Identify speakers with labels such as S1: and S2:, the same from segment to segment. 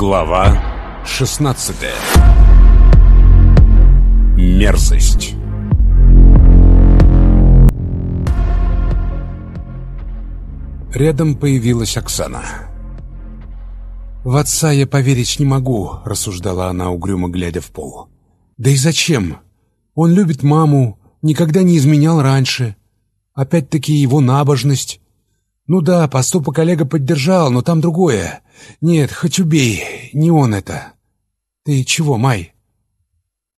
S1: Глава 16 Мерзость Рядом появилась Оксана.
S2: «В отца я поверить не могу», — рассуждала она, угрюмо глядя в пол. «Да и зачем? Он любит маму, никогда не изменял раньше. Опять-таки его набожность. Ну да, поступок Олега поддержал, но там другое. Нет, хоть убей, не он это. Ты чего, Май?»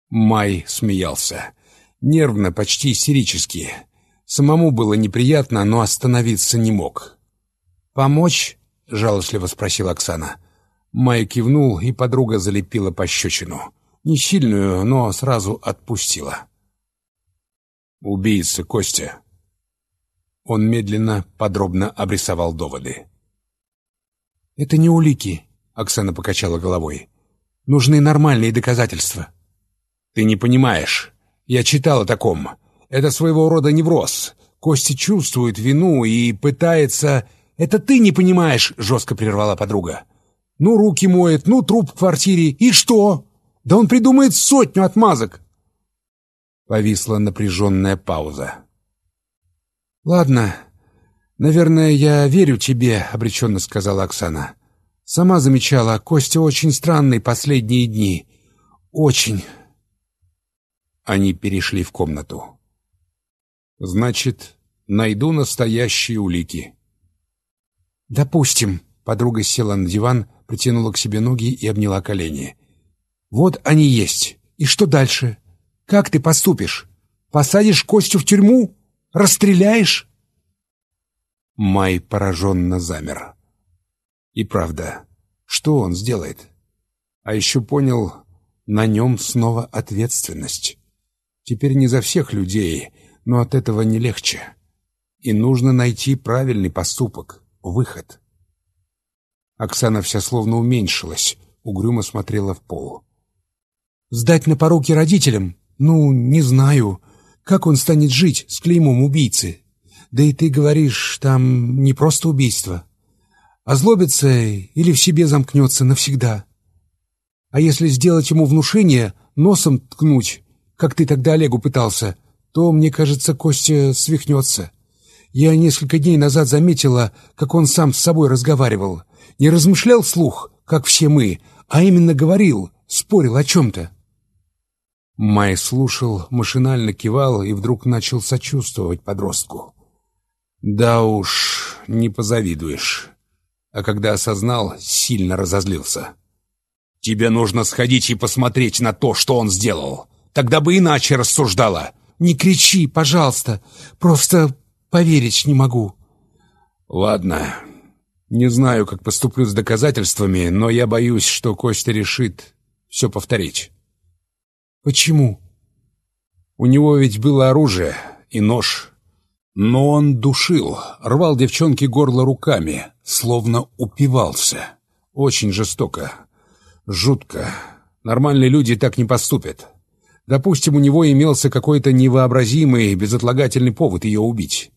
S1: Май смеялся. Нервно, почти истерически. Самому было неприятно, но остановиться не мог.
S2: «Помочь?» — жалостливо спросила Оксана.
S1: Майя кивнул, и подруга залепила пощечину. Не сильную, но сразу отпустила. «Убийца, Костя». Он медленно, подробно обрисовал доводы.
S2: «Это не улики», — Оксана покачала головой. «Нужны нормальные доказательства».
S1: «Ты не понимаешь. Я читал о таком. Это своего рода невроз. Костя чувствует вину и пытается «Это ты не понимаешь», — жестко прервала подруга. «Ну, руки моет, ну, труп в квартире. И что? Да он придумает сотню отмазок». Повисла напряженная пауза.
S2: «Ладно, наверное, я верю тебе», — обреченно сказала Оксана. «Сама замечала, Костя очень странный последние дни. Очень».
S1: Они перешли в комнату. «Значит, найду настоящие улики»,
S2: «Допустим». Подруга села на диван, притянула к себе ноги и обняла колени. «Вот они есть. И что дальше? Как ты поступишь? Посадишь Костю в тюрьму? Расстреляешь?»
S1: Май пораженно замер. И правда, что он сделает? А еще понял, на нем снова ответственность. Теперь не за всех людей, но от этого не легче. И нужно найти правильный поступок выход. Оксана вся словно уменьшилась, угрюмо смотрела в пол.
S2: «Сдать на поруки родителям? Ну, не знаю. Как он станет жить с клеймом убийцы? Да и ты говоришь, там не просто убийство. Озлобится или в себе замкнется навсегда. А если сделать ему внушение, носом ткнуть, как ты тогда Олегу пытался, то, мне кажется, Костя свихнется». Я несколько дней назад заметила, как он сам с собой разговаривал. Не размышлял вслух, как все мы, а именно говорил, спорил о чем-то.
S1: Май слушал, машинально кивал и вдруг начал сочувствовать подростку. Да уж, не позавидуешь. А когда осознал, сильно разозлился. Тебе нужно сходить и посмотреть на то, что он сделал. Тогда бы иначе рассуждала.
S2: Не кричи, пожалуйста. Просто Поверить не могу».
S1: «Ладно. Не знаю, как поступлю с доказательствами, но я боюсь, что Костя решит все повторить».
S2: «Почему?»
S1: «У него ведь было оружие и нож. Но он душил, рвал девчонке горло руками, словно упивался. Очень жестоко. Жутко. Нормальные люди так не поступят. Допустим, у него имелся какой-то невообразимый, безотлагательный повод ее убить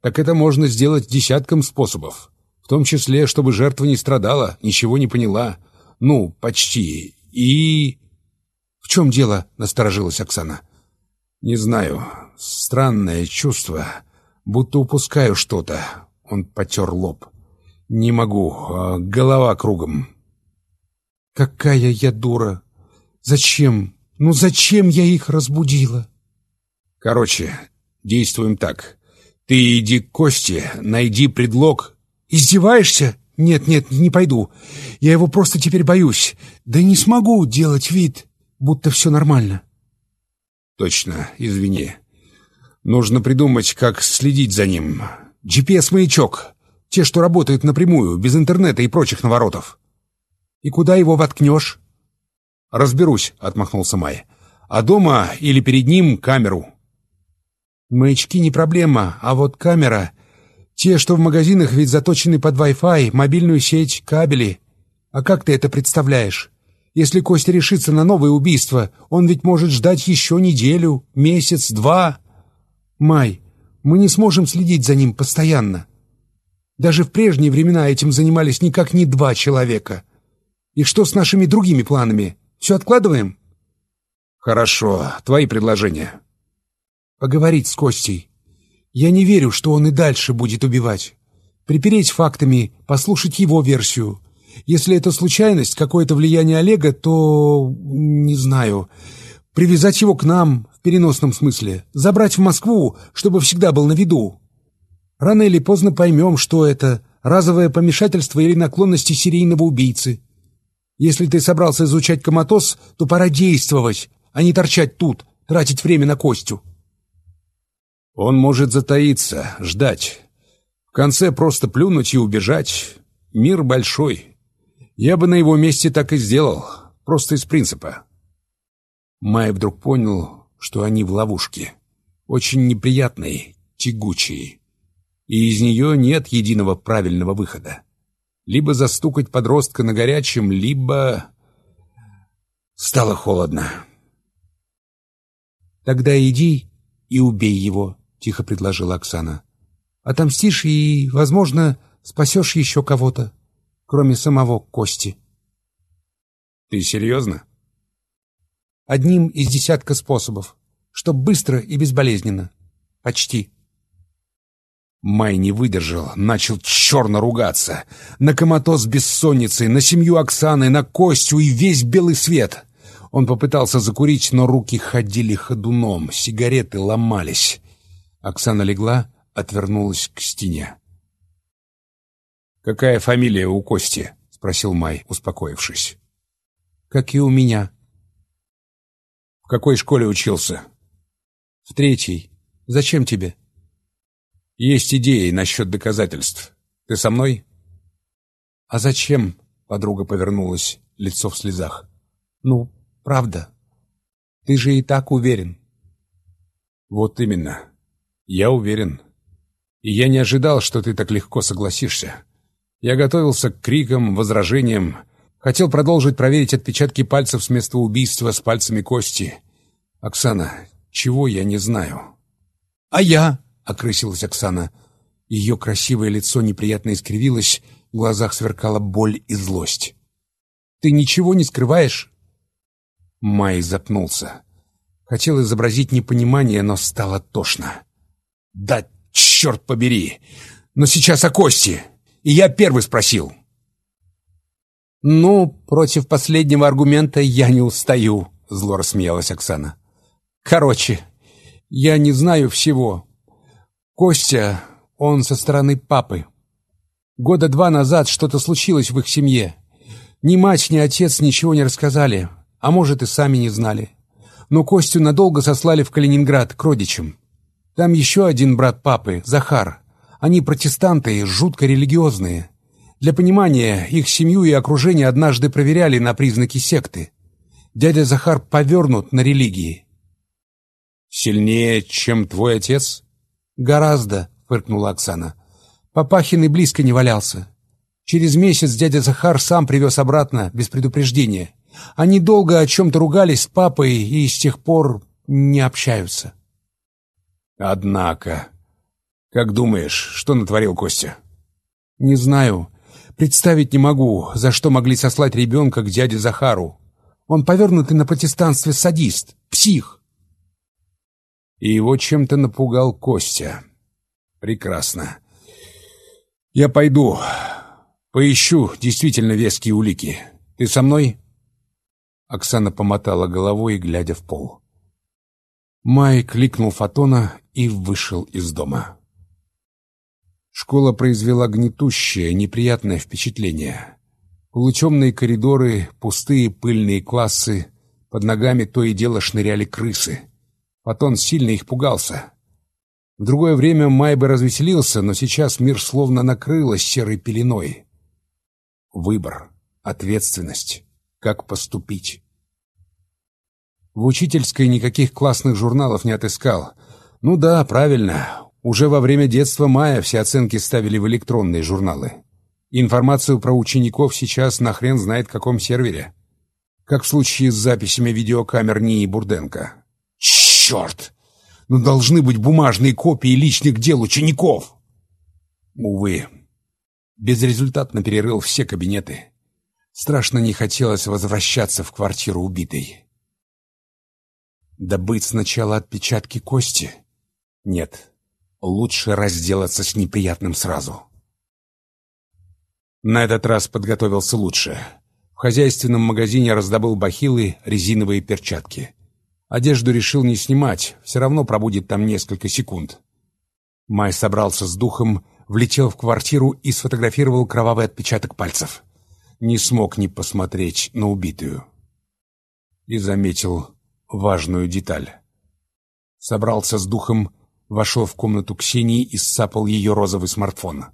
S1: так это можно сделать десятком способов. В том числе, чтобы жертва не страдала, ничего не поняла. Ну, почти. И...
S2: «В чем дело?» — насторожилась Оксана.
S1: «Не знаю. Странное чувство. Будто упускаю что-то». Он потер лоб. «Не могу. А голова кругом».
S2: «Какая я дура! Зачем? Ну зачем я их разбудила?»
S1: «Короче, действуем так. «Ты иди к Косте, найди предлог».
S2: «Издеваешься? Нет, нет, не пойду. Я его просто теперь боюсь. Да не смогу делать вид, будто все нормально».
S1: «Точно, извини. Нужно придумать, как следить за ним. GPS-маячок. Те, что работают напрямую, без интернета и прочих наворотов».
S2: «И куда его воткнешь?»
S1: «Разберусь», — отмахнулся Май. «А дома или перед ним камеру».
S2: Маячки не проблема, а вот камера... Те, что в магазинах, ведь заточены под Wi-Fi, мобильную сеть, кабели. А как ты это представляешь? Если Костя решится на новое убийство, он ведь может ждать еще неделю, месяц, два. Май, мы не сможем следить за ним постоянно. Даже в прежние времена этим занимались никак не два человека. И что с нашими другими планами? Все откладываем?»
S1: «Хорошо. Твои предложения?»
S2: «Поговорить с Костей. Я не верю, что он и дальше будет убивать. Припереть фактами, послушать его версию. Если это случайность, какое-то влияние Олега, то... не знаю. Привязать его к нам, в переносном смысле. Забрать в Москву, чтобы всегда был на виду. Рано или поздно поймем, что это, разовое помешательство или наклонности серийного убийцы. Если ты собрался изучать коматоз, то пора действовать, а не торчать тут, тратить время на Костю.
S1: Он может затаиться, ждать. В конце просто плюнуть и убежать. Мир большой. Я бы на его месте так и сделал, просто из принципа. Май вдруг понял, что они в ловушке. Очень неприятной, тягучей. И из нее нет единого правильного выхода. Либо застукать подростка на горячем, либо... Стало холодно.
S2: «Тогда иди и убей его», — тихо предложила Оксана. «Отомстишь и, возможно, спасешь еще кого-то, кроме самого Кости».
S1: «Ты серьезно?»
S2: «Одним из десятка способов, чтоб быстро и безболезненно. Почти».
S1: Май не выдержал, начал черно ругаться. На коматоз бессонницей, на семью Оксаны, на Костю и весь белый свет. Он попытался закурить, но руки ходили ходуном, сигареты ломались. Оксана легла, отвернулась к стене. «Какая фамилия у Кости?» — спросил Май, успокоившись.
S2: «Как и у меня».
S1: «В какой школе учился?»
S2: «В третьей. Зачем тебе?»
S1: «Есть идеи насчет доказательств. Ты со мной?»
S2: «А зачем?» — подруга повернулась, лицо в слезах. «Ну, Правда. Ты же и так уверен.
S1: Вот именно. Я уверен. И я не ожидал, что ты так легко согласишься. Я готовился к крикам, возражениям, хотел продолжить проверить отпечатки пальцев с места убийства с пальцами кости. Оксана, чего я не знаю?
S2: А я, окрысилась Оксана. Ее красивое лицо неприятно искривилось, в глазах сверкала боль и злость. Ты ничего не скрываешь?
S1: Май запнулся. Хотел изобразить непонимание, но стало тошно. «Да черт побери! Но сейчас о Кости! И я первый спросил!»
S2: «Ну, против последнего аргумента я не устаю», — зло рассмеялась Оксана. «Короче, я не знаю всего. Костя, он со стороны папы. Года два назад что-то случилось в их семье. Ни мать, ни отец ничего не рассказали а может и сами не знали. Но Костю надолго сослали в Калининград к родичам. Там еще один брат папы, Захар. Они протестанты, жутко религиозные. Для понимания, их семью и окружение однажды проверяли на признаки секты. Дядя Захар повернут на религии.
S1: «Сильнее, чем твой отец?»
S2: «Гораздо», — фыркнула Оксана. Папахин и близко не валялся. Через месяц дядя Захар сам привез обратно, без предупреждения. Они долго о чем-то ругались с папой и с тех пор не общаются.
S1: Однако, как думаешь, что натворил Костя?
S2: Не знаю. Представить не могу, за что могли сослать ребенка к дяде Захару. Он повернутый на протестанстве садист, псих.
S1: И его чем-то напугал Костя. Прекрасно. Я пойду, поищу действительно веские улики. Ты со мной? Оксана помотала головой, глядя в пол. Май кликнул Фотона и вышел из дома. Школа произвела гнетущее, неприятное впечатление. Полутемные коридоры, пустые пыльные классы, под ногами то и дело шныряли крысы. Фотон сильно их пугался. В другое время Май бы развеселился, но сейчас мир словно накрыло серой пеленой. Выбор, ответственность как поступить. В учительской никаких классных журналов не отыскал. Ну да, правильно. Уже во время детства Мая все оценки ставили в электронные журналы. Информацию про учеников сейчас на хрен знает каком сервере. Как в случае с записями видеокамер НИИ Бурденко. Черт! Ну должны быть бумажные копии личных дел учеников! Увы, безрезультатно перерыл все кабинеты.
S2: Страшно не хотелось возвращаться в квартиру убитой. Добыть сначала отпечатки кости? Нет, лучше разделаться с неприятным сразу. На этот раз подготовился лучше. В хозяйственном магазине раздобыл бахилы, резиновые перчатки. Одежду решил не снимать, все равно пробудет там несколько секунд. Май собрался с духом, влетел в квартиру и сфотографировал кровавый отпечаток пальцев. Не смог не посмотреть на убитую. И заметил важную деталь. Собрался с духом, вошел в комнату Ксении и сцапал ее розовый смартфон.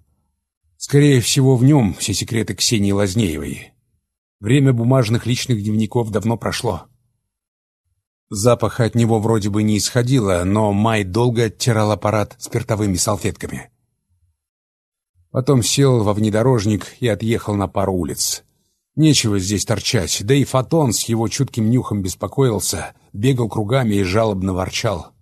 S2: Скорее всего, в нем все секреты Ксении Лазнеевой. Время бумажных личных дневников давно прошло. Запаха от него вроде бы не исходило, но Май долго оттирал аппарат спиртовыми салфетками. Потом сел во внедорожник и отъехал на пару улиц. Нечего здесь торчать, да и Фотон с его чутким нюхом беспокоился, бегал кругами и жалобно ворчал.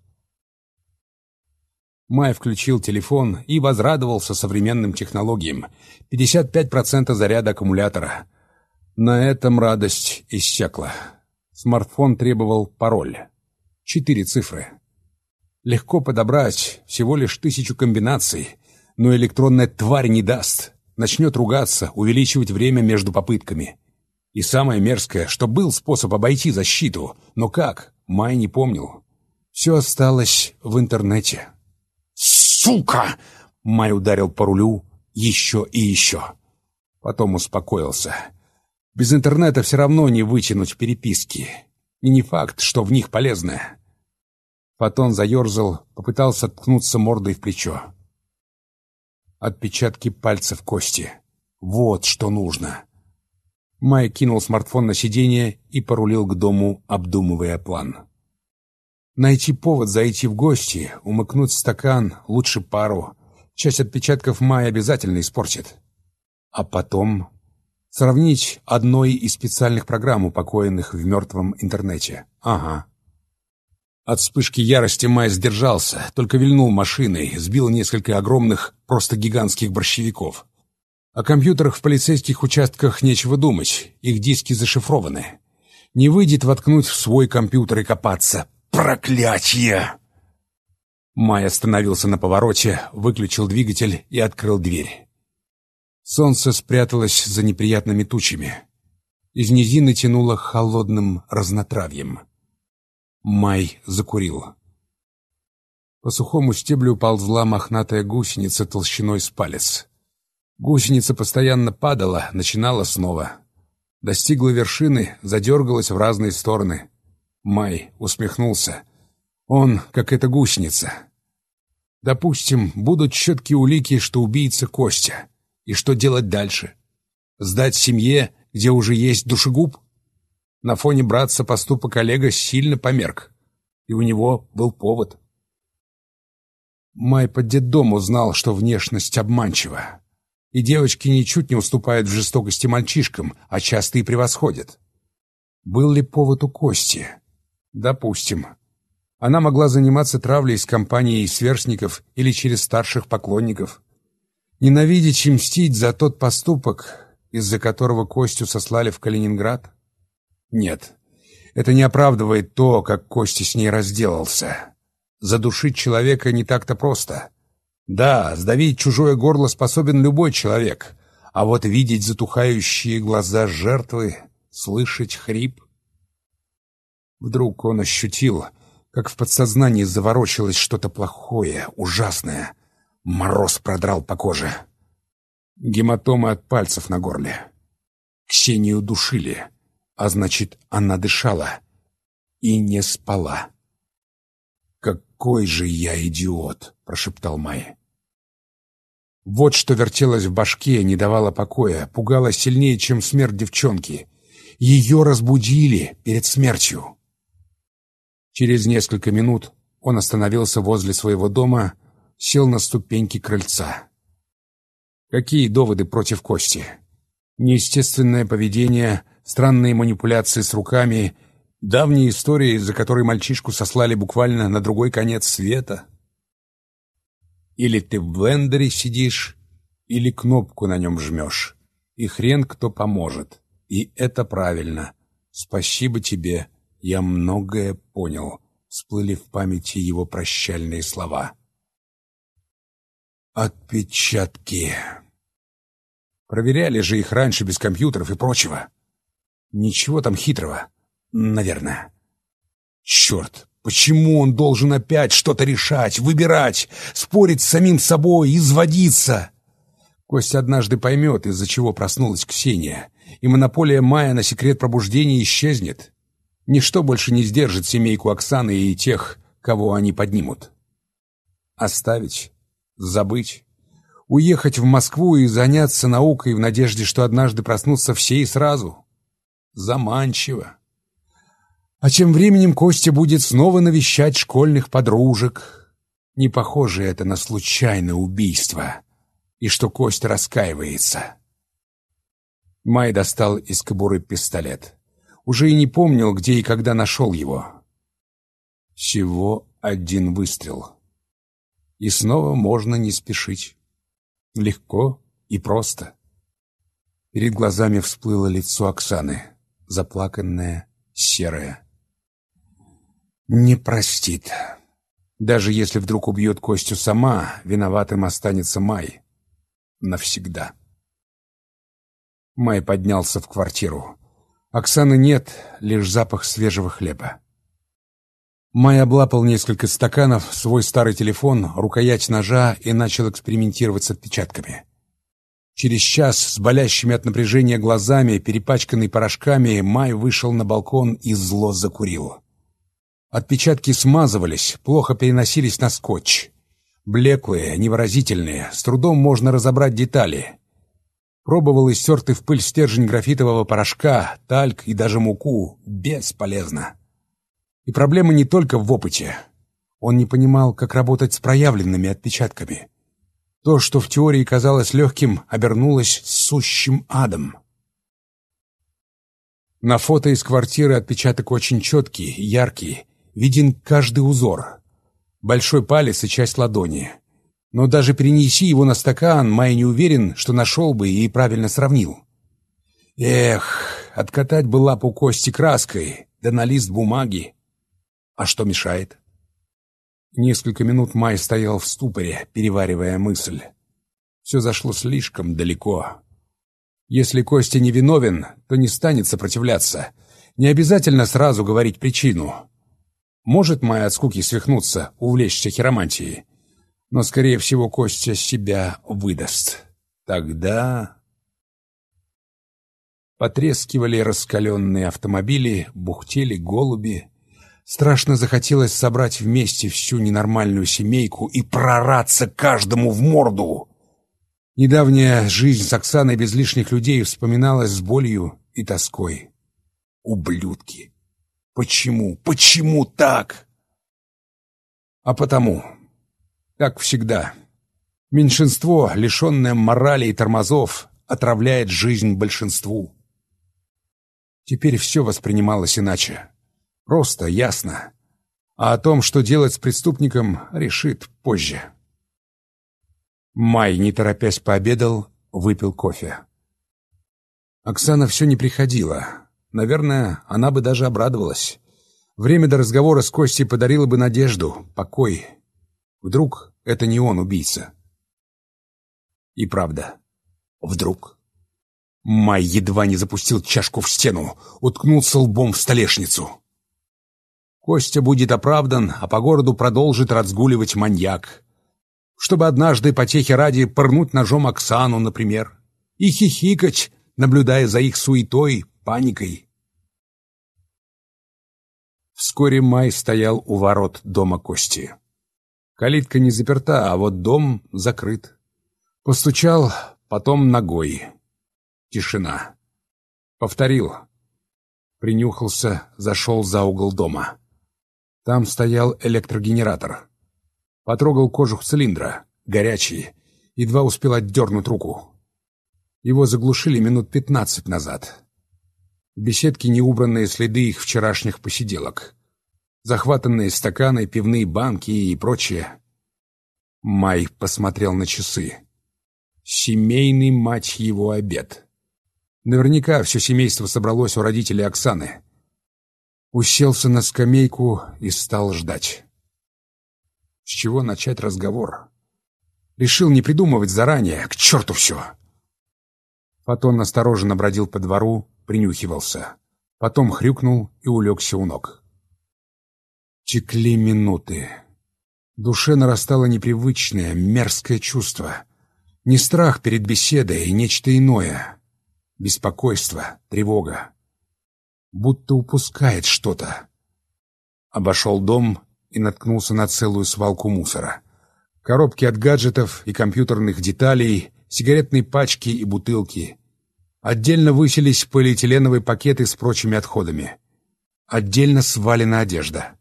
S2: Май включил телефон и возрадовался современным технологиям. 55% заряда аккумулятора. На этом радость иссякла. Смартфон требовал пароль. Четыре цифры. Легко подобрать, всего лишь тысячу комбинаций, но электронная тварь не даст. Начнет ругаться, увеличивать время между попытками. И самое мерзкое, что был способ обойти защиту, но как, Май не помнил. Все осталось в интернете. «Сука!» Май ударил по рулю еще и еще. Потом успокоился. Без интернета все равно не вытянуть переписки. И не факт, что в них полезное. Фотон заерзал, попытался ткнуться мордой в плечо. Отпечатки пальцев кости. Вот что нужно. Май кинул смартфон на сиденье и порулил к дому, обдумывая план. Найти повод зайти в гости, умыкнуть стакан, лучше пару. Часть отпечатков Май обязательно испортит. А потом Сравнить одной из специальных программ, упокоенных в мертвом интернете. Ага. От вспышки ярости Май сдержался, только вильнул машиной, сбил несколько огромных, просто гигантских борщевиков. О компьютерах в полицейских участках нечего думать, их диски зашифрованы. Не выйдет воткнуть в свой компьютер и копаться. Проклятье! Май остановился на повороте, выключил двигатель и открыл дверь. Солнце спряталось за неприятными тучами. Из низины тянуло холодным разнотравьем. Май закурил. По сухому стеблю ползла мохнатая гусеница толщиной с палец. Гусеница постоянно падала, начинала снова. Достигла вершины, задергалась в разные стороны. Май усмехнулся. Он, как эта гусеница. Допустим, будут четкие улики, что убийца Костя. И что делать дальше? Сдать семье, где уже есть душегуб? На фоне братца поступок Олега сильно померк. И у него был повод. Май под детдом узнал, что внешность обманчива. И девочки ничуть не уступают в жестокости мальчишкам, а часто и превосходят. Был ли повод у Кости? Допустим. Она могла заниматься травлей с компанией сверстников или через старших поклонников. Ненавидеть и мстить за тот поступок, из-за которого Костю сослали в Калининград? Нет, это не оправдывает то, как Костя с ней разделался. Задушить человека не так-то просто. Да, сдавить чужое горло способен любой человек, а вот видеть затухающие глаза жертвы, слышать хрип... Вдруг он ощутил, как в подсознании заворочилось что-то плохое, ужасное — Мороз продрал по коже. Гематомы от пальцев на горле. Ксению душили, а значит, она дышала и не спала. «Какой же я идиот!» — прошептал Май. Вот что вертелось в башке, не давало покоя, пугало сильнее, чем смерть девчонки. Ее разбудили перед смертью. Через несколько минут он остановился возле своего дома сел на ступеньки крыльца. Какие доводы против Кости? Неестественное поведение, странные манипуляции с руками, давние истории, из-за которой мальчишку сослали буквально на другой конец света. Или ты в блендере сидишь, или кнопку на нем жмешь, и хрен кто поможет.
S1: И это правильно. Спасибо тебе, я многое понял. Всплыли в памяти его прощальные слова. Отпечатки. Проверяли же их раньше без компьютеров и прочего. Ничего там хитрого, наверное. Черт, почему он должен опять что-то решать, выбирать, спорить с самим собой, изводиться? Костя однажды поймет, из-за чего проснулась Ксения, и монополия Майя на секрет пробуждения исчезнет. Ничто больше не сдержит семейку Оксаны и тех, кого они поднимут. Оставить, забыть, уехать в Москву и заняться наукой в надежде, что однажды проснутся все и сразу. Заманчиво. А тем временем Костя будет снова навещать школьных подружек. Не похоже это на случайное убийство и что Костя раскаивается. Май достал из кобуры пистолет. Уже и не помнил, где и когда нашел его. Всего один выстрел. И снова можно не спешить. Легко и просто. Перед глазами всплыло лицо Оксаны, заплаканное, серое. Не простит. Даже если вдруг убьет Костю сама, виноватым останется Май навсегда. Май поднялся в квартиру. Оксаны нет, лишь запах свежего хлеба. Май облапал несколько стаканов, свой старый телефон, рукоять ножа и начал экспериментировать с отпечатками. Через час с болящими от напряжения глазами, перепачканный порошками, Май вышел на балкон и зло закурил. Отпечатки смазывались, плохо переносились на скотч. Блеклые, невыразительные, с трудом можно разобрать детали. Пробовал истертый в пыль стержень графитового порошка, тальк и даже муку. Бесполезно. И проблема не только в опыте. Он не понимал, как работать с проявленными отпечатками. То, что в теории казалось легким, обернулось сущим адом. На фото из квартиры отпечаток очень четкий, яркий, виден каждый узор большой палец и часть ладони. Но даже перенеси его на стакан, Май не уверен, что нашел бы и правильно сравнил. Эх, откатать бы лапу кости краской, да на лист бумаги. А что мешает? Несколько минут Май стоял в ступоре, переваривая мысль. Все зашло слишком далеко. Если Костя не виновен, то не станет сопротивляться. Не обязательно сразу говорить причину. Может Майя от скуки свихнуться, увлечься хиромантией. Но, скорее всего, Костя себя выдаст. Тогда... Потрескивали раскаленные автомобили, бухтели голуби. Страшно захотелось собрать вместе всю ненормальную семейку и прораться каждому в морду. Недавняя жизнь с Оксаной без лишних людей вспоминалась с болью и тоской. Ублюдки! Почему? Почему так? А потому, как всегда, меньшинство, лишенное морали и тормозов, отравляет жизнь большинству. Теперь все воспринималось иначе. Просто, ясно. А о том, что делать с преступником, решит позже. Май, не торопясь, пообедал, выпил кофе. Оксана все не приходила. Наверное, она бы даже обрадовалась. Время до разговора с Костей подарило бы надежду, покой. Вдруг это не он убийца? И правда, вдруг... Май едва не запустил чашку в стену, уткнулся лбом в столешницу. Костя будет оправдан, а по городу продолжит разгуливать маньяк. Чтобы однажды потехи ради пырнуть ножом Оксану, например, и хихикать, наблюдая за их суетой, паникой. Вскоре Май стоял у ворот дома Кости. Калитка не заперта, а вот дом закрыт. Постучал, потом ногой. Тишина. Повторил. Принюхался, зашел за угол дома. Там стоял электрогенератор. Потрогал кожух цилиндра, горячий, едва успел отдернуть руку. Его заглушили минут пятнадцать назад. В беседке неубранные следы их вчерашних посиделок. Захватанные стаканы, пивные банки и прочее. Май посмотрел на часы. Семейный, мать его, обед. Наверняка все семейство собралось у родителей Оксаны. Уселся на скамейку и стал ждать. С чего начать разговор? Решил не придумывать заранее, к черту все. Фотон настороженно бродил по двору, принюхивался. Потом хрюкнул и улегся у ног. Текли минуты. Душе нарастало непривычное, мерзкое чувство. Не страх перед беседой, нечто иное. Беспокойство, тревога. Будто упускает что-то. Обошел дом и наткнулся на целую свалку мусора. Коробки от гаджетов и компьютерных деталей, сигаретные пачки и бутылки. Отдельно высились полиэтиленовые пакеты с прочими отходами. Отдельно свалена одежда.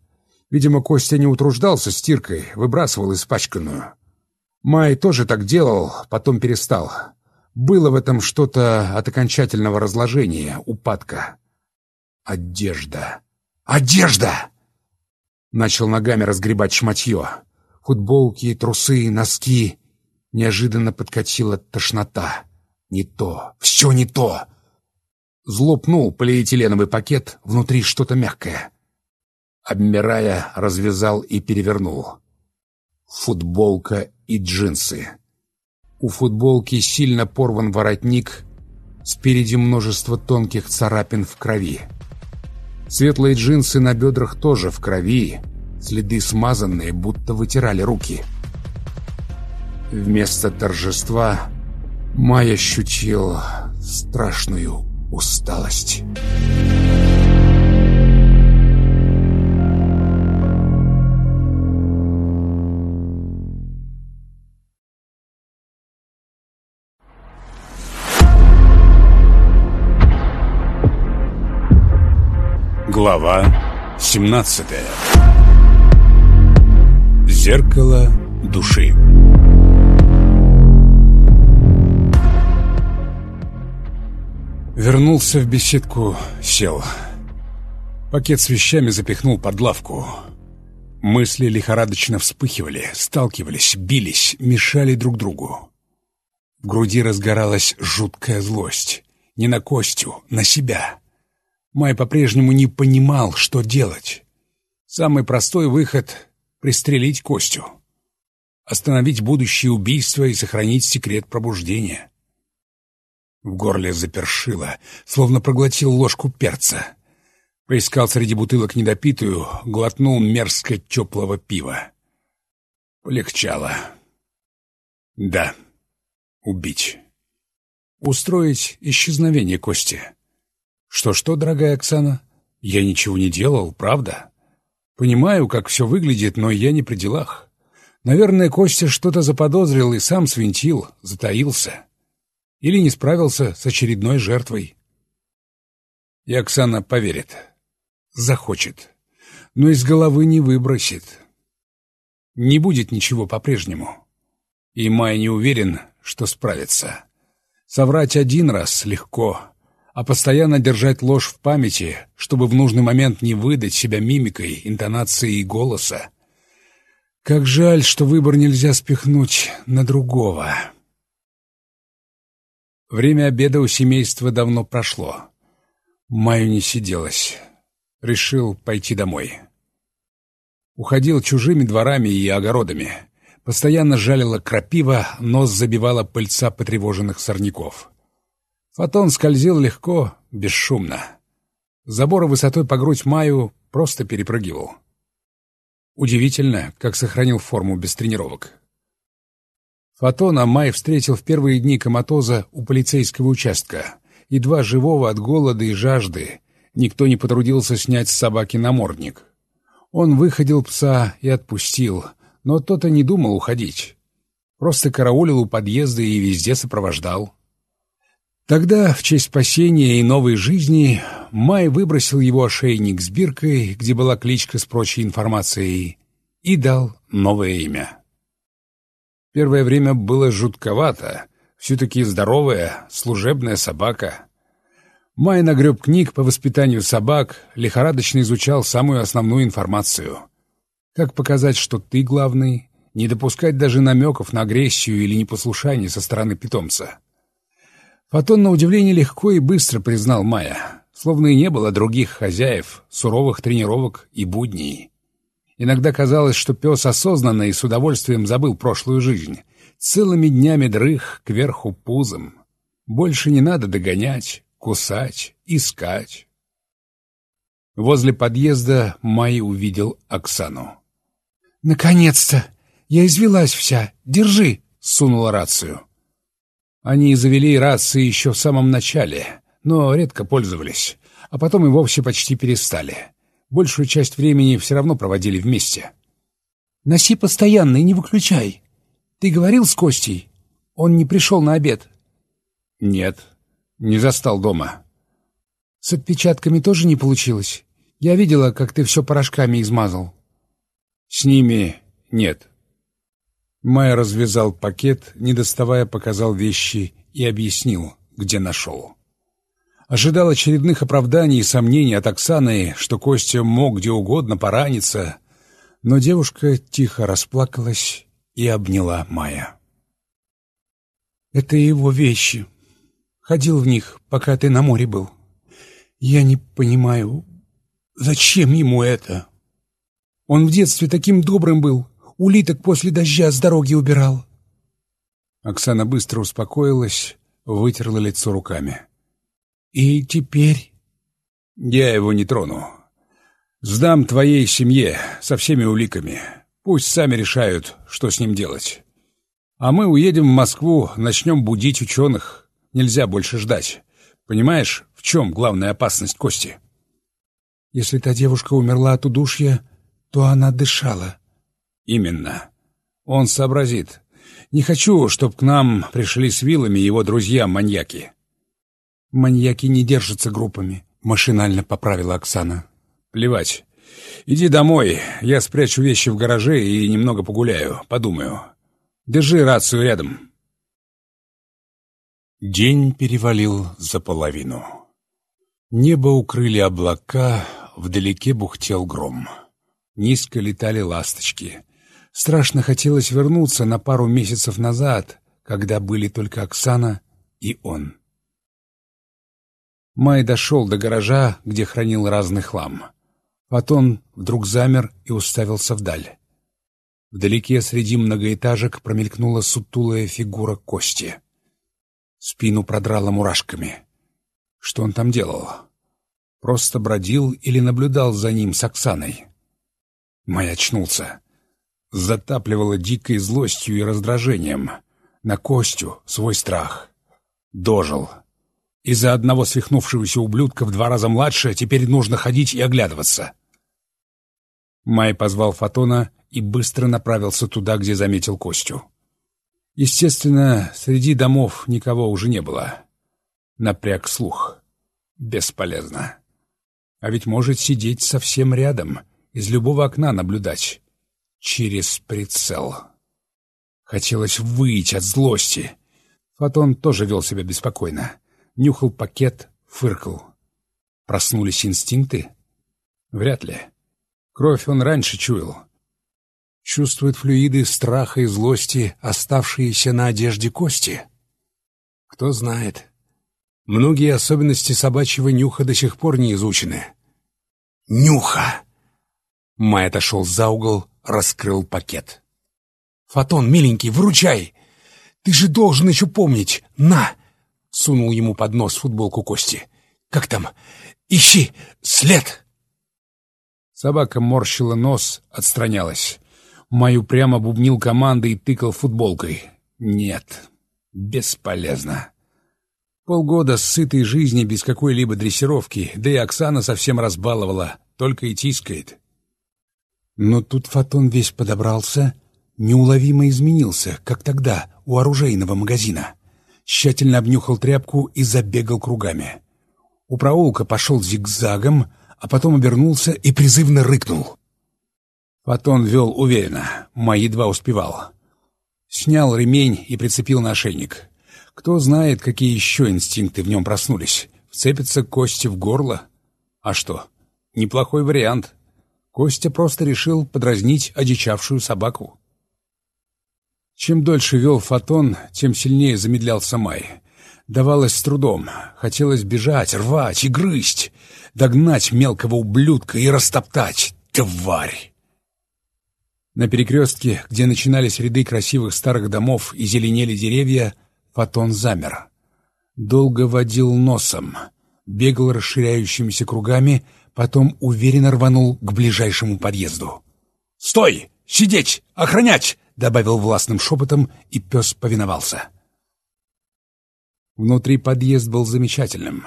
S1: Видимо, Костя не утруждался стиркой, выбрасывал испачканную. Май тоже так делал, потом перестал. Было в этом что-то от окончательного разложения, упадка. Одежда. Одежда! Начал ногами разгребать шматье. Футболки, трусы, носки. Неожиданно подкатила тошнота. Не то, все не то. Злопнул полиэтиленовый пакет, внутри что-то мягкое. Обмирая, развязал и перевернул. Футболка и джинсы. У футболки сильно порван воротник, спереди множество тонких царапин в крови. Светлые джинсы на бедрах тоже в крови, следы смазанные, будто вытирали руки. Вместо торжества Май ощутил страшную усталость.
S3: Глава 17 Зеркало души
S1: Вернулся в беседку, сел. Пакет с вещами запихнул под лавку. Мысли лихорадочно вспыхивали, сталкивались, бились, мешали друг другу. В груди разгоралась жуткая злость. Не на Костю, на себя. Май по-прежнему не понимал, что делать. Самый простой выход — пристрелить Костю. Остановить будущее убийство и сохранить секрет пробуждения. В горле запершило, словно проглотил ложку перца. Поискал среди бутылок недопитую, глотнул мерзко теплого пива. Полегчало. Да, убить. Устроить исчезновение Кости. Что-что, дорогая Оксана, я ничего не делал, правда? Понимаю, как все выглядит, но я не при делах. Наверное, Костя что-то заподозрил и сам свинтил, затаился или не справился с очередной жертвой. И Оксана поверит. Захочет. Но из головы не выбросит. Не будет ничего по-прежнему. И Май не уверен, что справится. Соврать один раз легко, а постоянно держать ложь в памяти, чтобы в нужный момент не выдать себя мимикой, интонацией и голоса. Как жаль, что выбор нельзя спихнуть на другого. Время обеда у семейства давно прошло. Маю не сиделось. Решил пойти домой. Уходил чужими дворами и огородами. Постоянно жалила крапива, нос забивала пыльца потревоженных сорняков. Фотон скользил легко, бесшумно. Забора высотой по грудь Маю просто перепрыгивал. Удивительно, как сохранил форму без тренировок. Фотона Май встретил в первые дни коматоза у полицейского участка. Едва живого от голода и жажды. Никто не потрудился снять с собаки намордник. Он выходил пса и отпустил, но тот и не думал уходить. Просто караулил у подъезда и везде сопровождал. Тогда, в честь спасения и новой жизни, Май выбросил его ошейник с биркой, где была кличка с прочей информацией, и дал новое имя. Первое время было жутковато. Все-таки здоровая, служебная собака. Май нагреб книг по воспитанию собак, лихорадочно изучал самую основную информацию. Как показать, что ты главный, не допускать даже намеков на агрессию или непослушание со стороны питомца. Фотон, на удивление, легко и быстро признал Майя, словно и не было других хозяев, суровых тренировок и будней. Иногда казалось, что пес осознанно и с удовольствием забыл прошлую жизнь, целыми днями дрых кверху пузом. Больше не надо догонять, кусать, искать. Возле подъезда Май увидел Оксану.
S2: «Наконец-то! Я извелась вся! Держи!»
S1: — сунула рацию. Они завели рации еще в самом начале, но редко пользовались, а потом и вовсе почти перестали. Большую часть времени все равно проводили вместе.
S2: «Носи постоянно и не выключай. Ты говорил с Костей? Он не пришел на обед?»
S1: «Нет, не застал дома».
S2: «С отпечатками тоже не получилось? Я видела, как ты все порошками измазал».
S1: «С ними нет». Майя развязал пакет, не доставая, показал вещи и объяснил, где нашел. Ожидал очередных оправданий и сомнений от Оксаны, что Костя мог где угодно пораниться, но девушка тихо расплакалась и обняла Майя.
S2: «Это его вещи. Ходил в них, пока ты на море был. Я не понимаю, зачем ему это? Он в детстве таким добрым был, улиток после дождя с дороги убирал.
S1: Оксана быстро успокоилась, вытерла лицо руками.
S2: «И теперь...»
S1: «Я его не трону. Сдам твоей семье со всеми уликами. Пусть сами решают, что с ним делать. А мы уедем в Москву, начнем будить ученых. Нельзя больше ждать. Понимаешь, в чем главная опасность Кости?»
S2: «Если та девушка умерла от удушья, то она дышала»,
S1: Именно. Он сообразит. Не хочу, чтоб к нам пришли с вилами его друзья-маньяки.
S2: Маньяки не держатся группами, машинально поправила Оксана.
S1: Плевать. Иди домой, я спрячу вещи в гараже и немного погуляю, подумаю. Держи рацию рядом. День перевалил за половину. Небо укрыли облака, вдалеке бухтел гром. Низко летали ласточки. Страшно хотелось вернуться на пару месяцев назад, когда были только Оксана и он. Май дошел до гаража, где хранил разный хлам. Потом вдруг замер и уставился вдаль. Вдалеке среди многоэтажек промелькнула сутулая фигура Кости. Спину продрала мурашками. Что он там делал? Просто бродил или наблюдал за ним с Оксаной? Май очнулся затапливало дикой злостью и раздражением. На Костю свой страх. Дожил. Из-за одного свихнувшегося ублюдка в два раза младше теперь нужно ходить и оглядываться. Май позвал Фотона и быстро направился туда, где заметил Костю. Естественно, среди домов никого уже не было. Напряг слух. Бесполезно. А ведь может сидеть совсем рядом, из любого окна наблюдать через прицел. Хотелось выйти от злости. Фотон тоже вел себя беспокойно. Нюхал пакет, фыркал. Проснулись инстинкты? Вряд ли. Кровь он раньше чуял. Чувствует флюиды страха и злости, оставшиеся на одежде кости? Кто знает. Многие особенности собачьего нюха до сих пор не изучены. Нюха! Май отошел за угол, раскрыл пакет. «Фотон, миленький, выручай! Ты же должен еще помнить! На!» Сунул ему под нос футболку Кости. «Как там? Ищи! След!» Собака морщила нос, отстранялась. Маю прямо бубнил команды и тыкал футболкой. «Нет, бесполезно». Полгода сытой жизни без какой-либо дрессировки, да и Оксана совсем разбаловала, только и тискает. Но тут Фотон весь подобрался, неуловимо изменился, как тогда, у оружейного магазина. Тщательно обнюхал тряпку и забегал кругами. У проулка пошел зигзагом, а потом обернулся и призывно рыкнул. Фотон вел уверенно, Май едва успевал. Снял ремень и прицепил на ошейник. Кто знает, какие еще инстинкты в нем проснулись. Вцепятся кости в горло? А что, неплохой вариант. Костя просто решил подразнить одичавшую собаку. Чем дольше вел Фотон, тем сильнее замедлялся Май. давалось с трудом. Хотелось бежать, рвать и грызть, догнать мелкого ублюдка и растоптать. Тварь! На перекрестке, где начинались ряды красивых старых домов и зеленели деревья, Фотон замер. Долго водил носом, бегал расширяющимися кругами, потом уверенно рванул к ближайшему подъезду. «Стой! Сидеть! Охранять!» — добавил властным шепотом, и пес повиновался. Внутри подъезд был замечательным.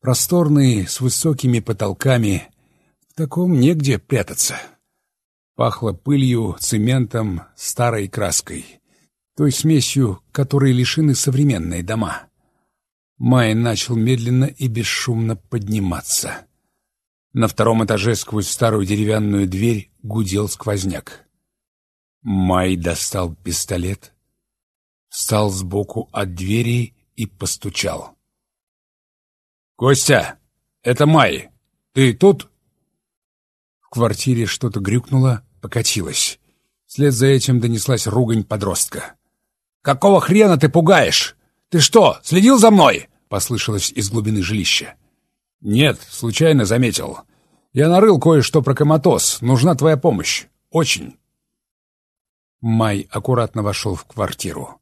S1: Просторный, с высокими потолками. В таком негде прятаться. Пахло пылью, цементом, старой краской. Той смесью, которой лишены современные дома. Май начал медленно и бесшумно подниматься. На втором этаже сквозь старую деревянную дверь гудел сквозняк. Май достал пистолет, встал сбоку от двери и постучал. «Костя, это Май. Ты тут?» В квартире что-то грюкнуло, покатилось. Вслед за этим донеслась ругань подростка. «Какого хрена ты пугаешь? Ты что, следил за мной?» — послышалось из глубины жилища. «Нет, случайно заметил. Я нарыл кое-что про коматоз. Нужна твоя помощь. Очень». Май аккуратно вошел в квартиру.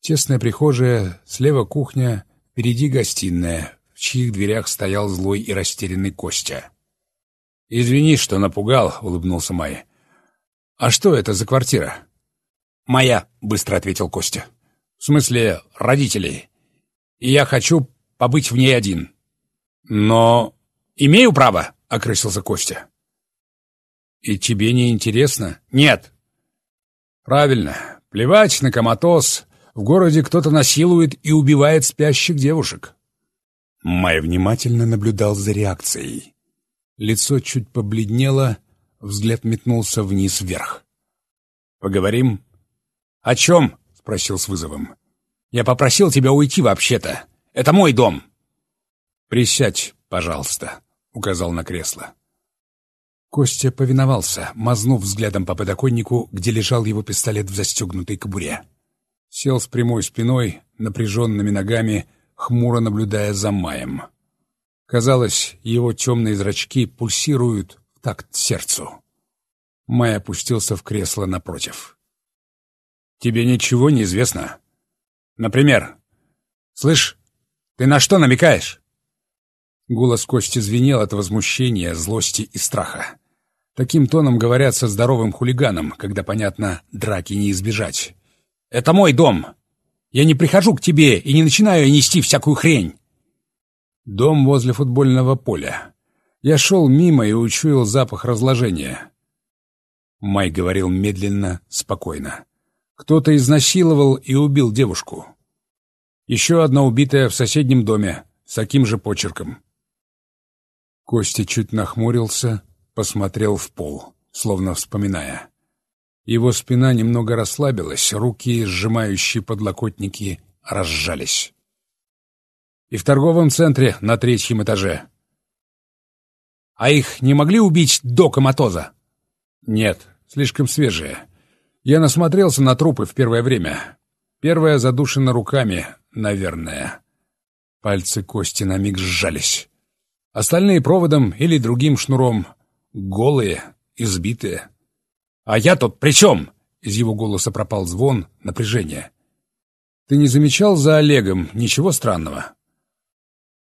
S1: Тесная прихожая, слева кухня, впереди гостиная, в чьих дверях стоял злой и растерянный Костя. «Извини, что напугал», — улыбнулся Май. «А что это за квартира?» «Моя», — быстро ответил Костя. «В смысле, родителей. И я хочу побыть в ней один». «Но имею право», — окрысился Костя. «И тебе не интересно?» «Нет». «Правильно. Плевать на коматоз. В городе кто-то насилует и убивает спящих девушек». Май внимательно наблюдал за реакцией. Лицо чуть побледнело, взгляд метнулся вниз-вверх. «Поговорим?» «О чем?» — спросил с вызовом. «Я попросил тебя уйти вообще-то. Это мой дом». «Присядь, пожалуйста», — указал на кресло. Костя повиновался, мазнув взглядом по подоконнику, где лежал его пистолет в застегнутой кобуре. Сел с прямой спиной, напряженными ногами, хмуро наблюдая за Маем. Казалось, его темные зрачки пульсируют в такт сердцу. Май опустился в кресло напротив. «Тебе ничего не известно? Например, слышь, ты на что намекаешь?» Голос Кости звенел от возмущения, злости и страха. Таким тоном говорят со здоровым хулиганом, когда, понятно, драки не избежать. «Это мой дом! Я не прихожу к тебе и не начинаю нести всякую хрень!» Дом возле футбольного поля. Я шел мимо и учуял запах разложения. Май говорил медленно, спокойно. Кто-то изнасиловал и убил девушку. Еще одна убитая в соседнем доме, с таким же почерком. Костя чуть нахмурился, посмотрел в пол, словно вспоминая. Его спина немного расслабилась, руки, сжимающие подлокотники, разжались и в торговом центре на третьем этаже. А их не могли убить до коматоза? Нет, слишком свежие. Я насмотрелся на трупы в первое время. Первая задушена руками, наверное. Пальцы Кости на миг сжались. Остальные проводом или другим шнуром. Голые, избитые. «А я тут при чем?» Из его голоса пропал звон, напряжение. «Ты не замечал за Олегом ничего странного?»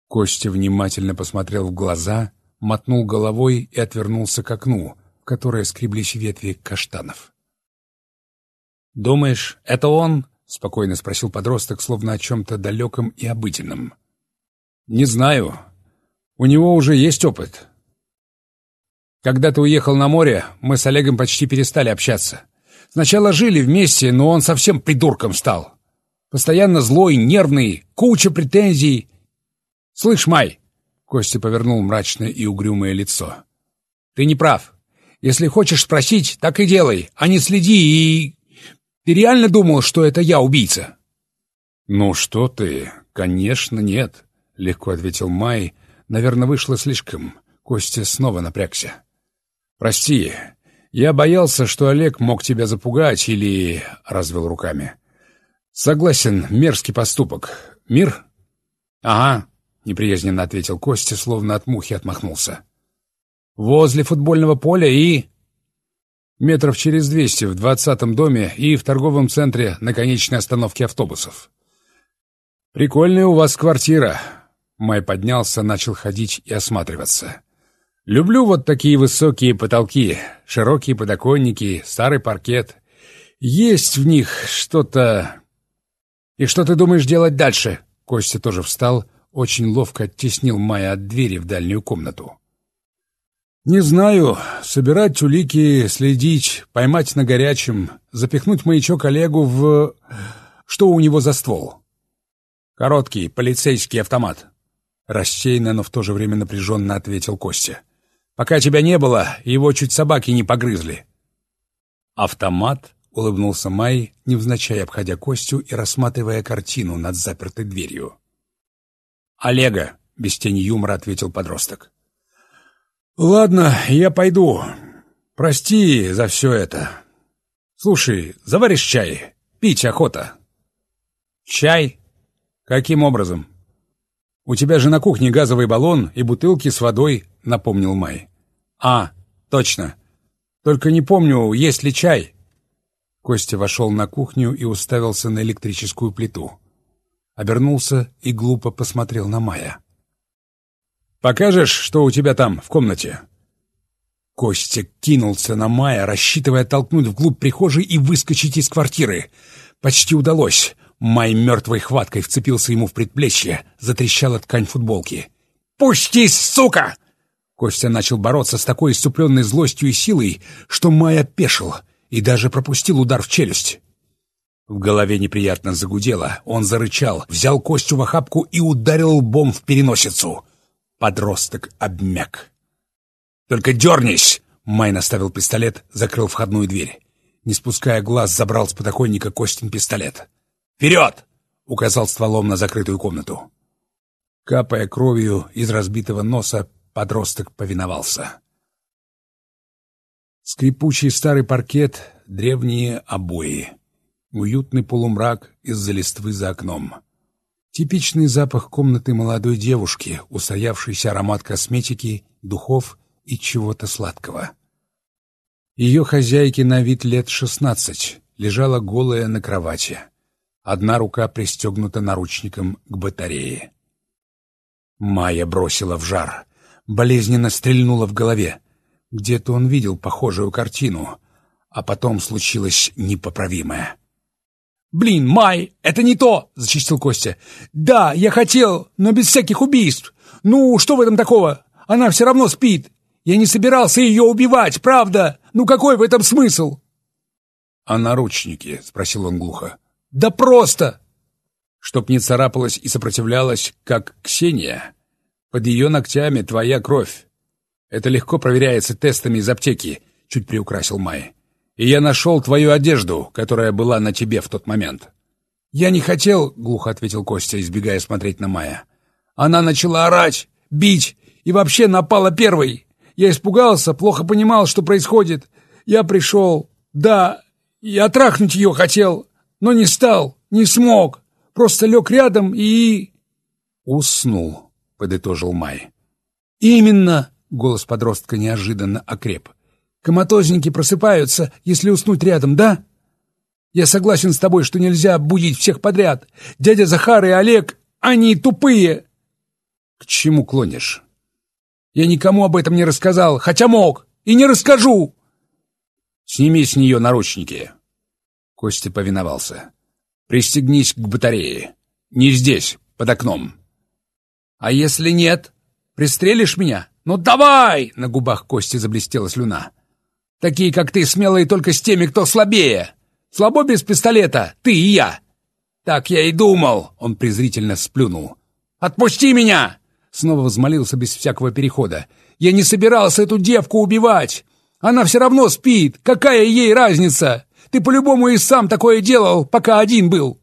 S1: Костя внимательно посмотрел в глаза, мотнул головой и отвернулся к окну, в которое скреблись ветви каштанов. «Думаешь, это он?» — спокойно спросил подросток, словно о чем-то далеком и обыденном. «Не знаю. У него уже есть опыт. Когда ты уехал на море, мы с Олегом почти перестали общаться. Сначала жили вместе, но он совсем придурком стал. Постоянно злой, нервный, куча претензий, «Слышь, Май!» — Костя повернул мрачное и угрюмое лицо. «Ты не прав. Если хочешь спросить, так и делай, а не следи и... Ты реально думал, что это я убийца?» «Ну что ты? Конечно, нет», — легко ответил Май. «Наверное, вышло слишком». Костя снова напрягся. «Прости, я боялся, что Олег мог тебя запугать или...» — развел руками. «Согласен, мерзкий поступок. мир?» «Ага», — неприязненно ответил Костя, словно от мухи отмахнулся. «Возле футбольного поля и...» «Метров через двести в двадцатом доме и в торговом центре на конечной остановке автобусов». «Прикольная у вас квартира». Май поднялся, начал ходить и осматриваться. «Люблю вот такие высокие потолки, широкие подоконники, старый паркет. Есть в них что-то...» «И что ты думаешь делать дальше?» Костя тоже встал, очень ловко оттеснил Майя от двери в дальнюю комнату. «Не знаю. Собирать улики, следить, поймать на горячем, запихнуть маячок Олегу в... Что у него за ствол?» «Короткий, полицейский автомат». Рассеянно, но в то же время напряженно ответил Костя. «Пока тебя не было, его чуть собаки не погрызли». «Автомат?» — улыбнулся Май, невзначай обходя Костю и рассматривая картину над запертой дверью. «Олега», — без тени юмора ответил подросток. «Ладно, я пойду. Прости за все это. Слушай, заваришь чай? Пить охота». «Чай? Каким образом?» «У тебя же на кухне газовый баллон и бутылки с водой», — напомнил Май. «А, точно. Только не помню, есть ли чай». Костя вошел на кухню и уставился на электрическую плиту обернулся и глупо посмотрел на Мая. «Покажешь, что у тебя там, в комнате?» Костя кинулся на Мая, рассчитывая толкнуть вглубь прихожей и выскочить из квартиры. Почти удалось. Май мертвой хваткой вцепился ему в предплечье, затрещала ткань футболки. «Пусти, сука!» Костя начал бороться с такой иступленной злостью и силой, что Май опешил и даже пропустил удар в челюсть. В голове неприятно загудело. Он зарычал, взял Костю в охапку и ударил лбом в переносицу. Подросток обмяк. «Только дернись!» Май наставил пистолет, закрыл входную дверь. Не спуская глаз, забрал с подоконника Костин пистолет. «Вперед!» — указал стволом на закрытую комнату. Капая кровью из разбитого носа, подросток повиновался. Скрипучий старый паркет, древние обои уютный полумрак из-за листвы за окном. Типичный запах комнаты молодой девушки, устоявшийся аромат косметики, духов и чего-то сладкого. Ее хозяйке на вид лет шестнадцать лежала голая на кровати. Одна рука пристегнута наручником к батарее. Майя бросила в жар. Болезненно стрельнула в голове. Где-то он видел похожую картину, а потом случилось непоправимое. «Блин, Май, это не то!» — зачистил Костя. «Да, я хотел, но без всяких убийств. Ну, что в этом такого? Она все равно спит. Я не собирался ее убивать, правда? Ну какой в этом смысл?» «А наручники?» — спросил он глухо.
S2: «Да просто!»
S1: «Чтоб не царапалась и сопротивлялась, как Ксения. Под ее ногтями твоя кровь. Это легко проверяется тестами из аптеки», — чуть приукрасил Май и я нашел твою одежду, которая была на тебе в тот момент».
S2: «Я не хотел», — глухо ответил Костя, избегая смотреть на Майя. «Она начала орать, бить и вообще напала первой. Я испугался, плохо понимал, что происходит. Я пришел, да, я трахнуть ее хотел, но не стал, не смог. Просто лег рядом и...»
S1: «Уснул», — подытожил Май.
S2: «Именно», — голос подростка неожиданно окреп. Коматозники просыпаются, если уснуть рядом, да? Я согласен с тобой, что нельзя будить всех подряд. Дядя Захар и Олег, они тупые.
S1: К чему клонишь?
S2: Я никому об этом не рассказал, хотя мог, и не расскажу.
S1: Сними с нее наручники. Костя повиновался. Пристегнись к батарее. Не здесь, под окном.
S2: А если нет? Пристрелишь меня? Ну давай! На губах Кости заблестела слюна. Такие, как ты, смелые только с теми, кто слабее. Слабо без пистолета, ты и я. Так я и думал, он презрительно сплюнул. Отпусти меня! Снова взмолился без всякого перехода. Я не собирался эту девку убивать. Она все равно спит. Какая ей разница? Ты по-любому и сам такое делал, пока один был.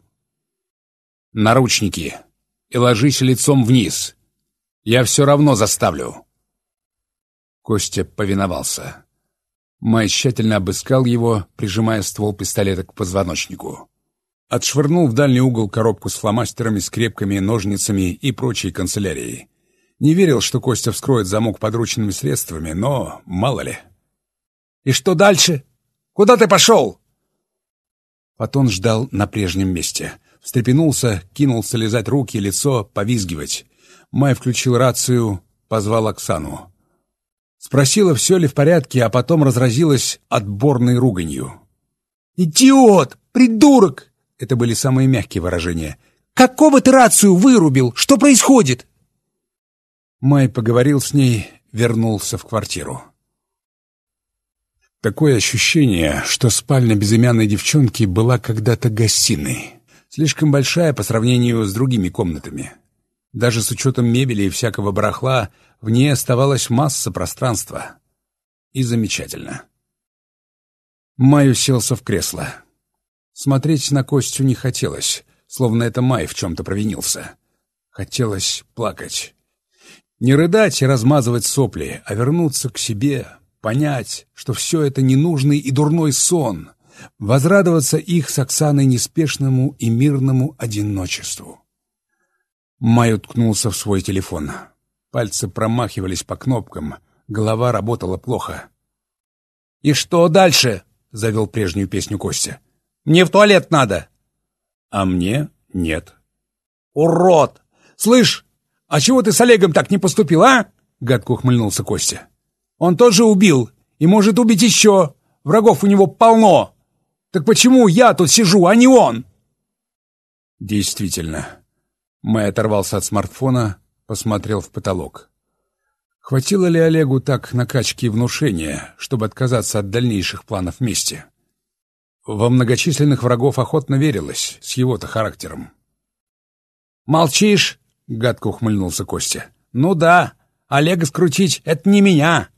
S1: Наручники. И ложись лицом вниз. Я все равно заставлю. Костя повиновался. Май тщательно обыскал его, прижимая ствол пистолета к позвоночнику. Отшвырнул в дальний угол коробку с фломастерами, скрепками, ножницами и прочей канцелярией. Не верил, что Костя вскроет замок подручными средствами, но мало ли.
S2: «И что дальше? Куда ты пошел?»
S1: Потом ждал на прежнем месте. Встрепенулся, кинулся лизать руки, лицо, повизгивать. Май включил рацию, позвал Оксану. Спросила, все ли в порядке, а потом разразилась отборной руганью.
S2: «Идиот! Придурок!»
S1: Это были самые мягкие выражения.
S2: «Какого ты рацию вырубил? Что происходит?»
S1: Май поговорил с ней, вернулся в квартиру. Такое ощущение, что спальня безымянной девчонки была когда-то гостиной. Слишком большая по сравнению с другими комнатами. Даже с учетом мебели и всякого барахла, в ней оставалась масса пространства. И замечательно. Май уселся в кресло. Смотреть на Костю не хотелось, словно это Май в чем-то провинился. Хотелось плакать. Не рыдать и размазывать сопли, а вернуться к себе, понять, что все это ненужный и дурной сон, возрадоваться их с Оксаной неспешному и мирному одиночеству. Май уткнулся в свой телефон. Пальцы промахивались по кнопкам, голова работала плохо.
S2: «И что дальше?» — завел прежнюю песню Костя. «Мне в туалет надо!»
S1: «А мне нет».
S2: «Урод! Слышь, а чего ты с Олегом так не поступил, а?» — гадко ухмыльнулся Костя. Он тоже убил и может убить еще. Врагов у него полно. Так почему я тут сижу, а не он?»
S1: Действительно. Мэй оторвался от смартфона, посмотрел в потолок. Хватило ли Олегу так накачки и внушения, чтобы отказаться от дальнейших планов мести? Во многочисленных врагов охотно верилось, с его-то характером.
S2: «Молчишь?» — гадко ухмыльнулся Костя. «Ну да, Олега скрутить — это не меня.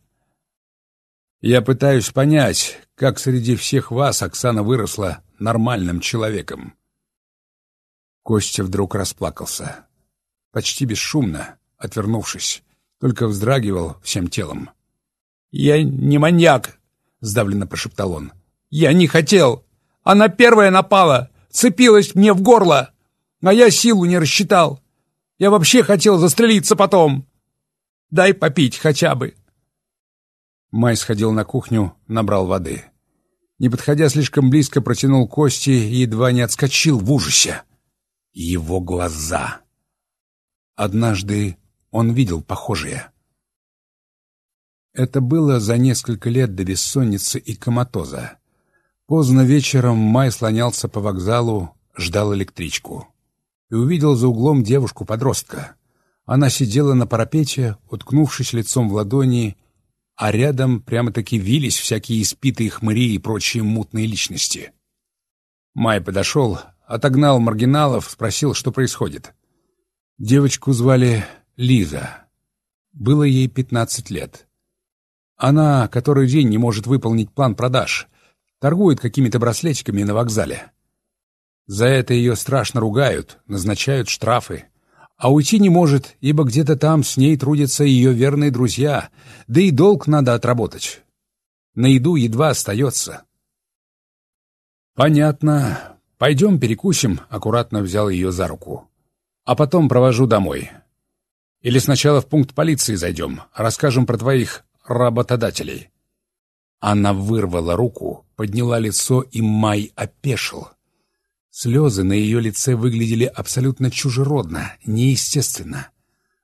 S1: Я пытаюсь понять, как среди всех вас Оксана выросла нормальным человеком. Костя вдруг расплакался. Почти бесшумно, отвернувшись, только вздрагивал всем телом.
S2: «Я не маньяк!» — сдавленно прошептал он. «Я не хотел! Она первая напала! Цепилась мне в горло! А я силу не рассчитал! Я вообще хотел застрелиться потом! Дай попить хотя бы!»
S1: Май сходил на кухню, набрал воды. Не подходя слишком близко, протянул кости и едва не отскочил в ужасе. Его глаза. Однажды он видел похожее. Это было за несколько лет до бессонницы и коматоза. Поздно вечером Май слонялся по вокзалу, ждал электричку. И увидел за углом девушку-подростка. Она сидела на парапете, уткнувшись лицом в ладони, а рядом прямо-таки вились всякие испитые хмыри и прочие мутные личности. Май подошел, отогнал маргиналов, спросил, что происходит. Девочку звали Лиза. Было ей пятнадцать лет. Она который день не может выполнить план продаж, торгует какими-то браслетиками на вокзале. За это ее страшно ругают, назначают штрафы. А уйти не может, ибо где-то там с ней трудятся ее верные друзья, да и долг надо отработать. На еду едва остается. «Понятно. Пойдем перекусим», — аккуратно взял ее за руку. «А потом провожу домой. Или сначала в пункт полиции зайдем, расскажем про твоих работодателей». Она вырвала руку, подняла лицо, и Май опешил. Слезы на ее лице выглядели абсолютно чужеродно, неестественно.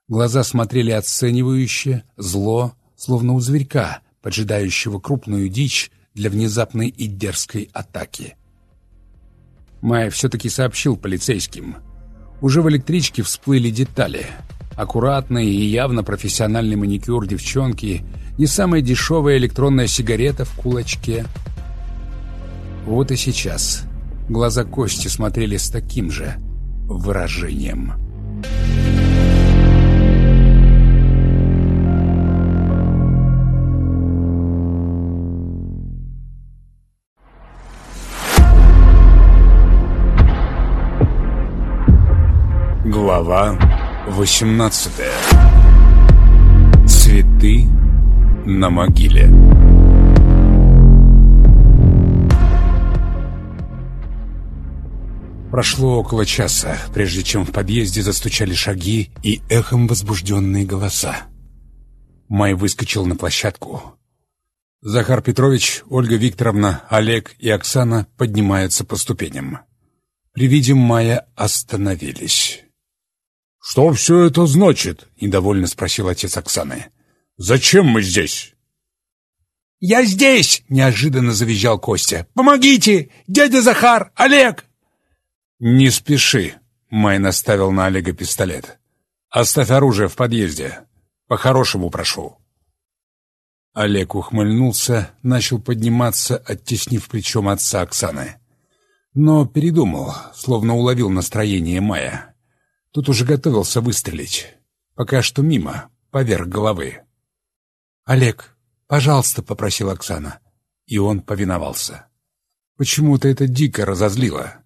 S1: Глаза смотрели оценивающе, зло, словно у зверька, поджидающего крупную дичь для внезапной и дерзкой атаки. Майя все-таки сообщил полицейским. Уже в электричке всплыли детали. Аккуратный и явно профессиональный маникюр девчонки, не самая дешевая электронная сигарета в кулачке. Вот и сейчас Глаза Кости смотрели с таким же выражением. Глава 18 Цветы на могиле Прошло около часа, прежде чем в подъезде застучали шаги и эхом возбужденные голоса. Май выскочил на площадку. Захар Петрович, Ольга Викторовна, Олег и Оксана поднимаются по ступеням. При виде Мая остановились. «Что все это значит?» — недовольно спросил отец Оксаны. «Зачем мы здесь?»
S2: «Я здесь!» — неожиданно завизжал Костя. «Помогите! Дядя Захар! Олег!»
S1: «Не спеши!» — Май наставил на Олега пистолет. «Оставь оружие в подъезде. По-хорошему прошу». Олег ухмыльнулся, начал подниматься, оттеснив плечом отца Оксаны. Но передумал, словно уловил настроение Мая. Тут уже готовился выстрелить. Пока что мимо, поверх головы.
S2: «Олег, «Пожалуйста», — попросила Оксана. И он повиновался. Почему-то это дико разозлило.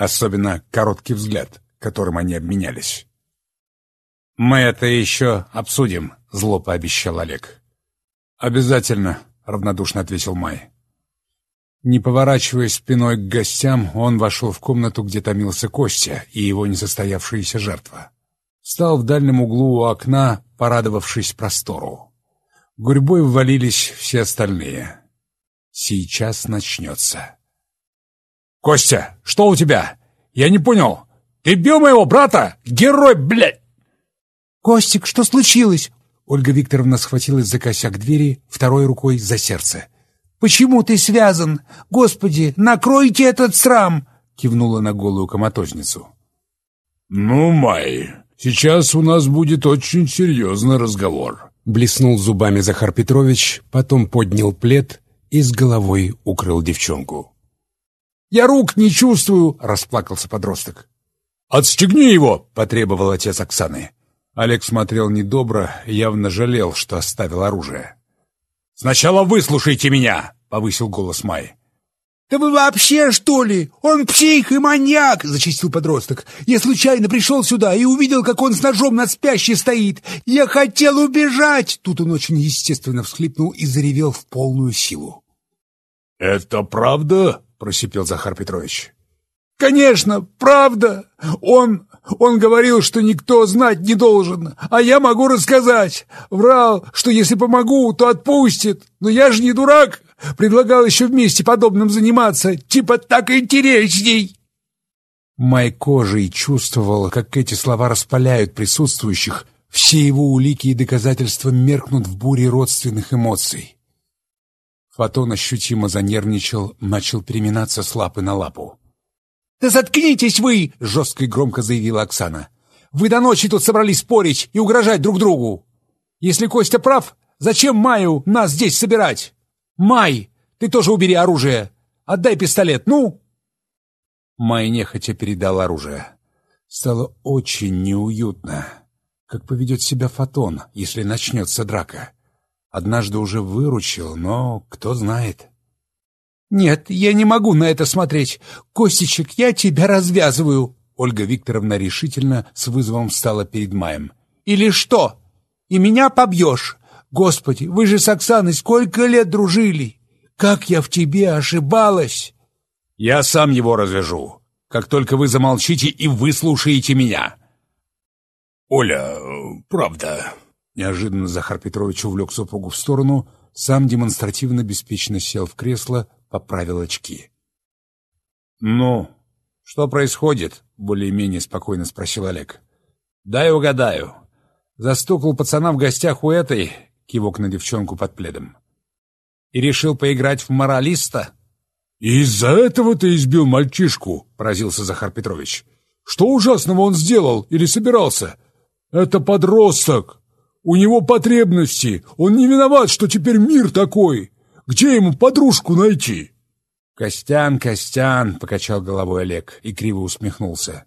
S2: Особенно короткий взгляд, которым они обменялись.
S1: «Мы это еще обсудим», — зло пообещал Олег. «Обязательно», — равнодушно ответил Май. Не поворачиваясь спиной к гостям, он вошел в комнату, где томился Костя и его несостоявшаяся жертва. Встал в дальнем углу у окна, порадовавшись простору. Гурьбой ввалились все остальные. Сейчас начнется. «Костя, что у тебя? Я не понял. Ты бил моего брата? Герой, блядь!»
S2: «Костик, что случилось?» Ольга Викторовна схватилась за косяк двери, второй рукой за сердце. «Почему ты связан? Господи, накройте этот срам!» кивнула на голую коматозницу.
S3: «Ну, Май, сейчас у нас будет очень серьезный разговор»,
S1: Блеснул зубами Захар Петрович, потом поднял плед и с головой укрыл девчонку.
S2: «Я рук не чувствую!» — расплакался подросток.
S1: «Отстегни его!» — потребовал отец Оксаны. Олег смотрел недобро, явно жалел, что оставил оружие. «Сначала выслушайте меня!» — повысил голос Май.
S2: «Да вы вообще, что ли? Он псих и маньяк!» — зачистил подросток. «Я случайно пришел сюда и увидел, как он с ножом над спящей стоит. Я хотел убежать!» Тут он очень естественно всхлипнул и заревел в полную силу.
S3: «Это правда?» — просипел Захар Петрович.
S2: «Конечно, правда! Он... он говорил, что никто знать не должен, а я могу рассказать. Врал, что если помогу, то отпустит. Но я же не дурак, предлагал еще вместе подобным заниматься, типа так интересней!»
S1: Май кожей чувствовал, как эти слова распаляют присутствующих, все его улики и доказательства меркнут в буре родственных эмоций. Фотон ощутимо занервничал, начал переминаться с лапы на лапу.
S2: «Да заткнитесь вы!» — жестко и громко заявила Оксана. «Вы до ночи тут собрались спорить и угрожать друг другу. Если Костя прав, зачем Маю нас здесь собирать? Май, ты тоже убери оружие. Отдай пистолет, ну!»
S1: Май нехотя передал оружие. Стало очень неуютно. Как поведет себя Фотон, если начнется драка? Однажды уже выручил, но кто знает.
S2: «Нет, я не могу на это смотреть. Костичек, я тебя развязываю!»
S1: Ольга Викторовна решительно с вызовом встала перед Маем.
S2: «Или что? И меня побьешь? Господи, вы же с Оксаной сколько лет дружили! Как я в тебе ошибалась!»
S1: «Я сам его развяжу, как только вы замолчите и выслушаете меня!»
S3: «Оля, правда...»
S1: Неожиданно Захар Петрович увлек супругу в сторону, сам демонстративно беспечно сел в кресло, поправил очки. «Ну, что происходит?» — более-менее спокойно спросил Олег. «Дай угадаю. Застукал пацана в гостях у этой...» — кивок на девчонку под пледом. «И решил поиграть в моралиста?»
S3: «Из-за этого ты избил мальчишку?» — поразился Захар Петрович. «Что ужасного он сделал или собирался? Это подросток. У него потребности. Он не виноват, что теперь мир такой. Где ему подружку найти?»
S1: «Костян, Костян!» — покачал головой Олег и криво усмехнулся.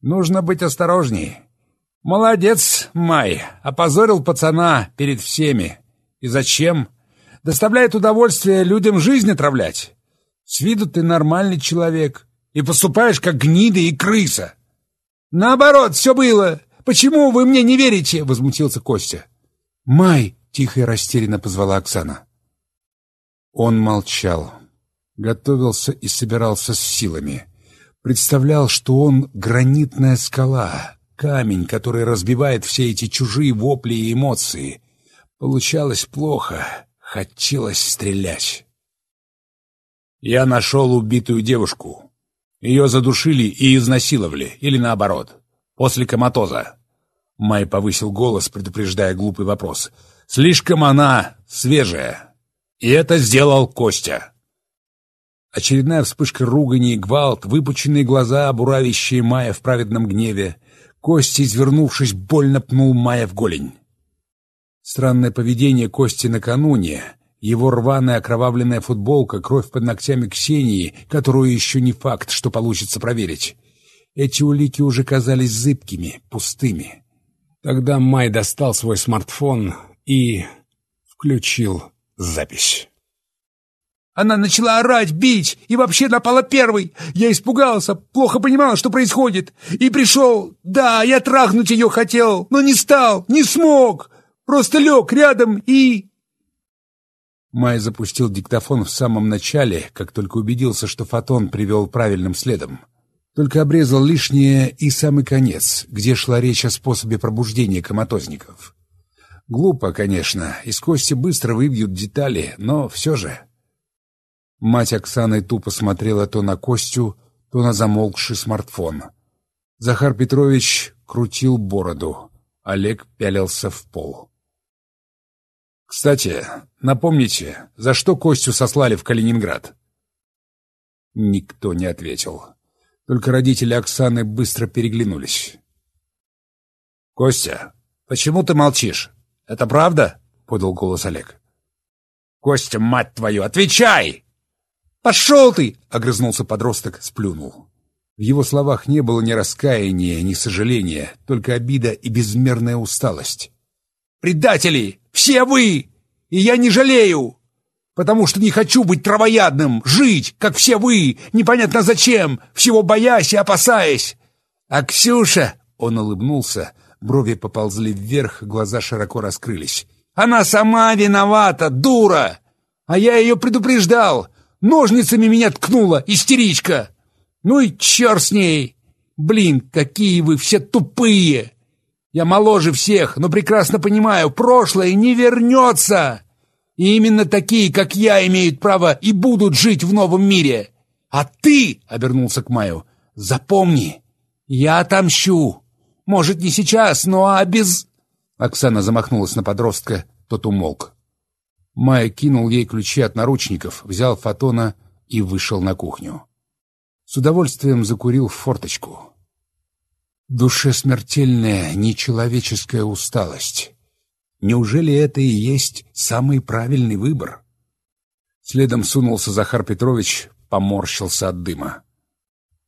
S1: «Нужно быть осторожней. Молодец, Май, опозорил пацана перед всеми. И зачем? Доставляет удовольствие людям жизнь отравлять. С виду ты нормальный человек и поступаешь как гнида и крыса».
S2: «Наоборот, все было. Почему вы мне не верите?» — возмутился Костя.
S1: «Май!» — тихо и растерянно позвала Оксана. Он молчал, готовился и собирался с силами. Представлял, что он гранитная скала, камень, который разбивает все эти чужие вопли и эмоции. Получалось плохо, хотелось стрелять. Я нашел убитую девушку. Ее задушили и изнасиловали, или наоборот, после коматоза. Май повысил голос, предупреждая глупый вопрос. «Слишком она свежая. И это сделал Костя». Очередная вспышка ругани и гвалт, выпученные глаза, буравящие Майя в праведном гневе. Костя, извернувшись, больно пнул Майя в голень. Странное поведение Кости накануне, его рваная окровавленная футболка, кровь под ногтями Ксении, которую еще не факт, что получится проверить. Эти улики уже казались зыбкими, пустыми. Тогда Май достал свой смартфон и включил запись.
S2: Она начала орать, бить и вообще напала первой. Я испугался, плохо понимал, что происходит. И пришел. Да, я трахнуть ее хотел, но не стал, не смог. Просто лег рядом и...
S1: Май запустил диктофон в самом начале, как только убедился, что фотон привел правильным следом. Только обрезал лишнее и самый конец, где шла речь о способе пробуждения коматозников. Глупо, конечно, из кости быстро выбьют детали, но все же... Мать Оксаны тупо смотрела то на Костю, то на замолкший смартфон. Захар Петрович крутил бороду. Олег пялился в пол. «Кстати, напомните, за что Костю сослали в Калининград?» Никто не ответил. Только родители Оксаны быстро переглянулись. «Костя, почему ты молчишь? Это правда?» — подал голос Олег. «Костя, мать твою, отвечай!»
S2: «Пошел ты!»
S1: — огрызнулся подросток, сплюнул. В его словах не было ни раскаяния, ни сожаления, только обида и безмерная усталость.
S2: «Предатели! Все вы! И я не жалею! Потому что не хочу быть травоядным, жить, как все вы, непонятно зачем, всего боясь и опасаясь! А Ксюша...» — он улыбнулся, брови поползли вверх, глаза широко раскрылись. «Она сама виновата, дура! А я ее предупреждал!» Ножницами меня ткнула, истеричка! Ну и черт с ней! Блин, какие вы все тупые! Я моложе всех, но прекрасно понимаю, прошлое не вернется! И именно такие, как я, имеют право и будут жить в новом мире! А ты, — обернулся к Маю, — запомни, я отомщу! Может, не сейчас, но а без...» Оксана замахнулась на подростка, тот умолк. Майя кинул ей ключи от наручников, взял фотона и вышел на кухню. С удовольствием закурил в форточку. Душе смертельная нечеловеческая усталость. Неужели это и есть самый правильный выбор? Следом сунулся Захар Петрович, поморщился от дыма.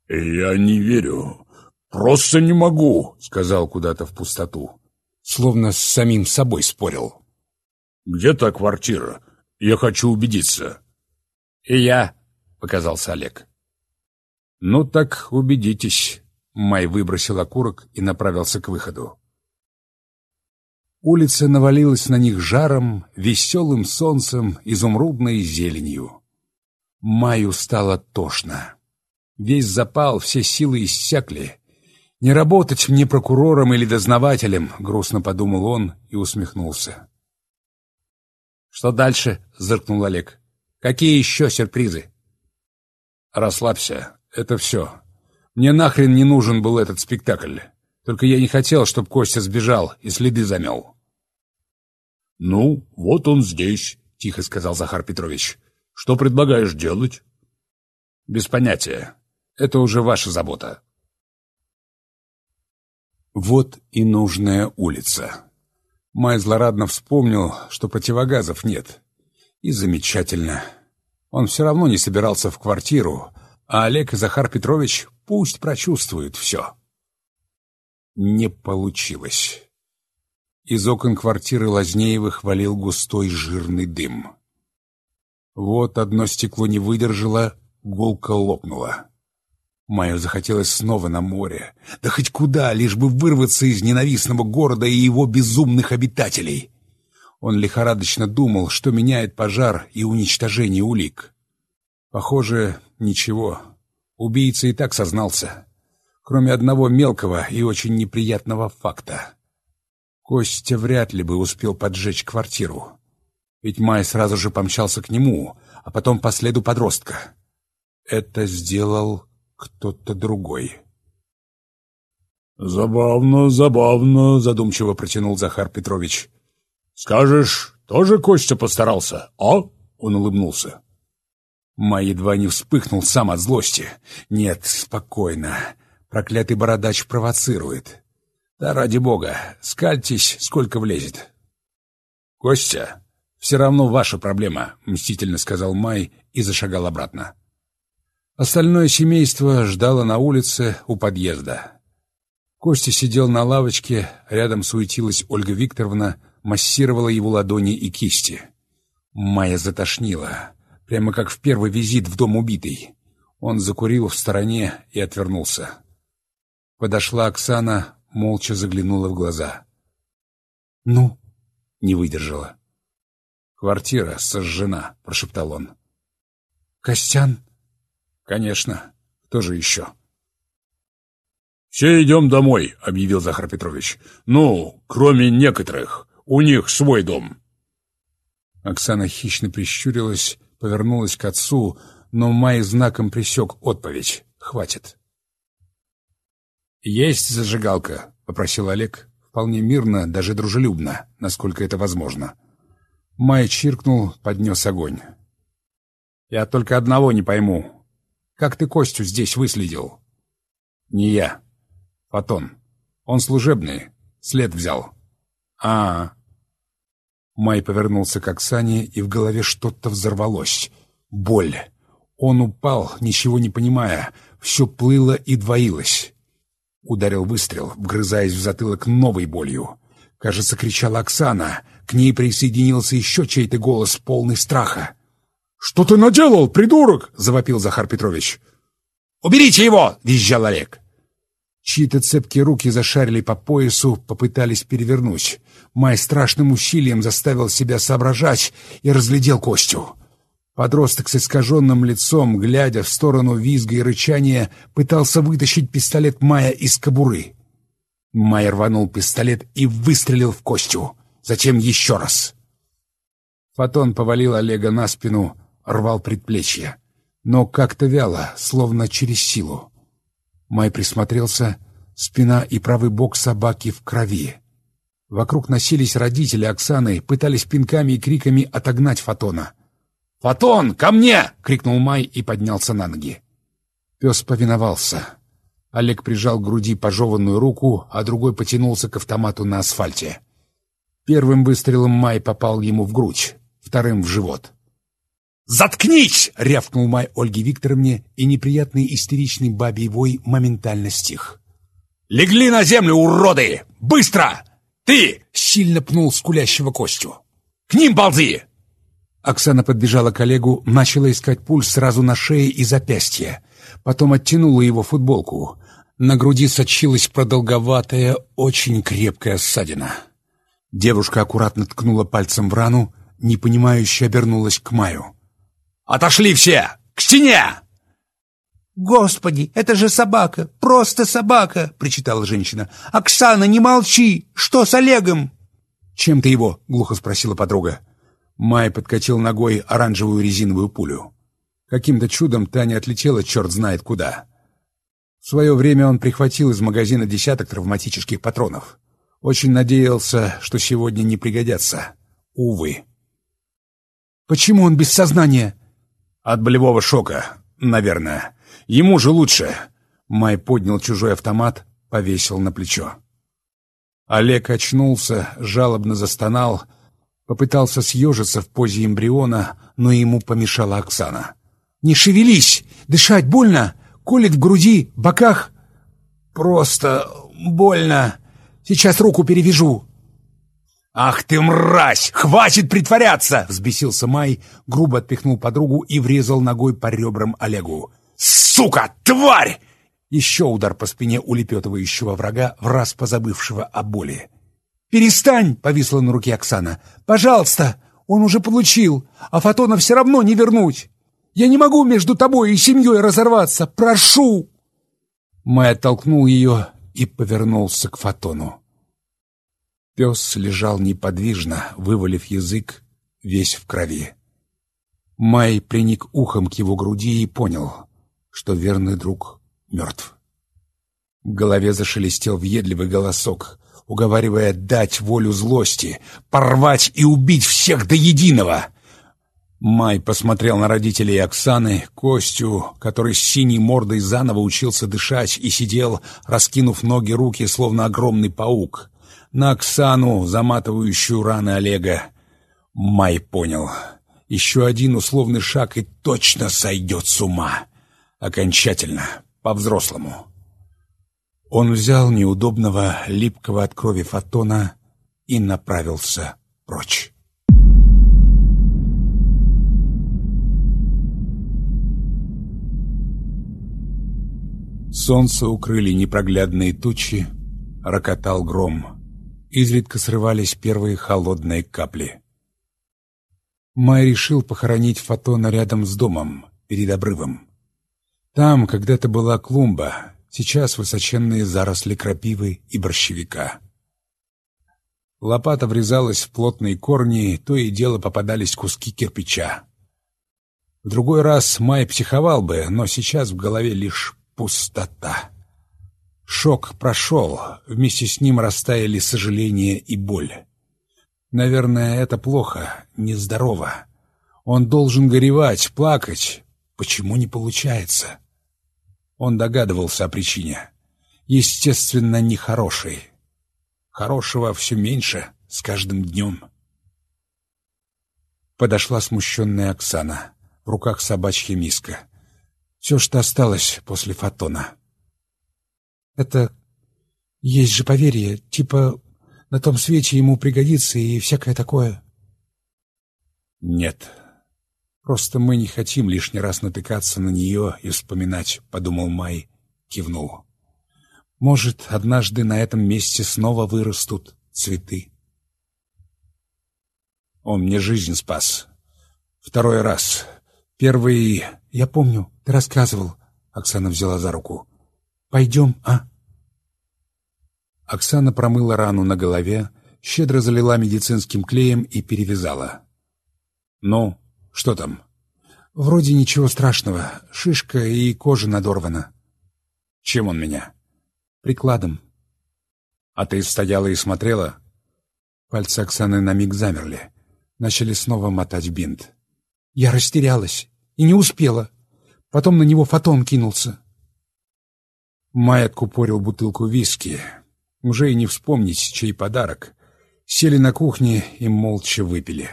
S3: «Я не верю. Просто не могу», — сказал куда-то в пустоту.
S1: Словно с самим собой спорил.
S3: «Где та квартира? Я хочу убедиться».
S1: «И я», — показался Олег. «Ну так убедитесь». Май выбросил окурок и направился к выходу. Улица навалилась на них жаром, веселым солнцем, изумрудной зеленью. Маю стало тошно. Весь запал, все силы иссякли. «Не работать мне прокурором или дознавателем», — грустно подумал он и усмехнулся. «Что дальше?» — зыркнул Олег. «Какие еще сюрпризы?» «Расслабься. Это все. Мне нахрен не нужен был этот спектакль. Только я не хотел, чтобы Костя сбежал и следы замел».
S3: «Ну, вот он здесь», — тихо сказал Захар Петрович. «Что предлагаешь делать?»
S1: «Без понятия. Это уже ваша забота». Вот и нужная улица. Май злорадно вспомнил, что противогазов нет. И замечательно. Он все равно не собирался в квартиру, а Олег и Захар Петрович пусть прочувствуют все. Не получилось. Из окон квартиры Лазнеевых валил густой жирный дым. Вот одно стекло не выдержало, гулко лопнуло. Майю захотелось снова на море. Да хоть куда, лишь бы вырваться из ненавистного города и его безумных обитателей. Он лихорадочно думал, что меняет пожар и уничтожение улик. Похоже, ничего. Убийца и так сознался. Кроме одного мелкого и очень неприятного факта. Костя вряд ли бы успел поджечь квартиру. Ведь Май сразу же помчался к нему, а потом по следу подростка. Это сделал кто-то другой.
S3: «Забавно, забавно», — задумчиво протянул Захар Петрович. «Скажешь, тоже Костя постарался, а?» — он улыбнулся.
S1: Май едва не вспыхнул сам от злости. «Нет, спокойно. Проклятый бородач провоцирует. Да ради бога, скальтесь, сколько влезет». «Костя, все равно ваша проблема», — мстительно сказал Май и зашагал обратно. Остальное семейство ждало на улице у подъезда. Костя сидел на лавочке, рядом суетилась Ольга Викторовна, массировала его ладони и кисти. Майя затошнила, прямо как в первый визит в дом убитой. Он закурил в стороне и отвернулся. Подошла Оксана, молча заглянула в глаза.
S2: «Ну?»
S1: — не выдержала. «Квартира сожжена», — прошептал он.
S2: «Костян?»
S1: «Конечно. Кто же еще?»
S3: «Все идем домой», — объявил Захар Петрович. «Ну, кроме некоторых. У них свой дом».
S1: Оксана хищно прищурилась, повернулась к отцу, но Май знаком присек отповедь. «Хватит». «Есть зажигалка?» — попросил Олег, вполне мирно, даже дружелюбно, насколько это возможно. Май чиркнул, поднес огонь. «Я только одного не пойму. Как ты Костю здесь выследил?» «Не я», Фотон. Он служебный. След взял. А, -а, -а. Май повернулся к Оксане, и в голове что-то взорвалось. Боль. Он упал, ничего не понимая. Все плыло и двоилось. Ударил выстрел, вгрызаясь в затылок новой болью. Кажется, кричала Оксана. К ней присоединился еще чей-то голос, полный страха.
S3: «Что ты наделал, придурок?»
S1: — завопил Захар Петрович. «Уберите его!» — визжал Олег. Чьи-то цепкие руки зашарили по поясу, попытались перевернуть. Май страшным усилием заставил себя соображать и разглядел Костю. Подросток с искаженным лицом, глядя в сторону визга и рычания, пытался вытащить пистолет Мая из кобуры. Май рванул пистолет и выстрелил в Костю. Затем еще раз. Фотон повалил Олега на спину, рвал предплечье. Но как-то вяло, словно через силу. Май присмотрелся, спина и правый бок собаки в крови. Вокруг носились родители Оксаны, пытались пинками и криками отогнать Фотона. «Фотон, ко мне!» — крикнул Май и поднялся на ноги. Пес повиновался. Олег прижал к груди пожеванную руку, а другой потянулся к автомату на асфальте. Первым выстрелом Май попал ему в грудь, вторым — в живот. «Заткнись!» — рявкнул Май Ольге Викторовне, и неприятный истеричный бабий вой моментально стих. «Легли на землю, уроды! Быстро! Ты!» — сильно пнул скулящего Костю. «К ним ползи!» Оксана подбежала к Олегу, начала искать пульс сразу на шее и запястье. Потом оттянула его футболку. На груди сочилась продолговатая, очень крепкая ссадина. Девушка аккуратно ткнула пальцем в рану, непонимающе обернулась к Маю. Отошли все! К стене!»
S2: «Господи, это же собака! Просто собака!» — причитала женщина. «Оксана, не молчи! Что с Олегом?»
S1: «Чем ты его?» — глухо спросила подруга. Май подкатил ногой оранжевую резиновую пулю. Каким-то чудом Таня отлетела черт знает куда. В свое время он прихватил из магазина десяток травматических патронов. Очень надеялся, что сегодня не пригодятся. Увы.
S2: «Почему он без сознания?»
S1: От болевого шока, наверное. Ему же лучше. Май поднял чужой автомат, повесил на плечо. Олег очнулся, жалобно застонал, попытался съежиться в позе эмбриона, но ему помешала Оксана.
S2: «Не шевелись! Дышать больно! Колет в груди, боках!» «Просто больно! Сейчас руку перевяжу!»
S1: «Ах ты мразь! Хватит притворяться!» — взбесился Май, грубо отпихнул подругу и врезал ногой по ребрам Олегу. «Сука! Тварь!» Еще удар по спине улепетывающего врага, в раз позабывшего о боли.
S2: «Перестань!» — повисла на руке Оксана. «Пожалуйста! Он уже получил, а Фотона все равно не вернуть!» Я не могу между тобой и семьей разорваться! Прошу!»
S1: Май оттолкнул ее и повернулся к Фотону. Пес лежал неподвижно, вывалив язык, весь в крови. Май приник ухом к его груди и понял, что верный друг мертв. В голове зашелестел въедливый голосок, уговаривая дать волю злости, порвать и убить всех до единого. Май посмотрел на родителей Оксаны, Костю, который с синей мордой заново учился дышать и сидел, раскинув ноги руки, словно огромный паук. На Оксану, заматывающую раны Олега. Май понял. Еще один условный шаг и точно сойдет с ума. Окончательно, по-взрослому. Он взял неудобного, липкого от крови фотона и направился прочь. Солнце укрыли непроглядные тучи, рокотал гром. Изредка срывались первые холодные капли. Май решил похоронить Фотона рядом с домом, перед обрывом. Там когда-то была клумба, сейчас высоченные заросли крапивы и борщевика. Лопата врезалась в плотные корни, то и дело попадались куски кирпича. В другой раз Май психовал бы, но сейчас в голове лишь пустота. Шок прошел, вместе с ним растаяли сожаление и боль. Наверное, это плохо, нездорово. Он должен горевать, плакать. Почему не получается? Он догадывался о причине. Естественно, нехорошей. Хорошего все меньше с каждым днем. Подошла смущенная Оксана. В руках собачья миска. Все, что осталось после фотона.
S2: Это есть же поверье, типа на том свете ему пригодится и всякое такое.
S1: Нет, просто мы не хотим лишний раз натыкаться на нее и вспоминать, подумал Май, кивнул. Может, однажды на этом месте снова вырастут цветы. Он мне жизнь спас. Второй раз. Первый...
S2: Я помню, ты рассказывал. Оксана взяла за руку. Пойдем, а?
S1: Оксана промыла рану на голове, щедро залила медицинским клеем и перевязала. «Ну, что там?»
S2: «Вроде ничего страшного. Шишка и кожа надорвана».
S1: «Чем он меня?»
S2: «Прикладом».
S1: «А ты стояла и смотрела?»
S2: Пальцы Оксаны на миг замерли. Начали снова мотать бинт. Я растерялась и не успела. Потом на него фотон кинулся.
S1: Май откупорил бутылку виски. Уже и не вспомнить, чей подарок. Сели на кухне и молча выпили.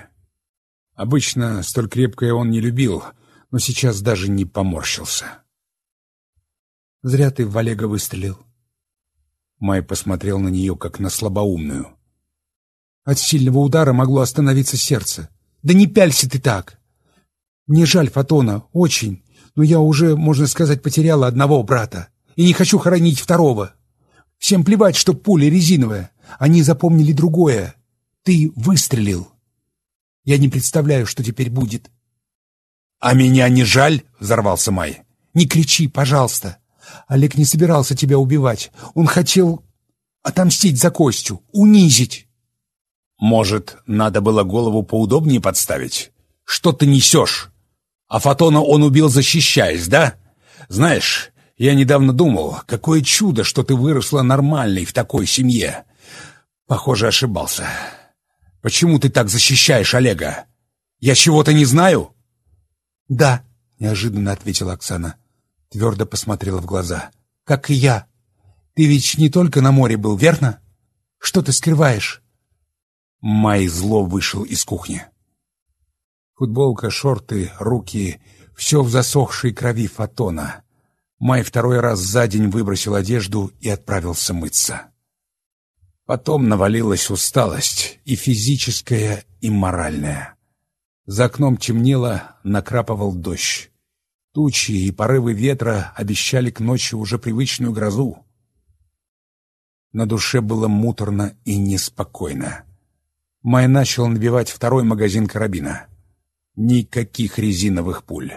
S1: Обычно столь крепкое он не любил, но сейчас даже не поморщился.
S2: «Зря ты в Олега выстрелил».
S1: Май посмотрел на нее, как на слабоумную.
S2: «От сильного удара могло остановиться сердце. Да не пялься ты так! Мне жаль Фотона, очень, но я уже, можно сказать, потеряла одного брата и не хочу хоронить второго. Всем плевать, что пуля резиновая. Они запомнили другое. Ты выстрелил. Я не представляю, что теперь будет.
S1: — А меня не жаль? — взорвался Май.
S2: — Не кричи, пожалуйста. Олег не собирался тебя убивать. Он хотел отомстить за Костю, унизить.
S1: — Может, надо было голову поудобнее подставить? Что ты несешь? А Фотона он убил, защищаясь, да? Знаешь, я недавно думал, какое чудо, что ты выросла нормальной в такой семье. Похоже, ошибался. Почему ты так защищаешь Олега? Я чего-то не знаю?»
S2: «Да», — неожиданно ответила Оксана. Твердо посмотрела в глаза. «Как и я. Ты ведь не только на море был, верно? Что ты скрываешь?»
S1: Май зло вышел из кухни. Футболка, шорты, руки — все в засохшей крови фотона. Май второй раз за день выбросил одежду и отправился мыться. Потом навалилась усталость, и физическая, и моральная. За окном темнело, накрапывал дождь. Тучи и порывы ветра обещали к ночи уже привычную грозу. На душе было муторно и неспокойно. Май начал набивать второй магазин карабина. Никаких резиновых пуль.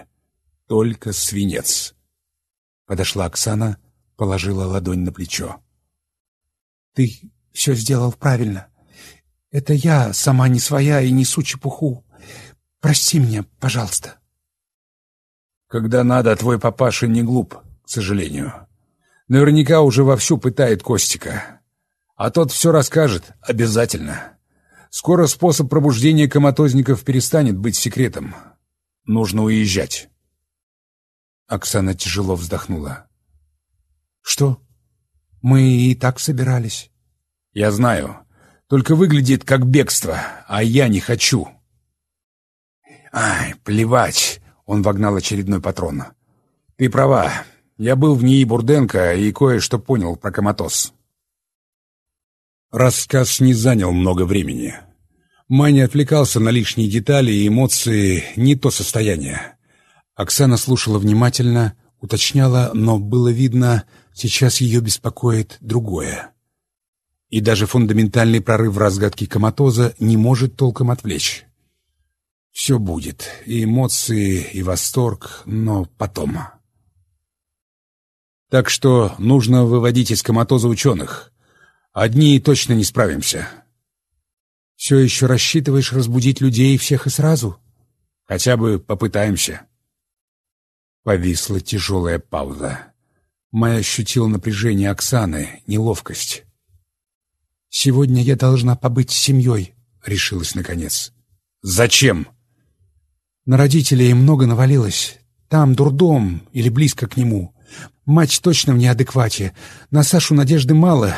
S1: только свинец.
S2: Подошла Оксана, положила ладонь на плечо. «Ты все сделал правильно. Это я сама не своя и несу чепуху. Прости меня, пожалуйста».
S1: «Когда надо, твой папаша не глуп, к сожалению. Наверняка уже вовсю пытает Костика. А тот все расскажет, обязательно. Скоро способ пробуждения коматозников перестанет быть секретом. Нужно уезжать».
S2: Оксана тяжело вздохнула. «Что? Мы и так собирались».
S1: «Я знаю. Только выглядит как бегство, а я не хочу». «Ай, плевать!» — он вогнал очередной патрон. «Ты права. Я был в НИИ Бурденко и кое-что понял про коматоз». Рассказ не занял много времени. Маня отвлекался на лишние детали и эмоции, не то состояние.
S2: Оксана слушала внимательно, уточняла, но было видно, сейчас ее беспокоит другое. И даже фундаментальный прорыв в разгадке коматоза не может толком отвлечь. Все будет, и эмоции, и восторг, но потом.
S1: Так что нужно выводить из коматоза ученых. Одни точно не справимся.
S2: Все еще рассчитываешь разбудить людей всех и сразу?
S1: Хотя бы попытаемся.
S2: Повисла тяжелая пауза. Майя ощутила напряжение Оксаны, неловкость. «Сегодня я должна побыть с семьей», — решилась наконец.
S1: «Зачем?»
S2: «На родителей много навалилось. Там дурдом или близко к нему. Мать точно в неадеквате. На Сашу надежды мало.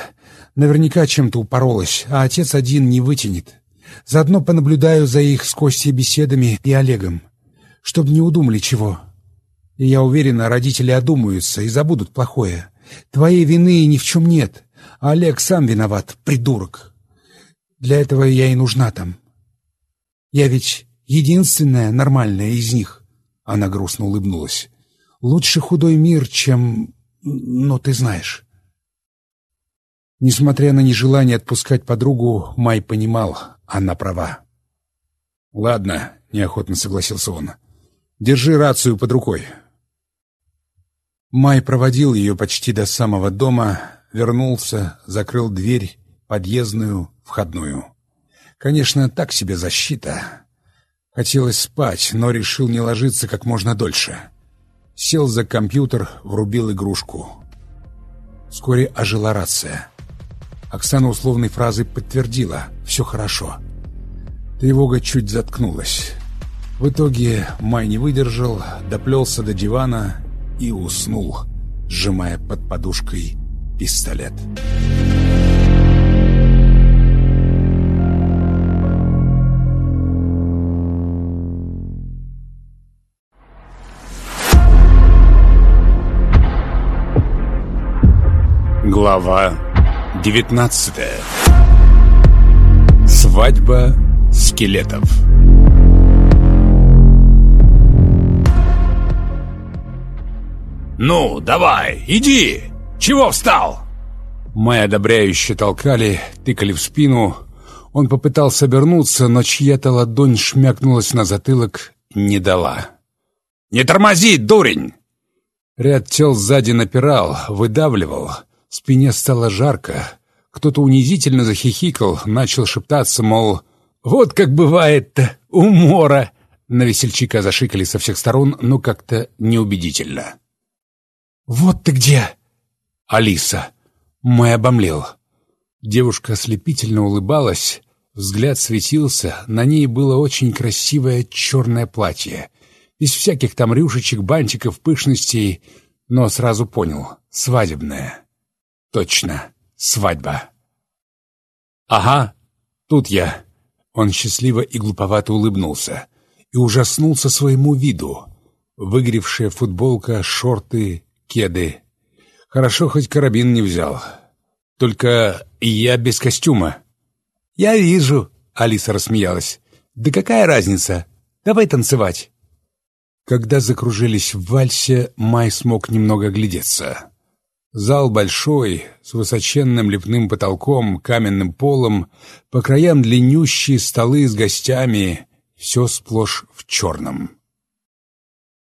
S2: Наверняка чем-то упоролась, а отец один не вытянет. Заодно понаблюдаю за их с Костей беседами и Олегом, чтобы не удумали чего. И я уверена, родители одумаются и забудут плохое. Твоей вины ни в чем нет, Олег сам виноват, придурок. Для этого я и нужна там. Я ведь единственная нормальная из них. Она грустно улыбнулась. Лучше худой мир, чем... Ну, ты знаешь. Несмотря на нежелание отпускать подругу, Май понимал, она права.
S1: «Ладно», — неохотно согласился он. «Держи рацию под рукой».
S2: Май проводил ее почти до самого дома, вернулся, закрыл дверь, подъездную, входную. Конечно, так себе защита. Хотелось спать, но решил не ложиться как можно дольше. Сел за компьютер, врубил игрушку. Вскоре ожила рация. Оксана условной фразой подтвердила «все хорошо». Тревога чуть заткнулась. В итоге Май не выдержал, доплелся до дивана и уснул, сжимая под подушкой пистолет.
S1: Глава 19 Свадьба скелетов «Ну, давай, иди! Чего встал?»
S2: Мы одобряюще толкали, тыкали в спину. Он попытался обернуться, но чья-то ладонь шмякнулась на затылок, не дала.
S1: «Не тормози, дурень!»
S2: Ряд тел сзади напирал, выдавливал — Спине стало жарко. Кто-то унизительно захихикал, начал шептаться, мол, «Вот как бывает-то, умора!» На весельчака зашикали со всех сторон, но как-то неубедительно. «Вот ты где!» «Алиса!» Мой обомлел. Девушка ослепительно улыбалась, взгляд светился, на ней было очень красивое черное платье, без всяких там рюшечек, бантиков, пышностей, но сразу понял — свадебное. Точно, свадьба. Ага, тут я. Он счастливо и глуповато улыбнулся и ужаснулся своему виду. Выгревшая футболка, шорты, кеды. Хорошо, хоть карабин не взял. Только я без костюма. «Я вижу», — Алиса рассмеялась. «Да какая разница? Давай танцевать». Когда закружились в вальсе, Май смог немного глядеться. Зал большой, с высоченным лепным потолком, каменным полом, по краям длиннющие столы с гостями, все сплошь в черном.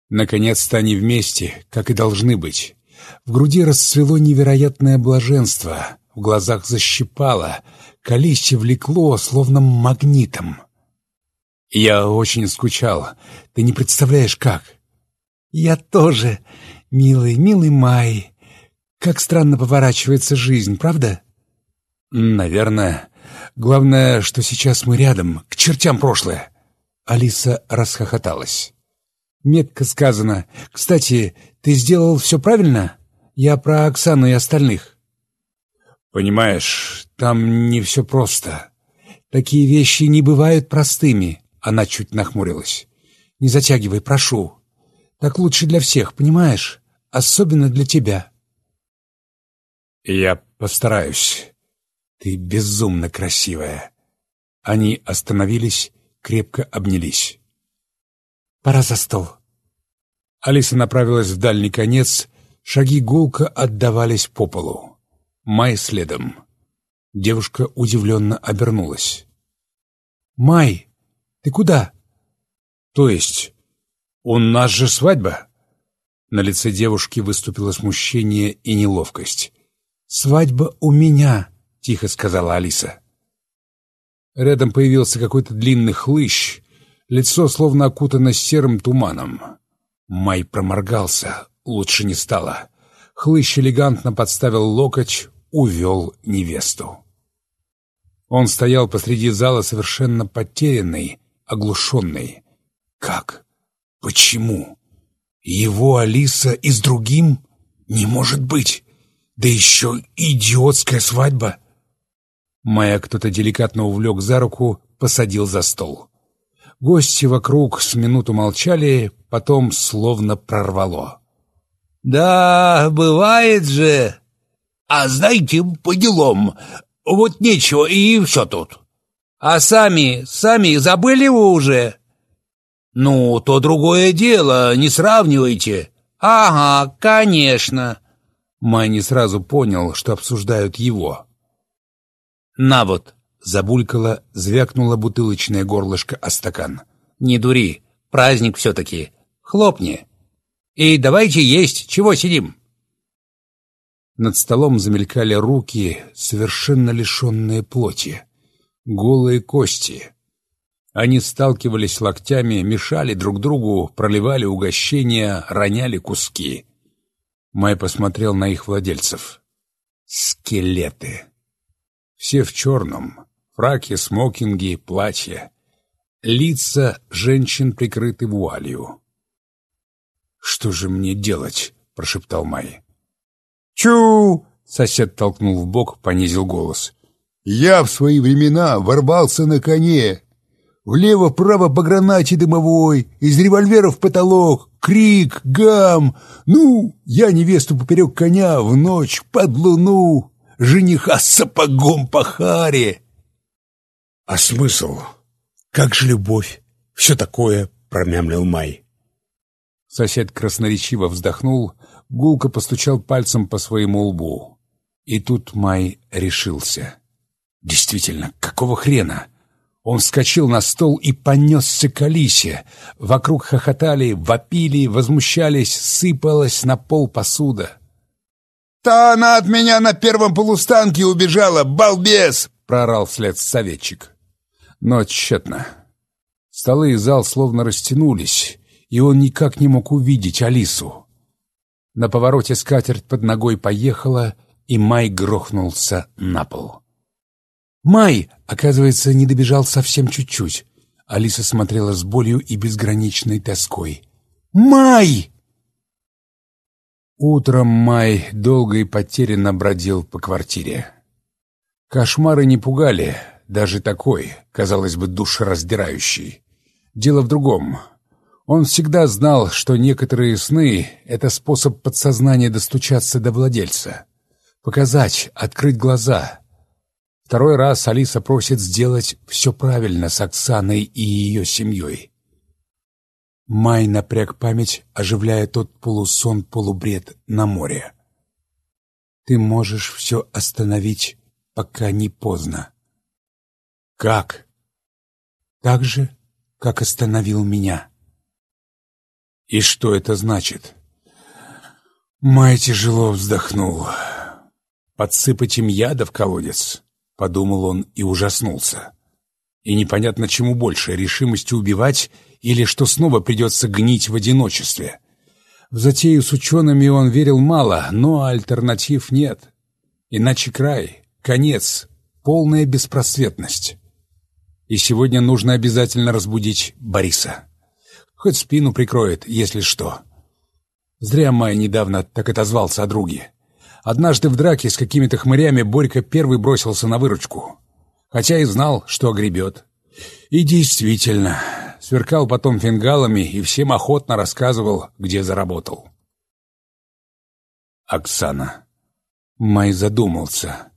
S1: Наконец-то они вместе, как и должны быть. В груди расцвело невероятное блаженство, в глазах защипало, колище влекло, словно магнитом. «Я очень скучал. Ты не представляешь, как».
S2: «Я тоже, милый, милый Май. Как странно поворачивается жизнь, правда?»
S1: «Наверное. Главное, что сейчас мы рядом. К чертям прошлое!» Алиса расхохоталась.
S2: «Метко сказано. Кстати, ты сделал все правильно? Я про Оксану и остальных».
S1: «Понимаешь, там не все просто.
S2: Такие вещи не бывают простыми». Она чуть нахмурилась. «Не затягивай, прошу. Так лучше для всех, понимаешь? Особенно для тебя».
S1: «Я постараюсь. Ты безумно красивая». Они остановились, крепко обнялись.
S2: «Пора за стол».
S1: Алиса направилась в дальний конец, шаги гулко отдавались по полу. Май следом. Девушка удивленно обернулась.
S2: «Май, ты куда?»
S1: «То есть, у нас же свадьба?» На лице девушки выступило смущение и неловкость.
S2: «Свадьба у меня», — тихо сказала Алиса.
S1: Рядом появился какой-то длинный хлыщ, лицо словно окутано серым туманом. Май проморгался, лучше не стало. Хлыщ элегантно подставил локоть, увел невесту. Он стоял посреди зала совершенно потерянный, оглушенный. Как? Почему? Его Алиса и с другим? Не может быть! Да еще идиотская свадьба! Майя кто-то деликатно увлек за руку, посадил за стол. Гости вокруг с минуту молчали, потом словно прорвало.
S4: «Да, бывает же. А знаете, по делам. Вот нечего, и все тут. А сами, сами забыли вы уже?» «Ну, то другое дело, не сравнивайте». «Ага, конечно».
S1: Май не сразу понял, что обсуждают его.
S4: «На вот», —
S1: забулькала, звякнула бутылочное горлышко о стакан.
S4: «Не дури, праздник все-таки. Хлопни. И давайте есть, чего сидим?»
S1: Над столом замелькали руки, совершенно лишенные плоти. Голые кости, они сталкивались локтями, мешали друг другу, проливали угощения, роняли куски. Май посмотрел на их владельцев. Скелеты. Все в черном. Фраки, смокинги, платья. Лица женщин прикрыты вуалью. «Что же мне делать?» — прошептал Май.
S3: «Чу!»
S1: — сосед толкнул в бок, понизил голос.
S3: «Я в свои времена ворвался на коне, Влево-вправо по гранате дымовой, из револьвера в потолок, крик, гам. Ну, я невесту поперек коня в ночь под луну, жениха с сапогом по харе.
S1: А смысл? Как же любовь? Все такое, промямлил Май. Сосед красноречиво вздохнул, гулко постучал пальцем по своему лбу. И тут Май решился. Действительно, какого хрена? Он вскочил на стол и понесся к Алисе. Вокруг хохотали, вопили, возмущались, сыпалась на пол посуда.
S3: «Та она от меня на первом полустанке убежала, балбес!»
S1: — прорал вслед советчик. Но тщетно. Столы и зал словно растянулись, и он никак не мог увидеть Алису. На повороте скатерть под ногой поехала, и Май грохнулся на пол.
S2: «Май!» Оказывается, не добежал совсем чуть-чуть. Алиса смотрела с болью и безграничной тоской. «Май!»
S1: Утром Май долго и потерянно бродил по квартире. Кошмары не пугали, даже такой, казалось бы, душераздирающий. Дело в другом. Он всегда знал, что некоторые сны — это способ подсознания достучаться до владельца. Показать, открыть глаза — Второй раз Алиса просит сделать все правильно с Оксаной и ее семьей. Май напряг память, оживляя тот полусон-полубред на море. «Ты можешь все остановить, пока не поздно». «Как?» «Так же, как остановил меня». И что это значит? Май тяжело вздохнул. Подсыпать им яда в колодец, подумал он и ужаснулся. И непонятно чему больше, решимости убивать или что снова придется гнить в одиночестве. В затею с учеными он верил мало, но альтернатив нет. Иначе край, конец, полная беспросветность. И сегодня нужно обязательно разбудить Бориса. Хоть спину прикроет, если что. Зря Майя недавно так отозвался о друге. Однажды в драке с какими-то хмырями Борька первый бросился на выручку. Хотя и знал, что огребет. И действительно, сверкал потом фингалами и всем охотно рассказывал, где заработал. Оксана. Май задумался.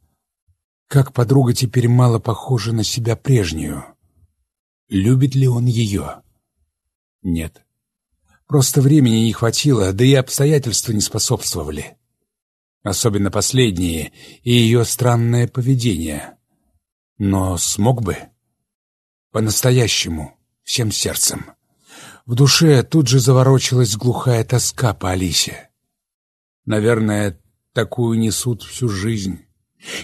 S1: Как подруга теперь мало похожа на себя прежнюю. Любит ли он ее? Нет. Просто времени не хватило, да и обстоятельства не способствовали. Особенно последние и ее странное поведение. Но смог бы? По-настоящему, всем сердцем. В душе тут же заворочилась глухая тоска по Алисе. Наверное, такую несут всю жизнь.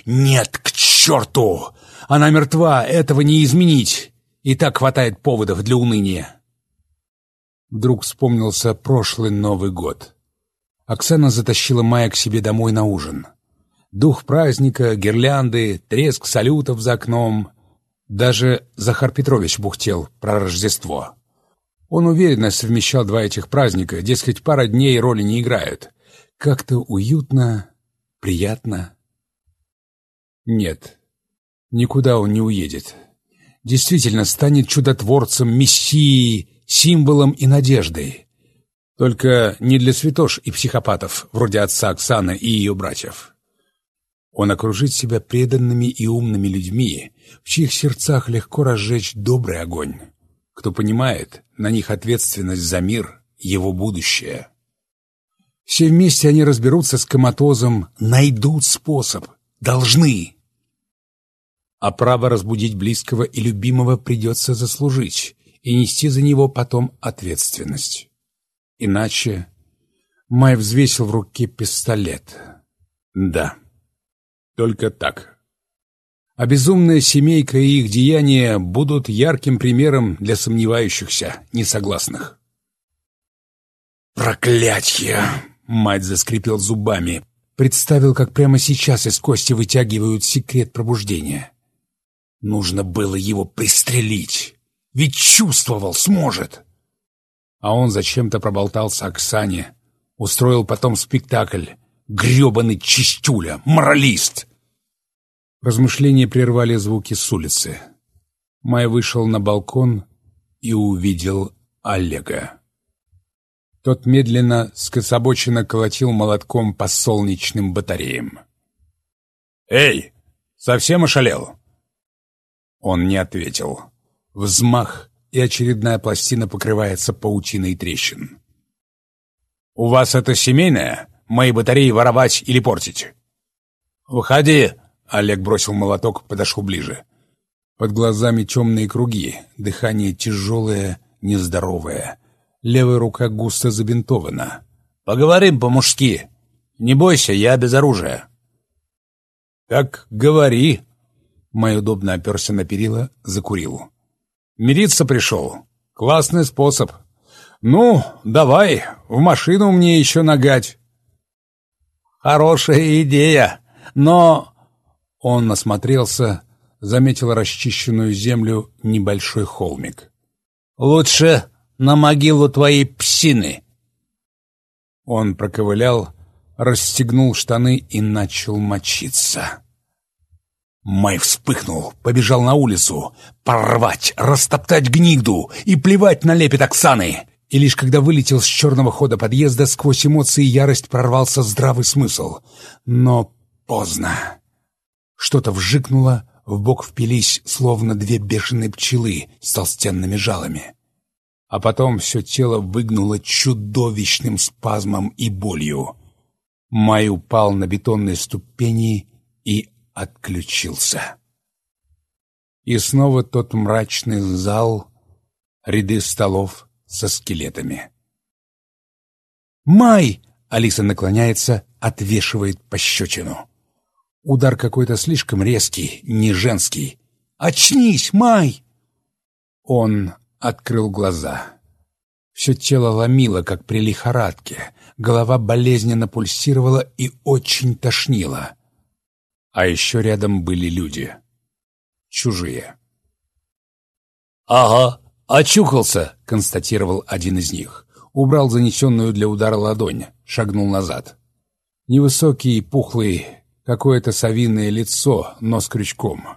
S1: «Нет, к черту! Она мертва, этого не изменить! И так хватает поводов для уныния!» Вдруг вспомнился прошлый Новый год. Оксана затащила Майя к себе домой на ужин. Дух праздника, гирлянды, треск салютов за окном. Даже Захар Петрович бухтел про Рождество. Он уверенно совмещал два этих праздника, дескать, пара дней роли не играют. Как-то уютно, приятно. Нет, никуда он не уедет. Действительно станет чудотворцем, мессией, символом и надеждой. Только не для святош и психопатов, вроде отца Оксаны и ее братьев. Он окружит себя преданными и умными людьми, в чьих сердцах легко разжечь добрый огонь. Кто понимает, на них ответственность за мир, его будущее. Все вместе они разберутся с коматозом, найдут способ, должны а право разбудить близкого и любимого придется заслужить и нести за него потом ответственность. Иначе Май взвесил в руке пистолет. Да, только так. А безумная семейка и их деяния будут ярким примером для сомневающихся, несогласных. «Проклятье!» — мать заскрипел зубами. Представил, как прямо сейчас из кости вытягивают секрет пробуждения. Нужно было его пристрелить. Ведь чувствовал, сможет. А он зачем-то проболтался Оксане. Устроил потом спектакль. грёбаный чистюля, моралист. Размышления прервали звуки с улицы. Май вышел на балкон и увидел Олега. Тот медленно, скособоченно колотил молотком по солнечным батареям. «Эй, совсем ошалел?» Он не ответил. Взмах, и очередная пластина покрывается паутиной трещин. «У вас это семейное? Мои батареи воровать или портить?» «Выходи!» — Олег бросил молоток, подошел ближе. Под глазами темные круги, дыхание тяжелое, нездоровое. Левая рука густо забинтована. «Поговорим по-мужски. Не бойся, я без оружия». «Как говори», Май удобно оперся на перила, закурил. «Мириться пришел. Классный способ. Ну, давай, в машину мне еще нагать». «Хорошая идея, но...» Он осмотрелся, заметил расчищенную землю небольшой холмик. «Лучше на могилу твоей псины». Он проковылял, расстегнул штаны и начал мочиться. Май вспыхнул, побежал на улицу. Порвать, растоптать гниду и плевать на лепет Оксаны. И лишь когда вылетел с черного хода подъезда, сквозь эмоции и ярость прорвался здравый смысл. Но поздно. Что-то вжикнуло, в бок впились, словно две бешеные пчелы с толстенными жалами. А потом все тело выгнуло чудовищным спазмом и болью. Май упал на бетонные ступени и отключился. И снова тот мрачный зал, ряды столов со скелетами.
S2: «Май!» — Алиса наклоняется, отвешивает пощечину. Удар какой-то слишком резкий, не женский. «Очнись, Май!» Он открыл глаза. Все тело ломило, как при лихорадке. Голова болезненно пульсировала и очень тошнило. А еще рядом были люди. Чужие.
S4: «Ага, очухался», —
S2: констатировал один из них. Убрал занесенную для удара ладонь, шагнул назад. Невысокий, пухлый, какое-то совиное лицо, но с крючком.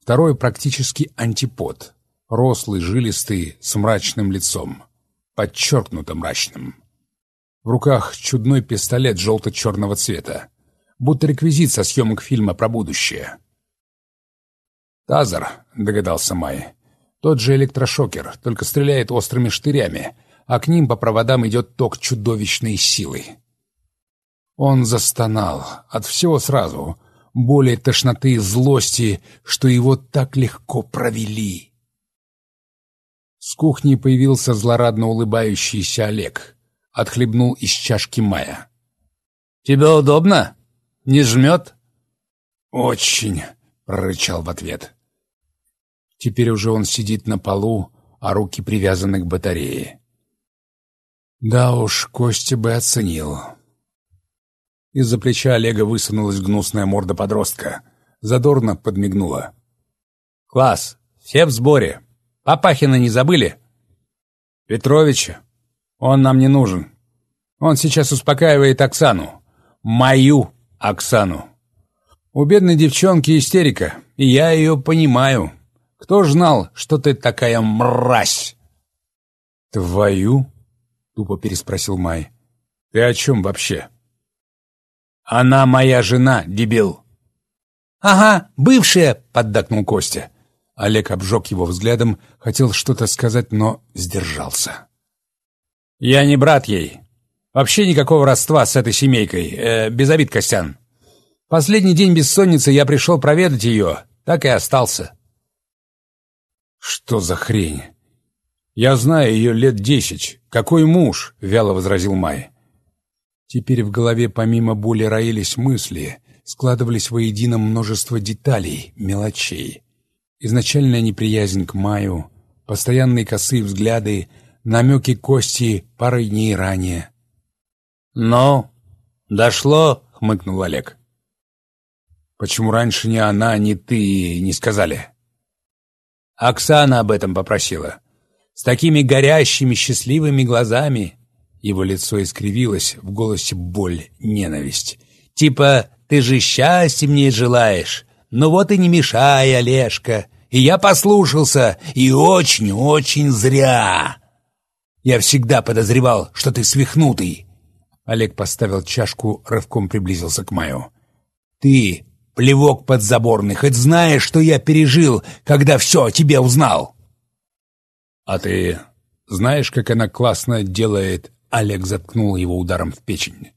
S2: Второй практически антипод. Рослый, жилистый, с мрачным лицом. Подчеркнуто мрачным. В руках чудной пистолет желто-черного цвета. Будто реквизит со съемок фильма про будущее. «Тазер», — догадался Май. «Тот же электрошокер, только стреляет острыми штырями, а к ним по проводам идет ток чудовищной силы». Он застонал от всего сразу, боли, тошноты и злости, что его так легко провели. С кухни появился злорадно улыбающийся Олег. Отхлебнул из чашки Мая.
S4: «Тебе удобно? Не жмет?»
S2: «Очень», — прорычал в ответ. Теперь уже он сидит на полу, а руки привязаны к батарее. Да уж, Костя бы оценил. Из-за плеча Олега высунулась гнусная морда подростка. Задорно подмигнула.
S4: «Класс! Все в сборе! Папахина не забыли?»
S2: «Петровича? Он нам не нужен. Он сейчас успокаивает Оксану. Мою Оксану. У бедной девчонки истерика, и я ее понимаю. Кто ж знал, что ты такая мразь?» «Твою?» — тупо переспросил Май. «Ты о чем вообще?» «Она моя жена, дебил!»
S4: «Ага, бывшая!» — поддакнул
S2: Костя. Олег обжег его взглядом, хотел что-то сказать, но сдержался. «Я не брат ей. Вообще никакого родства с этой семейкой. Э, без обид, Костян. Последний день бессонницы я пришел проведать ее, так и остался». «Что за хрень? Я знаю ее лет десять. Какой муж?» — вяло возразил Май. Теперь в голове помимо боли роились мысли, складывались воедино множество деталей, мелочей. Изначальная неприязнь к Маю, постоянные косые взгляды, намеки Кости парой дней ранее.
S4: «Ну, дошло?» — хмыкнул Олег.
S2: «Почему раньше ни она, ни ты не сказали?»
S4: Оксана об этом попросила. С такими горящими, счастливыми глазами.
S2: Его лицо искривилось, в голосе боль, ненависть.
S4: «Типа, ты же счастья мне желаешь. Ну вот и не мешай, Олежка. И я послушался, и очень-очень зря. Я всегда подозревал, что ты свихнутый».
S2: Олег поставил чашку, рывком приблизился к Маю.
S4: «Ты, плевок подзаборный, хоть знаешь, что я пережил, когда все о тебе узнал?»
S2: «А ты знаешь, как она классно делает Олег заткнул его ударом в печень.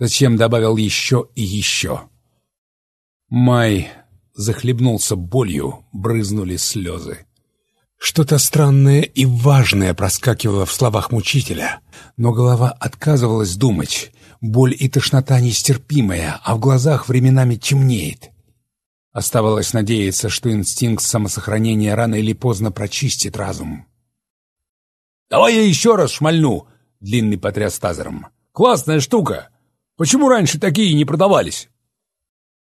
S2: Затем добавил еще и еще. Май захлебнулся болью, брызнули слезы. Что-то странное и важное проскакивало в словах мучителя, но голова отказывалась думать. Боль и тошнота нестерпимая, а в глазах временами темнеет. Оставалось надеяться, что инстинкт самосохранения рано или поздно прочистит разум.
S3: «Давай я еще раз шмальну!» Длинный потряс тазером. «Классная штука! Почему раньше такие не продавались?»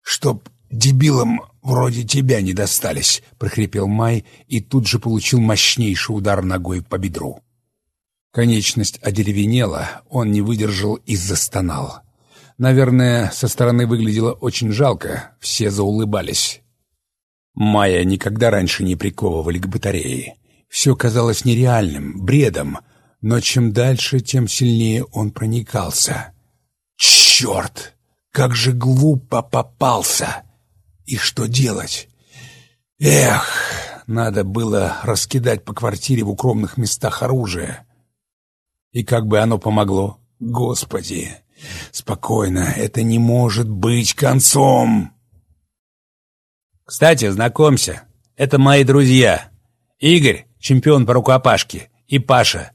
S2: «Чтоб дебилам вроде тебя не достались», — прохрипел Май и тут же получил мощнейший удар ногой по бедру. Конечность одеревенела, он не выдержал и застонал. Наверное, со стороны выглядело очень жалко, все заулыбались. Майя никогда раньше не приковывали к батарее. Все казалось нереальным, бредом, но чем дальше, тем сильнее он проникался. «Черт! Как же глупо попался! И что делать? Эх, надо было раскидать по квартире в укромных местах оружие. И как бы оно помогло? Господи! Спокойно, это не может быть концом!»
S4: «Кстати, знакомься, это мои друзья. Игорь, чемпион по рукопашке, и Паша,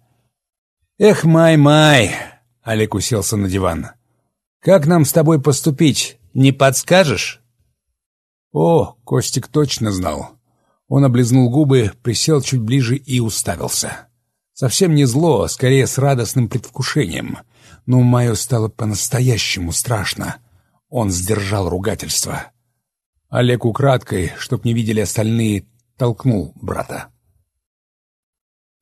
S4: Эх, Май-Май,
S1: Олег уселся на диван. «Как нам с тобой поступить, не подскажешь?» О, Костик точно знал. Он облизнул губы, присел чуть ближе и уставился. Совсем не зло, скорее с радостным предвкушением. Но Майо стало по-настоящему страшно. Он сдержал ругательство. Олег украдкой, чтоб не видели остальные, толкнул брата.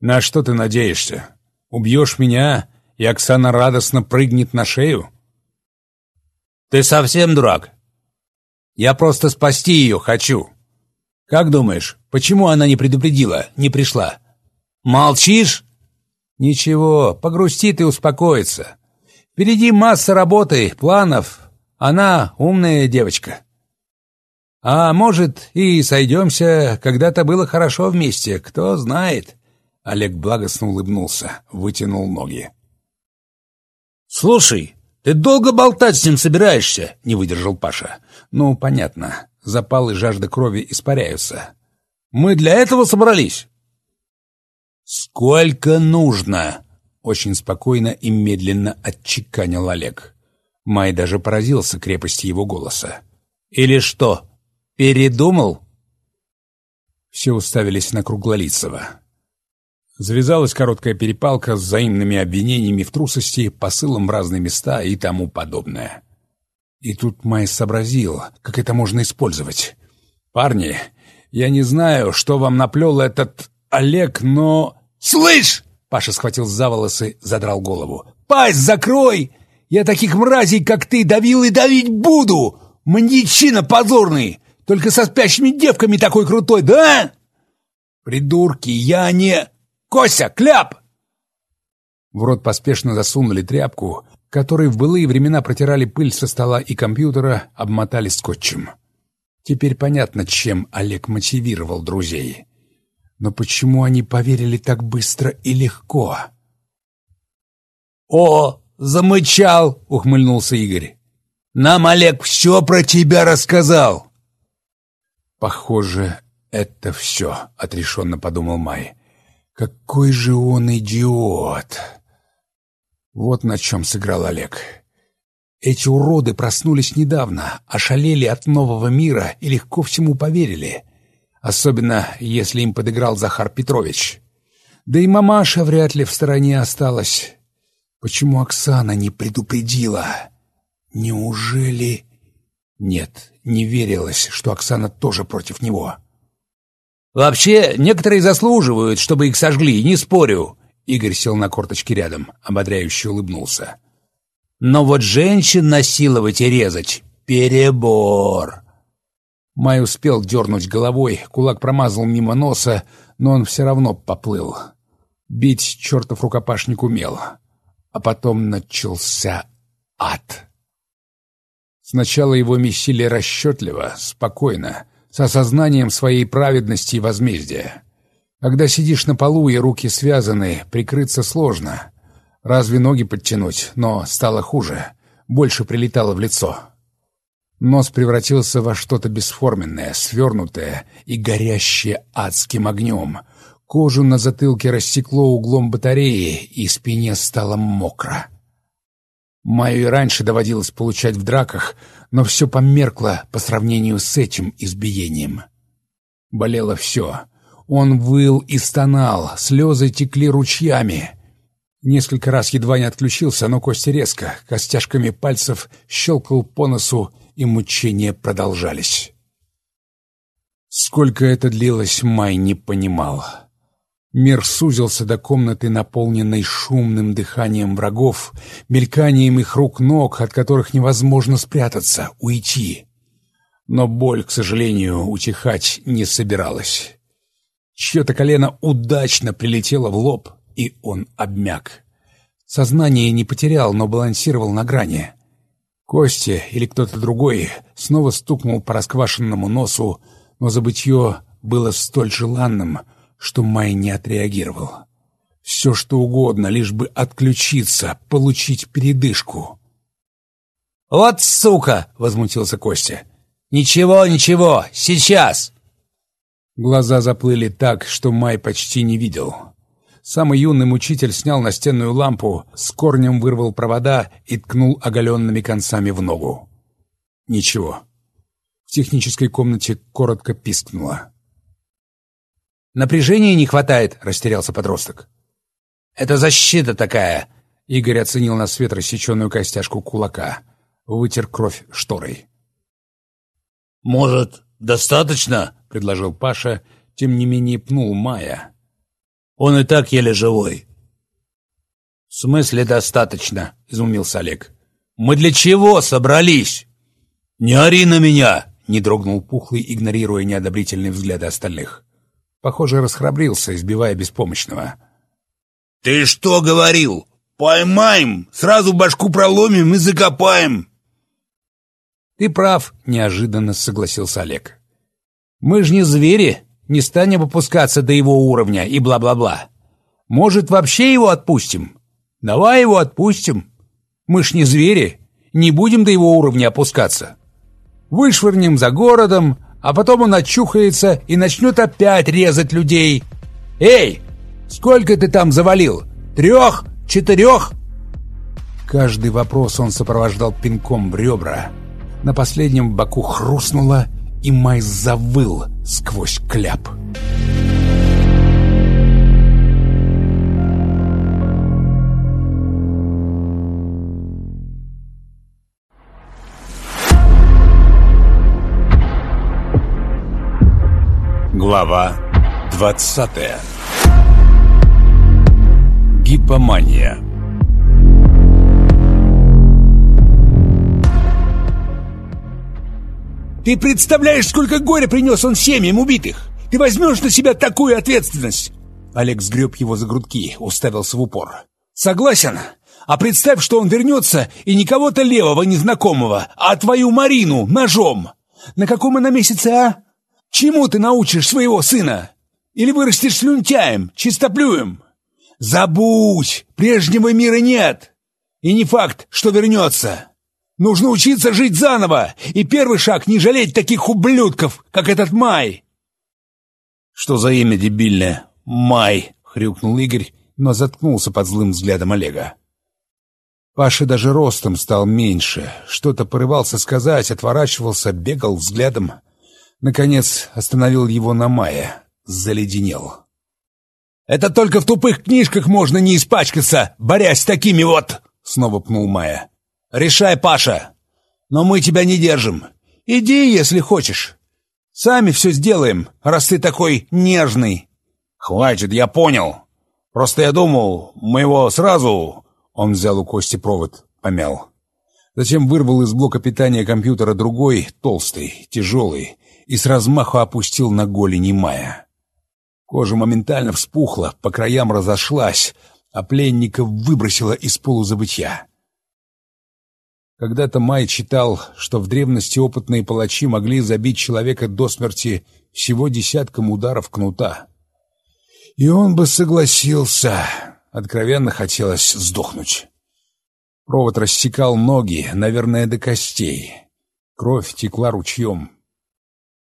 S1: «На что ты надеешься? Убьешь меня, и Оксана радостно прыгнет на шею?»
S4: «Ты совсем дурак? Я просто спасти ее хочу. Как думаешь, почему она не предупредила, не пришла? Молчишь?» «Ничего, погрустит и успокоится. Впереди масса работы, планов. Она умная девочка». А может, и сойдемся, когда-то было хорошо вместе, кто знает. Олег благостно улыбнулся, вытянул ноги. «Слушай, ты долго болтать с ним собираешься?» — не выдержал Паша. «Ну, понятно. Запал и жажда крови испаряются. Мы для этого собрались?» «Сколько нужно?» — очень спокойно и медленно отчеканил Олег. Май даже поразился крепости его голоса. «Или что, «Передумал?» Все уставились на Круглолицева. Завязалась короткая перепалка с взаимными обвинениями в трусости, посылом в разные места и тому подобное. И тут Май сообразил, как это можно использовать. «Парни, я не знаю, что вам наплел этот Олег, но...» «Слышь!» — Паша схватил за волосы, задрал голову. «Пасть закрой! Я таких мразей, как ты, давил и давить буду! Маньячина позорный! Только со спящими девками такой крутой, да? Придурки, я не... Кося, кляп!» В рот поспешно засунули тряпку, которой в былые времена протирали пыль со стола и компьютера, обмотали скотчем. Теперь понятно, чем Олег мотивировал друзей. Но почему они поверили так быстро и легко? «О, замычал!» — ухмыльнулся Игорь. «Нам Олег все про тебя рассказал!» «Похоже, это все», — отрешенно подумал Май. «Какой же он идиот!» Вот на чем сыграл Олег. Эти уроды проснулись недавно, ошалели от нового мира и легко всему поверили. Особенно, если им подыграл Захар Петрович. Да и мамаша вряд ли в стороне осталась. Почему Оксана не предупредила? Неужели... Нет, не верилось, что Оксана тоже против него. «Вообще, некоторые заслуживают, чтобы их сожгли, не спорю». Игорь сел на корточки рядом, ободряюще улыбнулся. «Но вот женщин насиловать и резать — перебор!» Май успел дернуть головой, кулак промазал мимо носа, но он все равно поплыл. Бить чертов рукопашник умел. А потом начался ад. Сначала его месили расчетливо, спокойно, с осознанием своей праведности и возмездия. Когда сидишь на полу и руки связаны, прикрыться сложно. Разве ноги подтянуть, но стало хуже. Больше прилетало в лицо. Нос превратился во что-то бесформенное, свернутое и горящее адским огнем. Кожу на затылке рассекло углом батареи, и спине стало мокро. Маю и раньше доводилось получать в драках, но все померкло по сравнению с этим избиением. Болело все. Он выл и стонал, слезы текли ручьями. Несколько раз едва не отключился, но Костя резко, костяшками пальцев щелкал по носу, и мучения продолжались. Сколько это длилось, Май не понимал. Мир сузился до комнаты, наполненной шумным дыханием врагов, мельканием их рук-ног, от которых невозможно спрятаться, уйти. Но боль, к сожалению, утихать не собиралась. Чье-то колено удачно прилетело в лоб, и он обмяк. Сознание не потерял, но балансировал на грани. Костя или кто-то другой снова стукнул по расквашенному носу, но забытье было столь желанным — что Май не отреагировал. Все что угодно, лишь бы отключиться, получить передышку. «Вот сука!» — возмутился Костя. «Ничего, ничего, сейчас!»
S1: Глаза заплыли так, что Май почти не видел. Самый юный мучитель снял настенную лампу, с корнем вырвал провода и ткнул оголенными концами в ногу. Ничего. В технической комнате коротко пискнуло.
S4: «Напряжения не хватает», — растерялся подросток. «Это защита такая», —
S1: Игорь оценил на свет рассеченную костяшку кулака. Вытер кровь шторой.
S4: «Может, достаточно?»
S1: — предложил Паша, тем не менее пнул Майя.
S4: «Он и так еле живой».
S1: «В смысле достаточно?» — изумился Олег.
S4: «Мы для чего собрались?» «Не ори на меня!»
S1: — не дрогнул Пухлый, игнорируя неодобрительные взгляды остальных. Похоже, расхрабрился, избивая беспомощного.
S4: «Ты что говорил? Поймаем, сразу башку проломим и закопаем!»
S1: «Ты прав», — неожиданно согласился Олег. «Мы ж не звери, не станем опускаться до его уровня и бла-бла-бла. Может, вообще его отпустим? Давай его отпустим. Мы ж не звери, не будем до его уровня опускаться. Вышвырнем за городом, а потом он очухается и начнет опять резать людей. Эй, сколько ты там завалил? Трех? Четырех?» Каждый вопрос он сопровождал пинком в ребра. На последнем боку хрустнуло, и Май завыл сквозь кляп. Глава 20 Гипомания
S4: Ты представляешь, сколько горя принес он семьям убитых? Ты возьмешь на себя такую ответственность?»
S1: Олег сгреб его за грудки, уставился в упор.
S4: «Согласен. А представь, что он вернется и не кого-то левого незнакомого, а твою Марину ножом. На каком она месяце, а? Чему ты научишь своего сына? Или вырастешь слюнтяем, чистоплюем? Забудь, прежнего мира нет. И не факт, что вернется. Нужно учиться жить заново, и первый шаг — не жалеть таких ублюдков, как этот Май!»
S1: «Что за имя дебильное? Май!» — хрюкнул Игорь, но заткнулся под злым взглядом Олега. Паша даже ростом стал меньше, что-то порывался сказать, отворачивался, бегал взглядом. Наконец остановил его на Мае, заледенел.
S4: «Это только в тупых книжках можно не испачкаться, борясь с такими вот!» — снова пнул Майя. «Решай, Паша. Но мы тебя не держим. Иди, если хочешь. Сами все сделаем, раз ты такой нежный».
S1: «Хватит, я понял. Просто я думал, мы его сразу...» Он взял у Кости провод, помял. Затем вырвал из блока питания компьютера другой, толстый, тяжелый, и с размаху опустил на голени Мая. Кожа моментально вспухла, по краям разошлась, а пленника выбросила из полузабытья. Когда-то Май читал, что в древности опытные палачи могли забить человека до смерти всего десятком ударов кнута. И он бы согласился. Откровенно хотелось сдохнуть. Провод рассекал ноги, наверное, до костей. Кровь текла ручьем.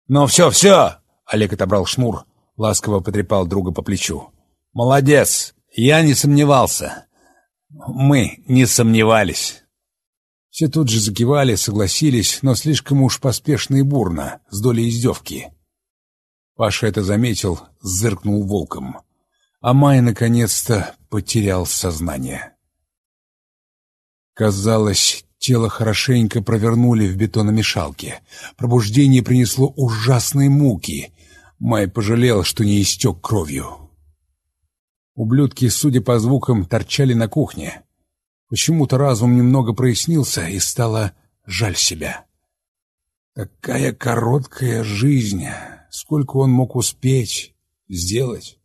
S1: «Ну все, все!» — Олег отобрал шнур, ласково потрепал друга по плечу. «Молодец! Я не сомневался. Мы не сомневались». Все тут же закивали, согласились, но слишком уж поспешно и бурно, с долей издевки. Паша это заметил, зыркнул волком. А Май наконец-то потерял сознание. Казалось, тело хорошенько провернули в бетономешалке. Пробуждение принесло ужасные муки. Май пожалел, что не истек кровью. Ублюдки, судя по звукам, торчали на кухне. Почему-то разум немного прояснился, и стало жаль себя. Такая короткая жизнь, сколько он мог успеть сделать.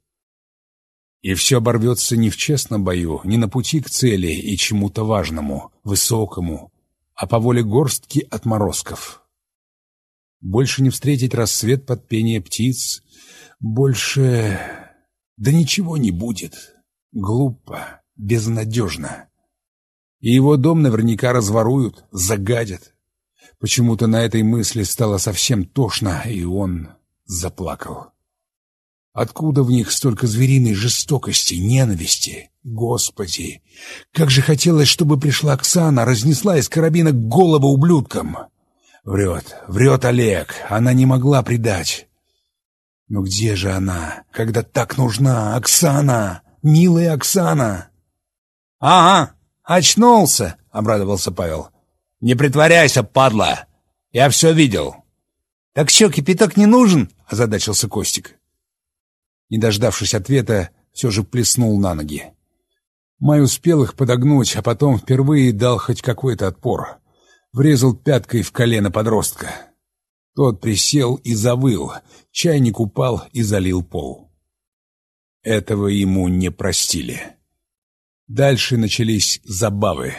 S1: И все оборвется не в честном бою, не на пути к цели и чему-то важному, высокому, а по воле горстки отморозков. Больше не встретить рассвет под пение птиц, больше... Да ничего не будет. Глупо, безнадежно. И его дом наверняка разворуют, загадят. Почему-то на этой мысли стало совсем тошно, и он заплакал.
S2: Откуда в них столько звериной жестокости, ненависти? Господи! Как же хотелось, чтобы пришла Оксана, разнесла из карабина голову ублюдкам! Врет, врет Олег, она не могла предать. Но где же она, когда так нужна? Оксана! Милая Оксана!
S4: — Ага, очнулся, — обрадовался Павел. — Не притворяйся, падла! Я все видел. — Так что, кипяток не нужен? — озадачился Костик.
S2: Не дождавшись ответа, все же плеснул на ноги. Май успел их подогнуть, а потом впервые дал хоть какой-то отпор. Врезал пяткой в колено подростка. Тот присел и завыл, чайник упал и залил пол. Этого ему не простили. Дальше начались забавы.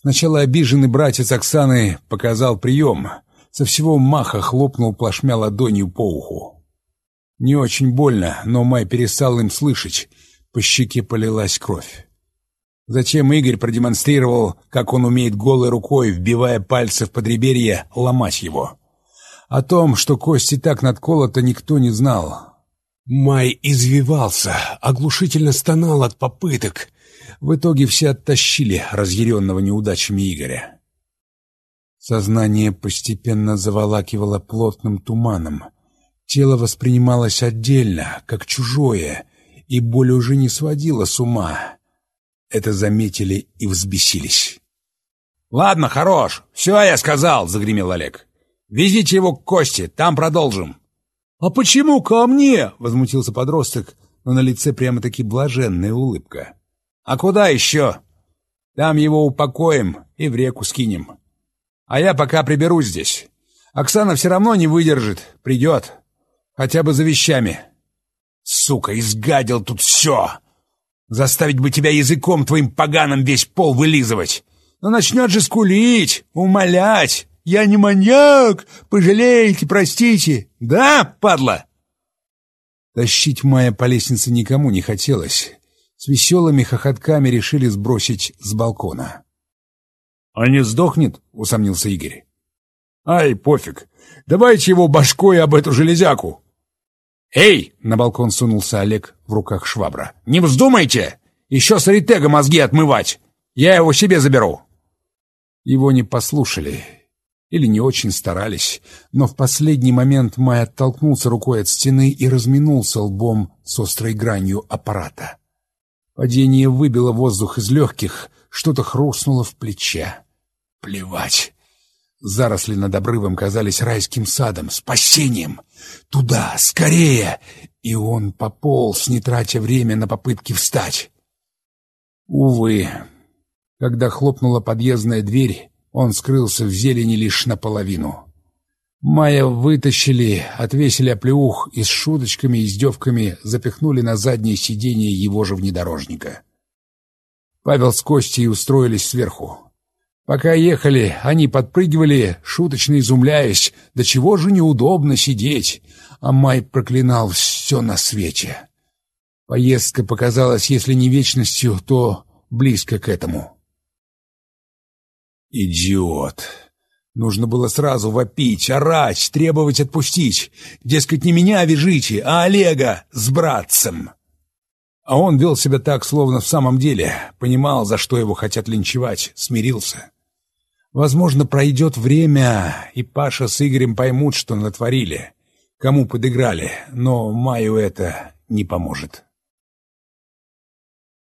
S2: Сначала обиженный братец Оксаны показал прием. Со всего маха хлопнул плашмя ладонью по уху. Не очень больно, но Май перестал им слышать. По щеке полилась кровь. Затем Игорь продемонстрировал, как он умеет голой рукой, вбивая пальцы в подреберье, ломать его. О том, что кости так надколото, никто не знал. Май извивался, оглушительно стонал от попыток. В итоге все оттащили разъяренного неудачами Игоря. Сознание постепенно заволакивало плотным туманом. Тело воспринималось отдельно, как чужое, и боль уже не сводила с ума. Это заметили и взбесились.
S4: «Ладно, хорош, все я сказал», — загремел Олег. «Везите его к Косте, там продолжим».
S2: «А почему ко мне?» — возмутился подросток, но на лице прямо-таки блаженная улыбка.
S4: «А куда еще? Там его упокоим и в реку скинем. А я пока приберусь здесь. Оксана все равно не выдержит, придет. Хотя бы за вещами. Сука, изгадил тут все. Заставить бы тебя языком твоим поганым весь пол вылизывать. Но начнет же скулить, умолять. Я не маньяк, пожалейте, простите. Да, падла?
S2: Тащить Майя по лестнице никому не хотелось. С веселыми хохотками решили сбросить с балкона.
S3: — А не сдохнет? — усомнился Игорь. — Ай, пофиг. Давайте его башкой об эту железяку.
S4: «Эй!» — на балкон сунулся Олег в руках швабра. «Не вздумайте! Еще с Аритега мозги отмывать! Я его себе заберу!»
S2: Его не послушали или не очень старались, но в последний момент Май оттолкнулся рукой от стены и разминулся лбом с острой гранью аппарата. Падение выбило воздух из легких, что-то хрустнуло в плече. Плевать. Заросли над обрывом казались райским садом, спасением. Туда, скорее! И он пополз, не тратя время на попытки встать. Увы, когда хлопнула подъездная дверь, он скрылся в зелени лишь наполовину. Майя вытащили, отвесили оплеух и с шуточками и издевками запихнули на заднее сиденье его же внедорожника. Павел с Костей устроились сверху. Пока ехали, они подпрыгивали, шуточно изумляясь, до чего же неудобно сидеть, а Май проклинал все на свете. Поездка показалась, если не вечностью, то близко к этому. Идиот! Нужно было сразу вопить, орать, требовать отпустить. Дескать, не меня вяжите, а Олега с братцем. А он вел себя так, словно в самом деле, понимал, за что его хотят линчевать, смирился. Возможно, пройдет время, и Паша с Игорем поймут, что натворили, кому подыграли, но Маю это не поможет.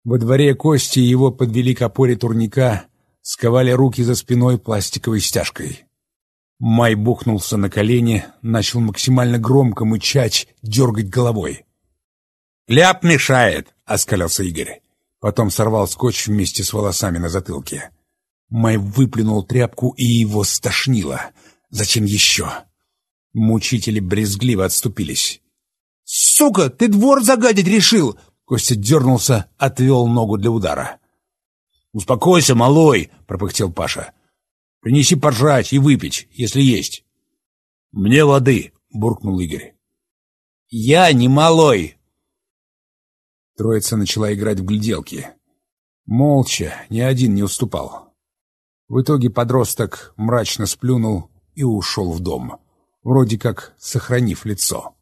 S2: Во дворе Кости его подвели к опоре турника, сковали руки за спиной пластиковой стяжкой. Май бухнулся на колени, начал максимально громко мычать, дергать головой.
S4: «Ляп мешает!»
S2: — оскалился Игорь. Потом сорвал скотч вместе с волосами на затылке. Май выплюнул тряпку, и его стошнило. Затем еще. Мучители брезгливо отступились.
S4: «Сука, ты двор загадить решил!»
S2: Костя дернулся, отвел ногу для удара.
S4: «Успокойся, малой!» — пропыхтел Паша. «Принеси пожрать и выпить, если есть».
S3: «Мне воды!» — буркнул Игорь.
S4: «Я не малой!»
S2: Троица начала играть в гляделки. Молча, ни один не уступал. В итоге подросток мрачно сплюнул и ушел в дом, вроде как сохранив лицо.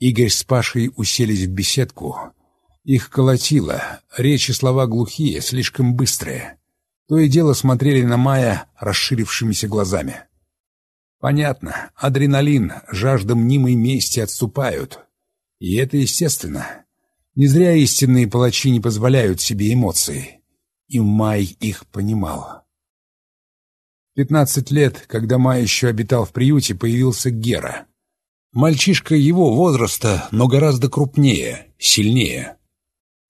S1: Игорь с Пашей уселись в беседку. Их колотило, речи слова глухие, слишком быстрые. То и дело смотрели на Мая расширившимися глазами. Понятно, адреналин, жажда мнимой мести отступают. И это естественно. Не зря истинные палачи не позволяют себе эмоции. И Май их понимал. Пятнадцать лет, когда Май еще обитал в приюте, появился Гера. Мальчишка его возраста, но гораздо крупнее, сильнее.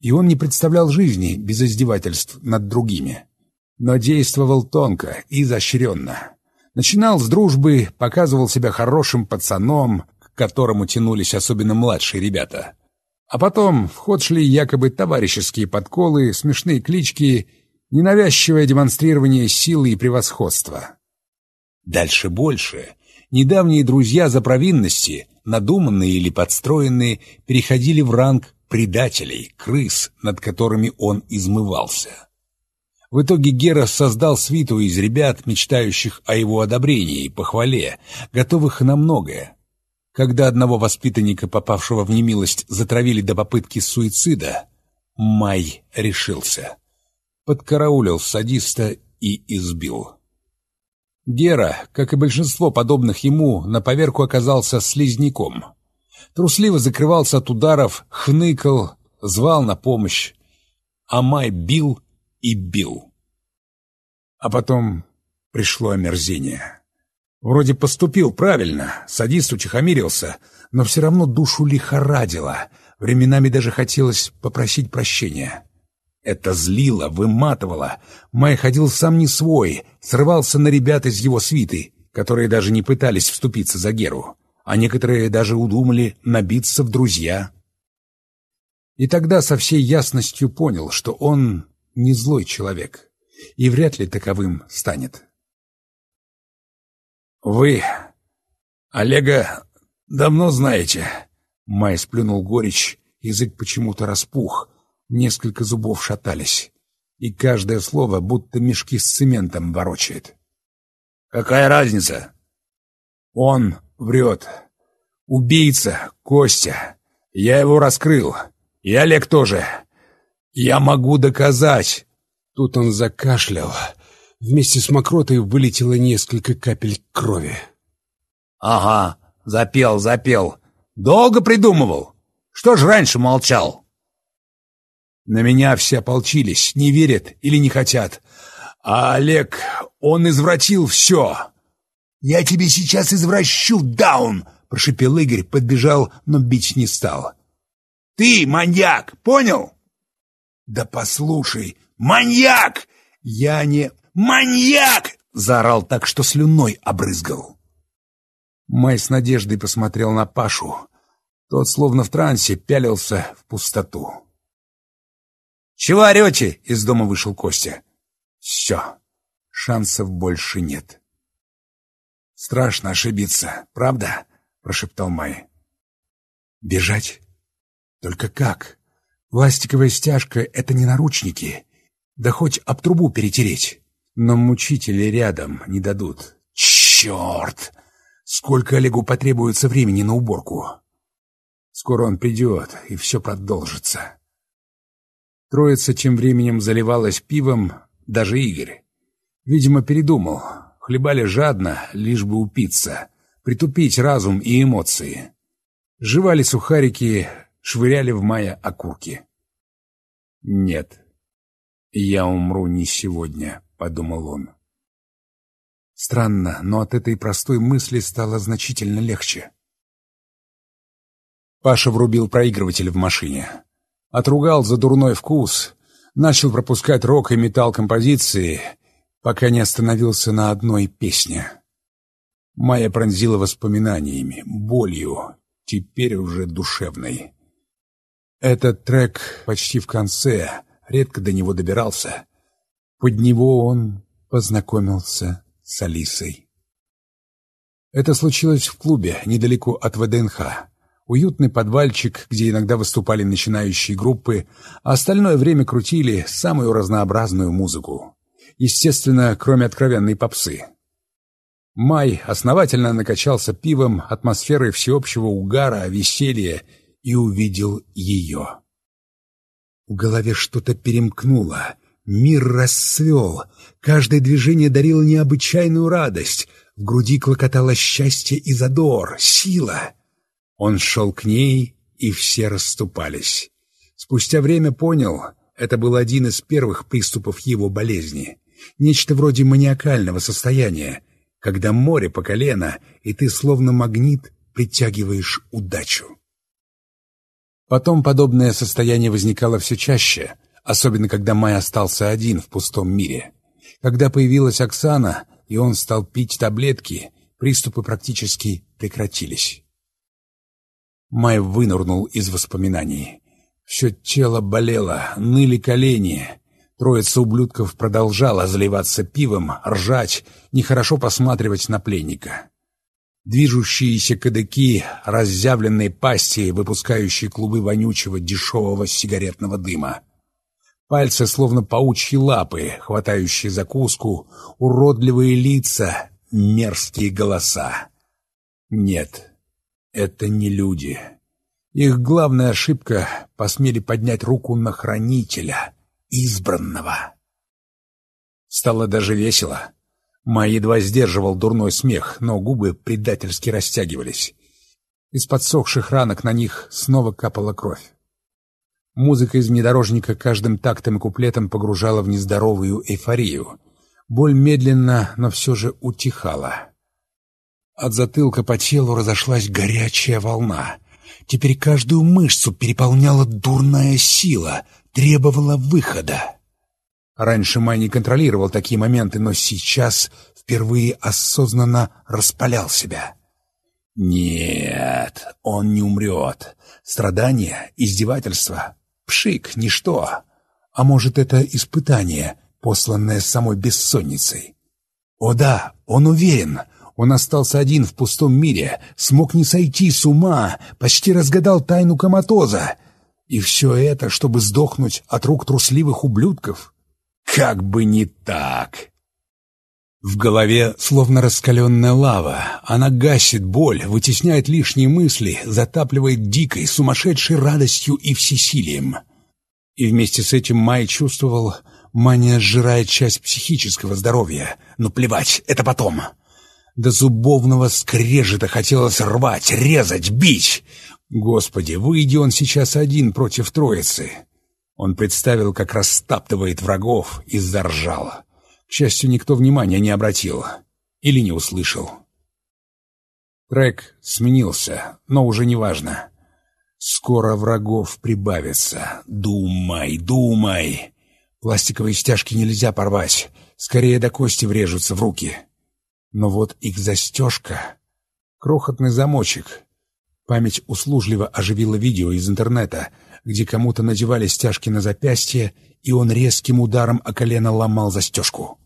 S1: И он не представлял жизни без издевательств над другими. Но действовал тонко и изощренно. Начинал с дружбы, показывал себя хорошим пацаном, к которому тянулись особенно младшие ребята. А потом в ход шли якобы товарищеские подколы, смешные клички, ненавязчивое демонстрирование силы и превосходства. Дальше больше. Недавние друзья за провинности, надуманные или подстроенные, переходили в ранг предателей, крыс, над которыми он измывался. В итоге Гера создал свиту из ребят, мечтающих о его одобрении и похвале, готовых на многое. Когда одного воспитанника, попавшего в немилость, затравили до попытки суицида, Май решился. Подкараулил садиста и избил. Гера, как и большинство подобных ему, на поверку оказался слизняком. Трусливо закрывался от ударов, хныкал, звал на помощь. А Май бил и бил. А потом пришло омерзение. Вроде поступил правильно, садист утихомирился, но все равно душу лихорадило, временами даже хотелось попросить прощения. Это злило, выматывало. Май ходил сам не свой, срывался на ребят из его свиты, которые даже не пытались вступиться за Геру, а некоторые даже удумали набиться в друзья. И тогда со всей ясностью понял, что он не злой человек и вряд ли таковым станет. «Вы Олега давно знаете?» Май сплюнул горечь, язык почему-то распух, несколько зубов шатались, и каждое слово будто мешки с цементом ворочает. «Какая разница?» «Он врет. Убийца, Костя. Я его раскрыл. И Олег тоже. «Я могу доказать!»
S2: Тут он закашлял. Вместе с мокротой вылетело несколько капель крови.
S4: «Ага, запел, запел. Долго придумывал? Что ж раньше молчал?»
S1: На меня все ополчились, не верят или не хотят. А Олег, он извратил все. «Я тебе сейчас извращу, Даун!» — прошипел Игорь, подбежал, но бить не стал. «Ты маньяк, понял?» «Да послушай, маньяк! Я не маньяк!» Заорал так, что слюной обрызгал. Май с надеждой посмотрел на Пашу. Тот, словно в трансе, пялился в пустоту.
S4: «Чего орете?» — из дома вышел Костя.
S1: «Все, шансов больше нет». «Страшно ошибиться, правда?» — прошептал Май. «Бежать? Только как?» Пластиковая стяжка — это не наручники. Да хоть об трубу перетереть. Но мучители рядом не дадут. Черт! Сколько Олегу потребуется времени на уборку? Скоро он придет, и все продолжится. Троица тем временем заливалась пивом, даже Игорь. Видимо, передумал. Хлебали жадно, лишь бы упиться, притупить разум и эмоции. Жевали сухарики, швыряли в мая окурки. «Нет, я умру не сегодня», — подумал он. Странно, но от этой простой мысли стало значительно легче. Паша врубил проигрыватель в машине. Отругал за дурной вкус, начал пропускать рок и металл композиции, пока не остановился на одной песне. Майя пронзила воспоминаниями, болью, теперь уже душевной. Этот трек почти в конце, редко до него добирался. Под него он познакомился с Алисой. Это случилось в клубе, недалеко от ВДНХ. Уютный подвальчик, где иногда выступали начинающие группы, а остальное время крутили самую разнообразную музыку. Естественно, кроме откровенной попсы. Май основательно накачался пивом, атмосферой всеобщего угара, веселья и увидел ее. В голове что-то перемкнуло, мир расцвел, каждое движение дарило необычайную радость, в груди клокотало счастье и задор, сила. Он шел к ней, и все расступались. Спустя время понял, это был один из первых приступов его болезни. Нечто вроде маниакального состояния, когда море по колено, и ты словно магнит притягиваешь удачу. Потом подобное состояние возникало все чаще, особенно когда Май остался один в пустом мире. Когда появилась Оксана, и он стал пить таблетки, приступы практически прекратились. Май вынырнул из воспоминаний. Все тело болело, ныли колени, Троица ублюдков продолжала заливаться пивом, ржать, нехорошо посматривать на пленника. Движущиеся кадыки, разъявленные пасти, выпускающие клубы вонючего дешевого сигаретного дыма. Пальцы, словно паучьи лапы, хватающие закуску, уродливые лица, мерзкие голоса. Нет, это не люди. Их главная ошибка — посмели поднять руку на хранителя — избранного. Стало даже весело. Май едва сдерживал дурной смех, но губы предательски растягивались. Из подсохших ранок на них снова капала кровь. Музыка из внедорожника каждым тактом и куплетом погружала в нездоровую эйфорию. Боль медленно, но все же утихала. От затылка по телу разошлась горячая волна. Теперь каждую мышцу переполняла дурная сила — требовала выхода. Раньше Май не контролировал такие моменты, но сейчас впервые осознанно распалял себя. Нет, он не умрет. Страдания, издевательства, пшик, ничто. А может, это испытание, посланное самой бессонницей? О да, он уверен, он остался один в пустом мире, смог не сойти с ума, почти разгадал тайну коматоза — и все это, чтобы сдохнуть от рук трусливых ублюдков? Как бы не так! В голове словно раскаленная лава. Она гасит боль, вытесняет лишние мысли, затапливает дикой, сумасшедшей радостью и всесилием. И вместе с этим Май чувствовал, мания сжирает часть психического здоровья. Но плевать, это потом. До зубовного скрежета хотелось рвать, резать, бить. Господи, выйди он сейчас один против троицы. Он представил, как растаптывает врагов, и заржал. К счастью, никто внимания не обратил. Или не услышал. Трек сменился, но уже не важно. Скоро врагов прибавится. Думай, думай. Пластиковые стяжки нельзя порвать. Скорее до кости врежутся в руки. Но вот их застежка... Крохотный замочек — Память услужливо оживила видео из интернета, где кому-то надевали стяжки на запястье, и он резким ударом о колено ломал застежку.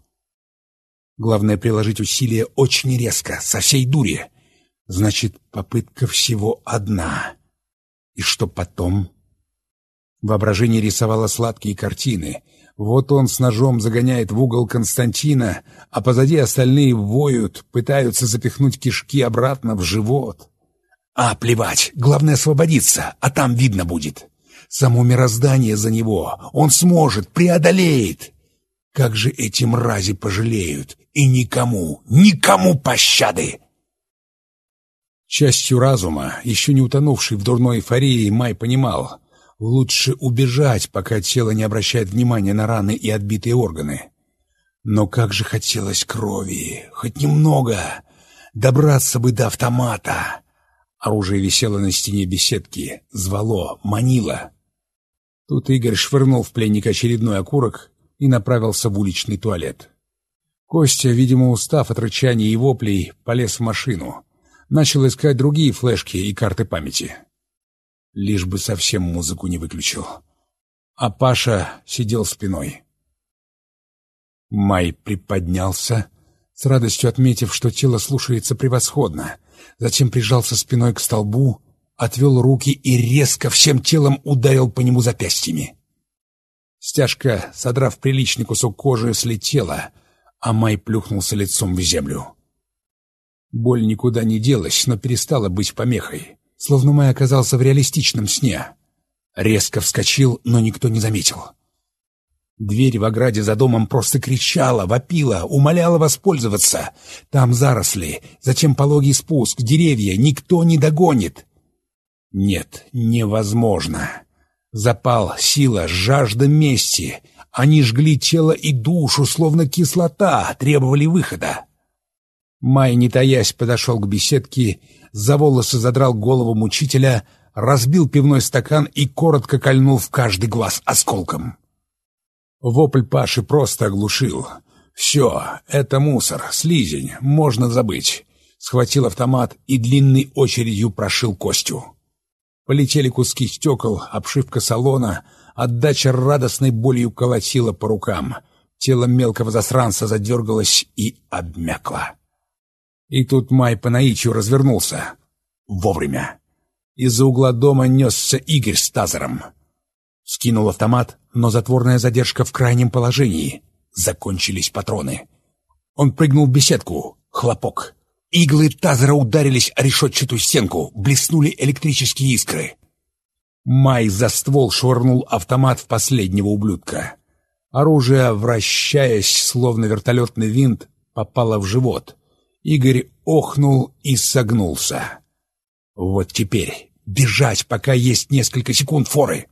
S1: Главное приложить усилия очень резко, со всей дури. Значит, попытка всего одна. И что потом? Воображение рисовало сладкие картины. Вот он с ножом загоняет в угол Константина, а позади остальные воют, пытаются запихнуть кишки обратно в живот. А, плевать, главное освободиться, а там видно будет. Само мироздание за него, он сможет, преодолеет. Как же эти мрази пожалеют, и никому, никому пощады! Частью разума, еще не утонувший в дурной эйфории, Май понимал, лучше убежать, пока тело не обращает внимания на раны и отбитые органы. Но как же хотелось крови, хоть немного, добраться бы до автомата. Оружие висело на стене беседки, звало, манило. Тут Игорь швырнул в пленника очередной окурок и направился в уличный туалет. Костя, видимо, устав от рычания и воплей, полез в машину. Начал искать другие флешки и карты памяти. Лишь бы совсем музыку не выключил. А Паша сидел спиной. Май приподнялся, с радостью отметив, что тело слушается превосходно — затем прижался спиной к столбу, отвел руки и резко всем телом ударил по нему запястьями. Стяжка, содрав приличный кусок кожи, слетела, а Май плюхнулся лицом в землю. Боль никуда не делась, но перестала быть помехой, словно Май оказался в реалистичном сне. Резко вскочил, но никто не заметил. Дверь в ограде за домом просто кричала, вопила, умоляла воспользоваться. Там заросли, затем пологий спуск, деревья, никто не догонит. Нет, невозможно. Запал, сила, жажда мести. Они жгли тело и душу, словно кислота, требовали выхода. Май, не таясь, подошел к беседке, за волосы задрал голову мучителя, разбил пивной стакан и коротко кольнул в каждый глаз осколком. Вопль Паши просто оглушил. «Все, это мусор, слизень, можно забыть». Схватил автомат и длинной очередью прошил Костю. Полетели куски стекол, обшивка салона, отдача радостной болью колотила по рукам. Тело мелкого засранца задергалось и обмякло. И тут Май по наичию развернулся. Вовремя. Из-за угла дома несся Игорь с тазером. Скинул автомат, но затворная задержка в крайнем положении. Закончились патроны. Он прыгнул в беседку. Хлопок. Иглы тазера ударились о решетчатую стенку, блеснули электрические искры. Май за ствол швырнул автомат в последнего ублюдка. Оружие, вращаясь, словно вертолетный винт, попало в живот. Игорь охнул и согнулся. Вот теперь бежать, пока есть несколько секунд форы.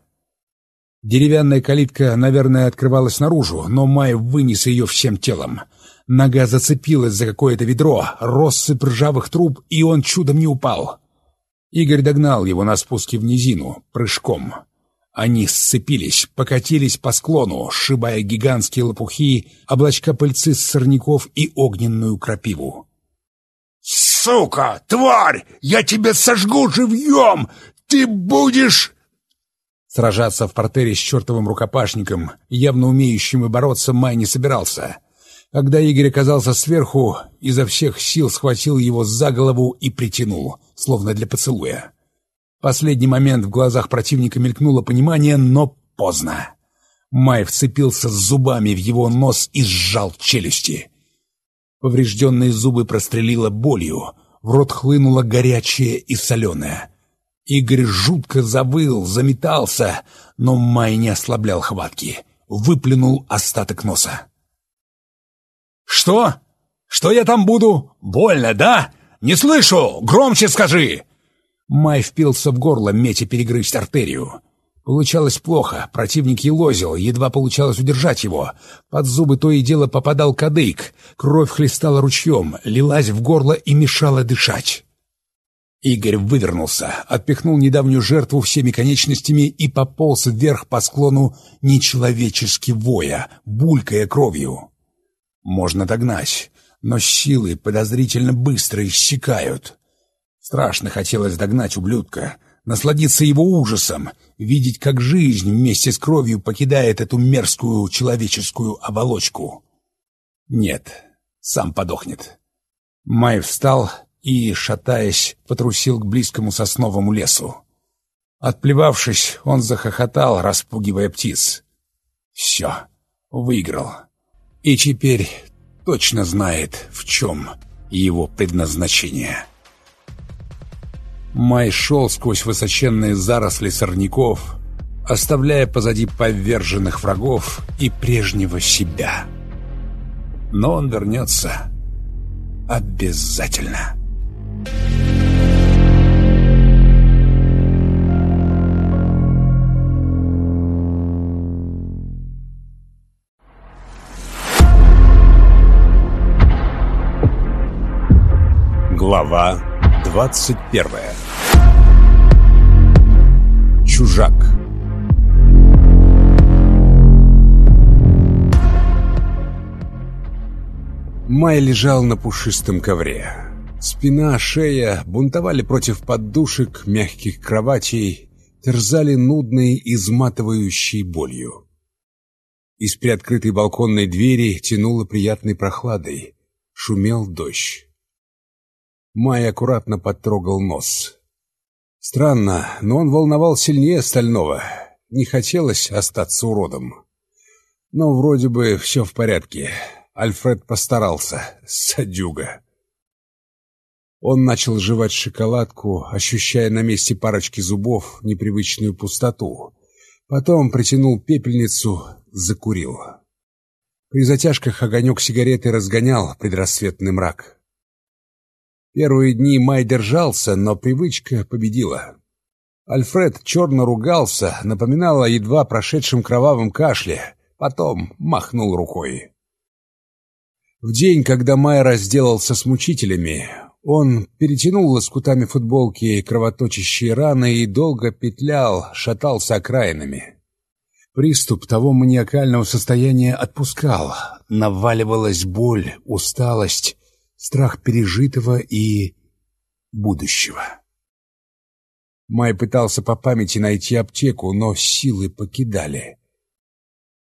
S1: Деревянная калитка, наверное, открывалась наружу, но Май вынес ее всем телом. Нога зацепилась за какое-то ведро, россыпь ржавых труб, и он чудом не упал. Игорь догнал его на спуске в низину, прыжком. Они сцепились, покатились по склону, сшибая гигантские лопухи, облачка пыльцы с сорняков и огненную крапиву.
S4: «Сука! Тварь! Я тебя сожгу живьем! Ты будешь...»
S1: Сражаться в портере с чертовым рукопашником, явно умеющим и бороться, Май не собирался. Когда Игорь оказался сверху, изо всех сил схватил его за голову и притянул, словно для поцелуя. Последний момент в глазах противника мелькнуло понимание, но поздно. Май вцепился зубами в его нос и сжал челюсти. Поврежденные зубы прострелило болью, в рот хлынуло горячее и соленое. Игорь жутко завыл, заметался, но Май не ослаблял хватки, выплюнул остаток носа. «Что? Что я там буду? Больно, да? Не слышу! Громче скажи!» Май впился в горло, метя перегрызть артерию. Получалось плохо, противник елозил, едва получалось удержать его. Под зубы то и дело попадал кадык, кровь хлестала ручьем, лилась в горло и мешала дышать. Игорь вывернулся, отпихнул недавнюю жертву всеми конечностями и пополз вверх по склону нечеловечески воя, булькая кровью. Можно догнать, но силы подозрительно быстро иссякают. Страшно хотелось догнать ублюдка, насладиться его ужасом, видеть, как жизнь вместе с кровью покидает эту мерзкую человеческую оболочку. Нет, сам подохнет. Май встал и, шатаясь, потрусил к близкому сосновому лесу. Отплевавшись, он захохотал, распугивая птиц. Все, выиграл и теперь точно знает, в чем его предназначение. Май шел сквозь высоченные заросли сорняков, оставляя позади поверженных врагов и прежнего себя. Но он вернется обязательно.
S5: Глава 21 Чужак
S1: Май лежал на пушистом ковре. Спина, шея бунтовали против подушек, мягких кроватей, терзали нудной, изматывающей болью. Из приоткрытой балконной двери тянуло приятной прохладой. Шумел дождь. Май аккуратно подтрогал нос. Странно, но он волновал сильнее остального. Не хотелось остаться уродом. Но вроде бы все в порядке. Альфред постарался, садюга. Он начал жевать шоколадку, ощущая на месте парочки зубов непривычную пустоту. Потом притянул пепельницу, закурил. При затяжках огонек сигареты разгонял предрассветный мрак. Первые дни Май держался, но привычка победила. Альфред черно ругался, напоминал о едва прошедшем кровавом кашле, потом махнул рукой. В день, когда Май разделался с мучителями, он перетянул лоскутами футболки кровоточащие раны и долго петлял, шатался окраинами. Приступ того маниакального состояния отпускал. Наваливалась боль, усталость, страх пережитого и будущего. Май пытался по памяти найти аптеку, но силы покидали.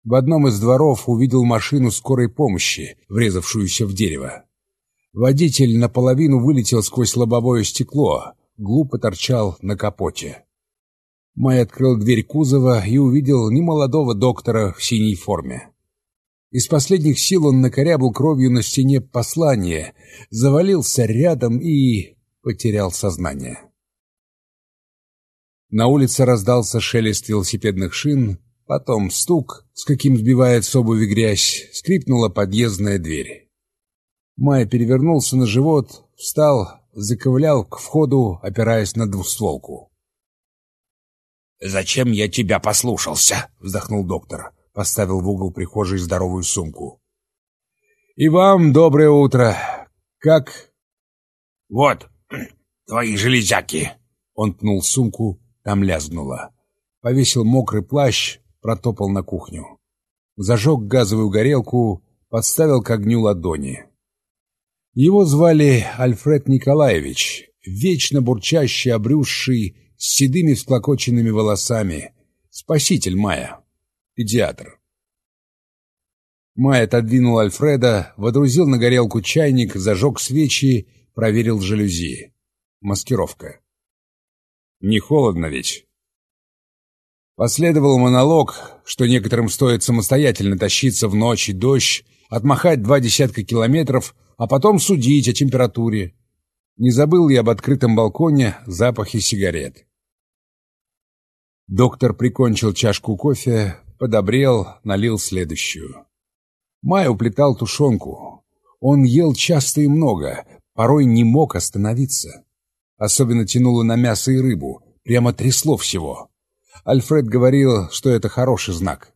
S1: В одном из дворов увидел машину скорой помощи, врезавшуюся в дерево. Водитель наполовину вылетел сквозь лобовое стекло, глупо торчал на капоте. Май открыл дверь кузова и увидел немолодого доктора в синей форме. Из последних сил он накорябал кровью на стене послание, завалился рядом и потерял сознание. На улице раздался шелест велосипедных шин, потом стук, с каким сбивает с обуви грязь, скрипнула подъездная дверь. Майя перевернулся на живот, встал, заковылял к входу, опираясь на двустволку.
S4: «Зачем я тебя послушался?» — вздохнул доктор. Поставил в угол прихожей здоровую сумку.
S1: «И вам доброе утро. Как?»
S4: «Вот, твои железяки!»
S1: Он пнул сумку, там лязгнуло. Повесил мокрый плащ, протопал на кухню. Зажег газовую горелку, подставил к огню ладони. Его звали Альфред Николаевич, вечно бурчащий, обрюзший, с седыми всклокоченными волосами, спаситель Мая, педиатр. Май отодвинул Альфреда, водрузил на горелку чайник, зажег свечи, проверил жалюзи. Маскировка. Не холодно ведь? Последовал монолог, что некоторым стоит самостоятельно тащиться в ночь и дождь, отмахать два десятка километров — а потом судить о температуре. Не забыл я об открытом балконе запахе сигарет. Доктор прикончил чашку кофе, подобрел, налил следующую. Май уплетал тушенку. Он ел часто и много, порой не мог остановиться. Особенно тянуло на мясо и рыбу, прямо трясло всего. Альфред говорил, что это хороший знак.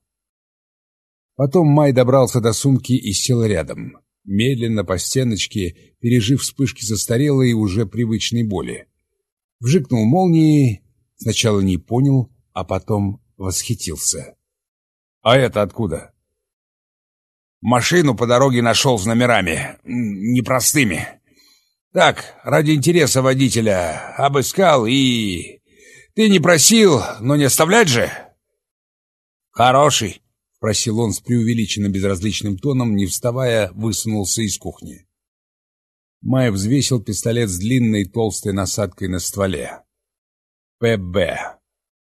S1: Потом Май добрался до сумки и сел рядом медленно по стеночке, пережив вспышки застарелой и уже привычной боли. Вжикнул молнией, сначала не понял, а потом восхитился. «А это откуда?»
S4: «Машину по дороге нашел с номерами, непростыми. Так, ради интереса водителя, обыскал и... Ты не просил, но не оставлять же?» «Хороший, Просил он с преувеличенно безразличным тоном, не вставая, высунулся из кухни. Май взвесил пистолет с длинной толстой насадкой на стволе. ПБ.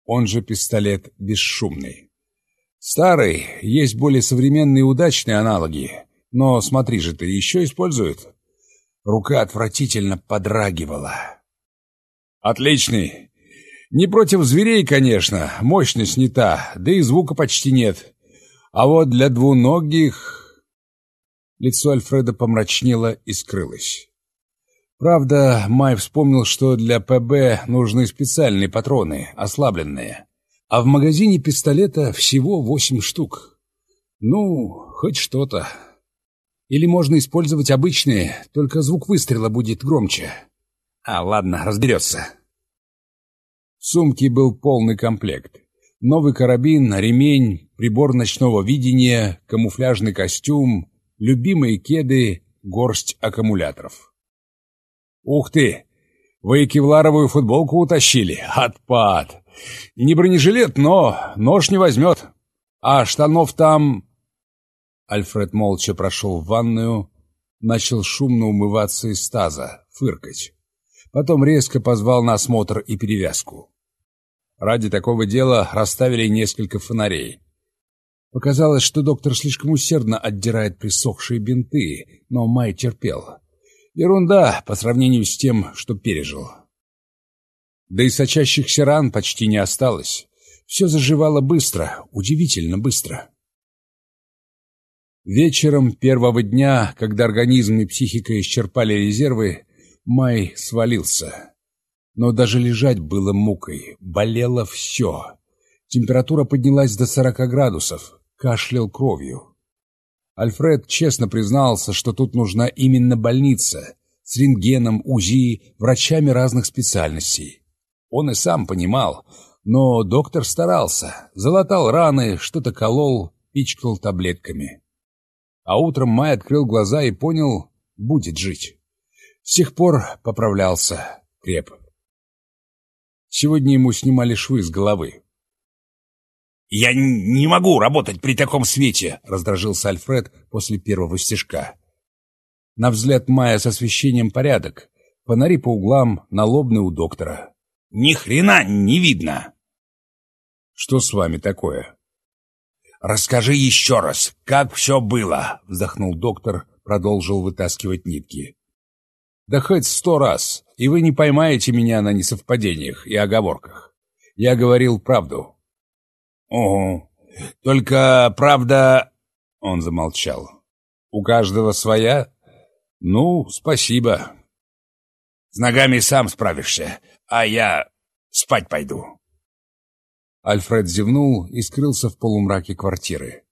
S4: Он же пистолет бесшумный. Старый, есть более современные удачные аналоги. Но смотри же, ты еще используют. Рука отвратительно подрагивала. Отличный. Не против зверей, конечно, мощность не та, да и звука почти нет. А вот для двуногих... Лицо Альфреда помрачнело и скрылось. Правда, Май вспомнил, что для ПБ нужны специальные патроны, ослабленные. А в магазине пистолета всего восемь штук. Ну, хоть что-то. Или можно использовать обычные, только звук выстрела будет громче. А, ладно, разберется. В сумке был полный комплект. Новый карабин, ремень, прибор ночного видения, камуфляжный костюм, любимые кеды, горсть аккумуляторов. «Ух ты! Вы кевларовую футболку утащили? Отпад! Не бронежилет, но нож не возьмет. А штанов там...» Альфред молча прошел в ванную, начал шумно умываться из таза, фыркать. Потом резко позвал на осмотр и перевязку. Ради такого дела расставили несколько фонарей. Показалось, что доктор слишком усердно отдирает присохшие бинты, но Май терпел.
S1: Ерунда по сравнению с тем, что пережил. Да и сочащихся ран почти не осталось. Все заживало быстро, удивительно быстро. Вечером первого дня, когда организм и психика исчерпали резервы, Май свалился. Но даже лежать было мукой, болело все. Температура поднялась до сорока градусов, кашлял кровью. Альфред честно признался, что тут нужна именно больница с рентгеном, УЗИ, врачами разных специальностей. Он и сам понимал, но доктор старался, залатал раны, что-то колол, пичкал таблетками. А утром Май открыл глаза и понял, будет жить. С тех пор поправлялся, креп. Сегодня ему снимали швы с головы.
S4: «Я не могу работать при таком свете!»
S1: — раздражился Альфред после первого стежка. На взгляд Майя с освещением порядок. Фонари по углам, налобный у доктора.
S4: «Ни хрена не видно!»
S1: «Что с вами такое?»
S4: «Расскажи еще раз, как все было!»
S1: — вздохнул доктор, продолжил вытаскивать нитки. «Да хоть сто раз, и вы не поймаете меня на несовпадениях и оговорках. Я говорил правду».
S4: «Ого, только правда...»
S1: — он замолчал. «У каждого своя? Ну, спасибо».
S4: «С ногами сам справишься, а я спать пойду».
S1: Альфред зевнул и скрылся в полумраке квартиры.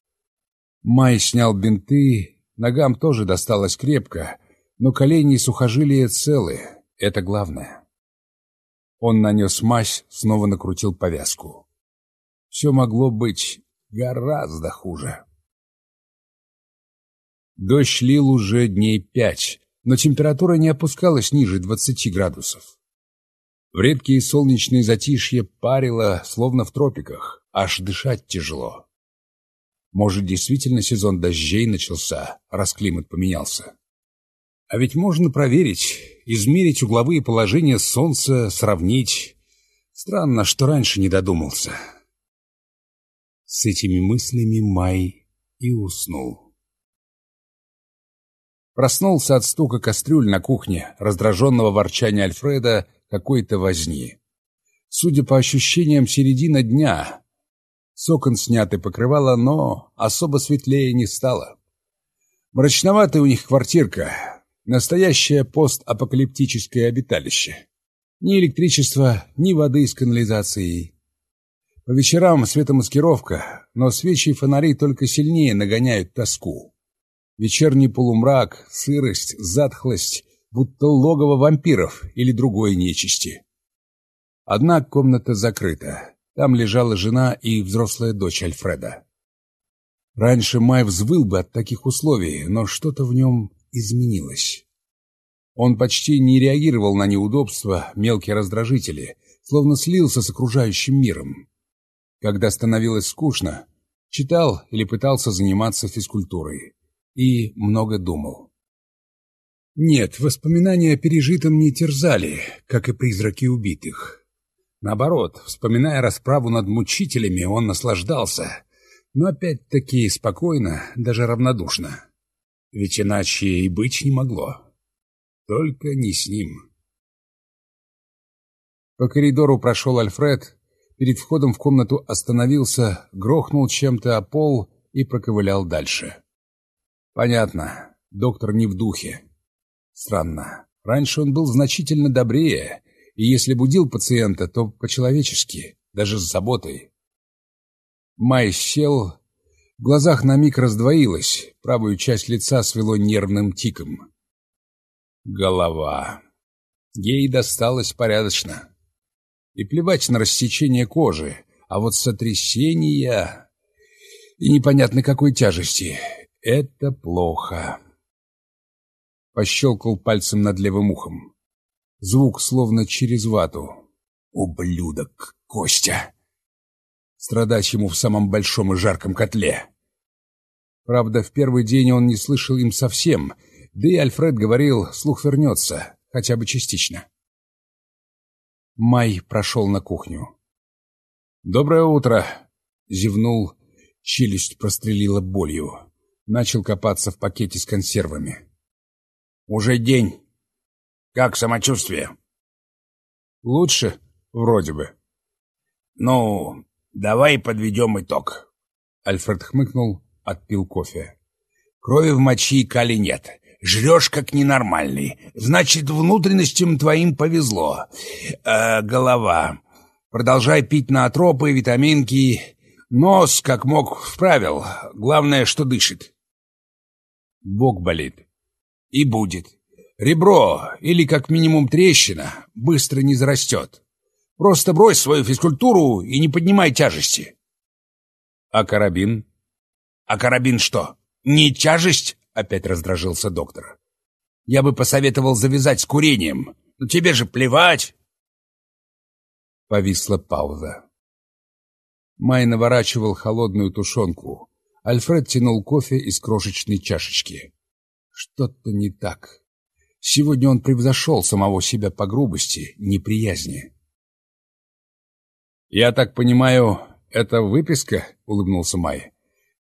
S1: Май снял бинты, ногам тоже досталось крепко, но колени и сухожилия целы, это главное. Он нанес мазь, снова накрутил повязку. Все могло быть гораздо хуже. Дождь лил уже дней пять, но температура не опускалась ниже двадцати градусов. В редкие солнечные затишья парило, словно в тропиках, аж дышать тяжело. Может, действительно сезон дождей начался, раз климат поменялся. А ведь можно проверить, измерить угловые положения Солнца, сравнить. Странно, что раньше не додумался. С этими мыслями Май и уснул. Проснулся от стука кастрюль на кухне, раздраженного ворчания Альфреда какой-то возни. Судя по ощущениям, середина дня. С окон сняты покрывало, но особо светлее не стало. Мрачноватая у них квартирка. Настоящее постапокалиптическое обиталище. Ни электричества, ни воды с канализацией. По вечерам светомаскировка, но свечи и фонари только сильнее нагоняют тоску. Вечерний полумрак, сырость, затхлость будто логово вампиров или другой нечисти. Одна комната закрыта. Там лежала жена и взрослая дочь Альфреда. Раньше Май взвыл бы от таких условий, но что-то в нем изменилось. Он почти не реагировал на неудобства, мелкие раздражители, словно слился с окружающим миром. Когда становилось скучно, читал или пытался заниматься физкультурой. И много думал. Нет, воспоминания о пережитом не терзали, как и призраки убитых. Наоборот, вспоминая расправу над мучителями, он наслаждался, но опять-таки спокойно, даже равнодушно. Ведь иначе и быть не могло. Только не с ним. По коридору прошел Альфред, перед входом в комнату остановился, грохнул чем-то о пол и проковылял дальше. Понятно, доктор не в духе. Странно. Раньше он был значительно добрее, и если будил пациента, то по-человечески, даже с заботой. Май сел, в глазах на миг раздвоилась, правую часть лица свело нервным тиком. Голова. Ей досталось порядочно. И плевать на рассечение кожи, а вот сотрясение и непонятно какой тяжести — это плохо пощелкал пальцем над левым ухом. Звук словно через вату. «Ублюдок, Костя!» Страдать ему в самом большом и жарком котле. Правда, в первый день он не слышал им совсем, да и Альфред говорил, слух вернется, хотя бы частично. Май прошел на кухню. «Доброе утро!» — зевнул, челюсть прострелила болью. Начал копаться в пакете с консервами.
S4: «Уже день», Как самочувствие?
S1: Лучше, вроде бы.
S4: Ну, давай подведем итог.
S1: Альфред хмыкнул, отпил кофе.
S4: Крови в мочи и кали нет. Жрешь как ненормальный. Значит, внутренностям твоим повезло. Э, голова. Продолжай пить наотропы, витаминки. Нос, как мог, вправил. Главное, что дышит.
S1: Бок болит.
S4: И будет. Ребро, или как минимум трещина, быстро не зарастет. Просто брось свою физкультуру и не поднимай тяжести.
S1: А карабин?
S4: А карабин что? Не тяжесть? Опять раздражился доктор. Я бы посоветовал завязать с курением. Но тебе же плевать.
S1: Повисла пауза. Май наворачивал холодную тушенку. Альфред тянул кофе из крошечной чашечки. Что-то не так. Сегодня он превзошел самого себя по грубости, неприязни. «Я так понимаю, это выписка?» — улыбнулся Май.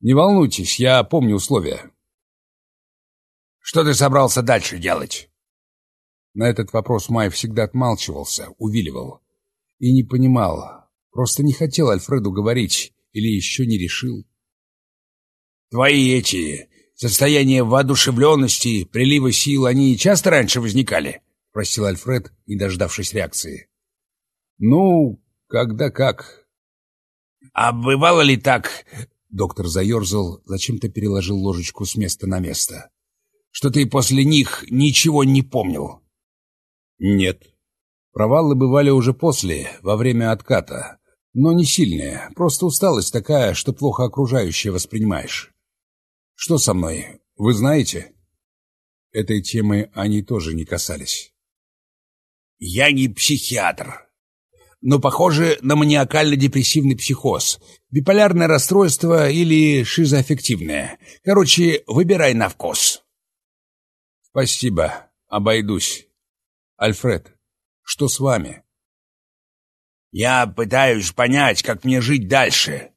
S1: «Не волнуйтесь, я помню условия».
S4: «Что ты собрался дальше делать?»
S1: На этот вопрос Май всегда отмалчивался, увиливал. И не понимал, просто не хотел Альфреду говорить или еще не решил.
S4: «Твои эти состояния воодушевленности, прилива сил, они часто раньше возникали?» — спросил Альфред, не дождавшись реакции.
S1: «Ну, когда как».
S4: «А бывало ли так?»
S1: — доктор заерзал, зачем-то переложил ложечку с места на место. «Что ты после них ничего не помнил?» «Нет. Провалы бывали уже после, во время отката, но не сильные, просто усталость такая, что плохо окружающее воспринимаешь». «Что со мной, вы знаете?» Этой темы они тоже не касались.
S4: «Я не психиатр», но похоже на маниакально-депрессивный психоз, биполярное расстройство или шизоаффективное. Короче, выбирай на вкус.
S1: Спасибо, обойдусь. Альфред, что с вами?
S4: Я пытаюсь понять, как мне жить дальше.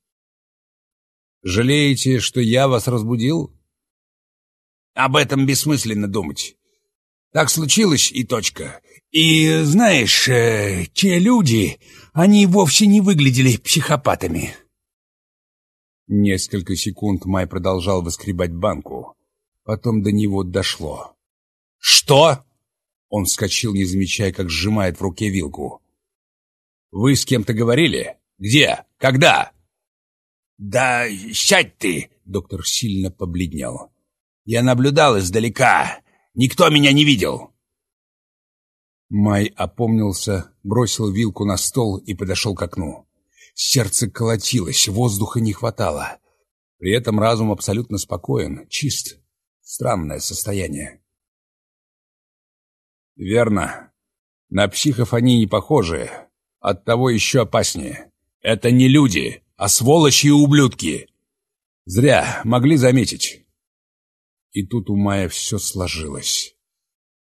S1: Жалеете, что я вас разбудил?
S4: Об этом бессмысленно думать. Так случилось и точка. И знаешь, э, те люди, они вовсе не выглядели психопатами.
S1: Несколько секунд Май продолжал выскребать банку. Потом до него дошло.
S4: «Что?»
S1: Он вскочил, не замечая, как сжимает в руке вилку. «Вы с кем-то говорили? Где? Когда?»
S4: «Да сядь ты!» — доктор сильно побледнел. «Я наблюдал издалека. Никто меня не видел!»
S1: Май опомнился, бросил вилку на стол и подошел к окну. Сердце колотилось, воздуха не хватало. При этом разум абсолютно спокоен, чист. Странное состояние. Верно. На психов они не похожи. Оттого еще опаснее. Это не люди, а сволочи и ублюдки. Зря, могли заметить. И тут у Мая все сложилось.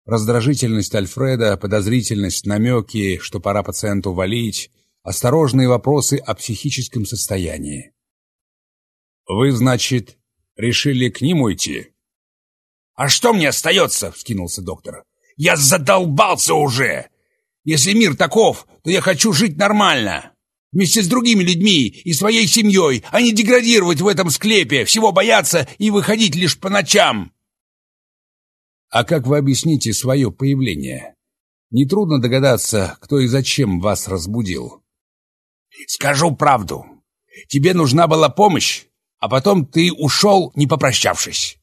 S1: Раздражительность Альфреда, подозрительность, намеки, что пора пациенту валить, осторожные вопросы о психическом состоянии. «Вы, значит, решили к ним уйти?»
S4: «А что мне остается?» — вскинулся доктор. «Я задолбался уже! Если мир таков, то я хочу жить нормально!» Вместе с другими людьми и своей семьей, а не деградировать в этом склепе, всего бояться и выходить лишь по ночам.
S1: А как вы объясните свое появление? Нетрудно догадаться, кто и зачем вас разбудил.
S4: Скажу правду. Тебе нужна была помощь, а потом ты ушел, не попрощавшись.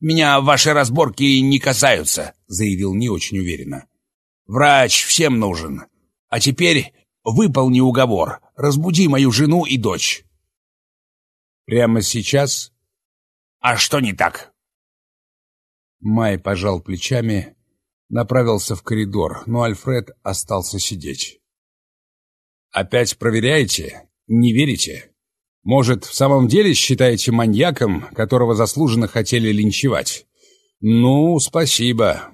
S4: «Меня ваши разборки не касаются», — заявил не очень уверенно. «Врач всем нужен. А теперь Выполни уговор. Разбуди мою жену и дочь.
S1: Прямо сейчас?
S4: А что не так?
S1: Май пожал плечами, направился в коридор, но Альфред остался сидеть. Опять проверяете? Не верите? Может, в самом деле считаете маньяком, которого заслуженно хотели линчевать? Ну, спасибо.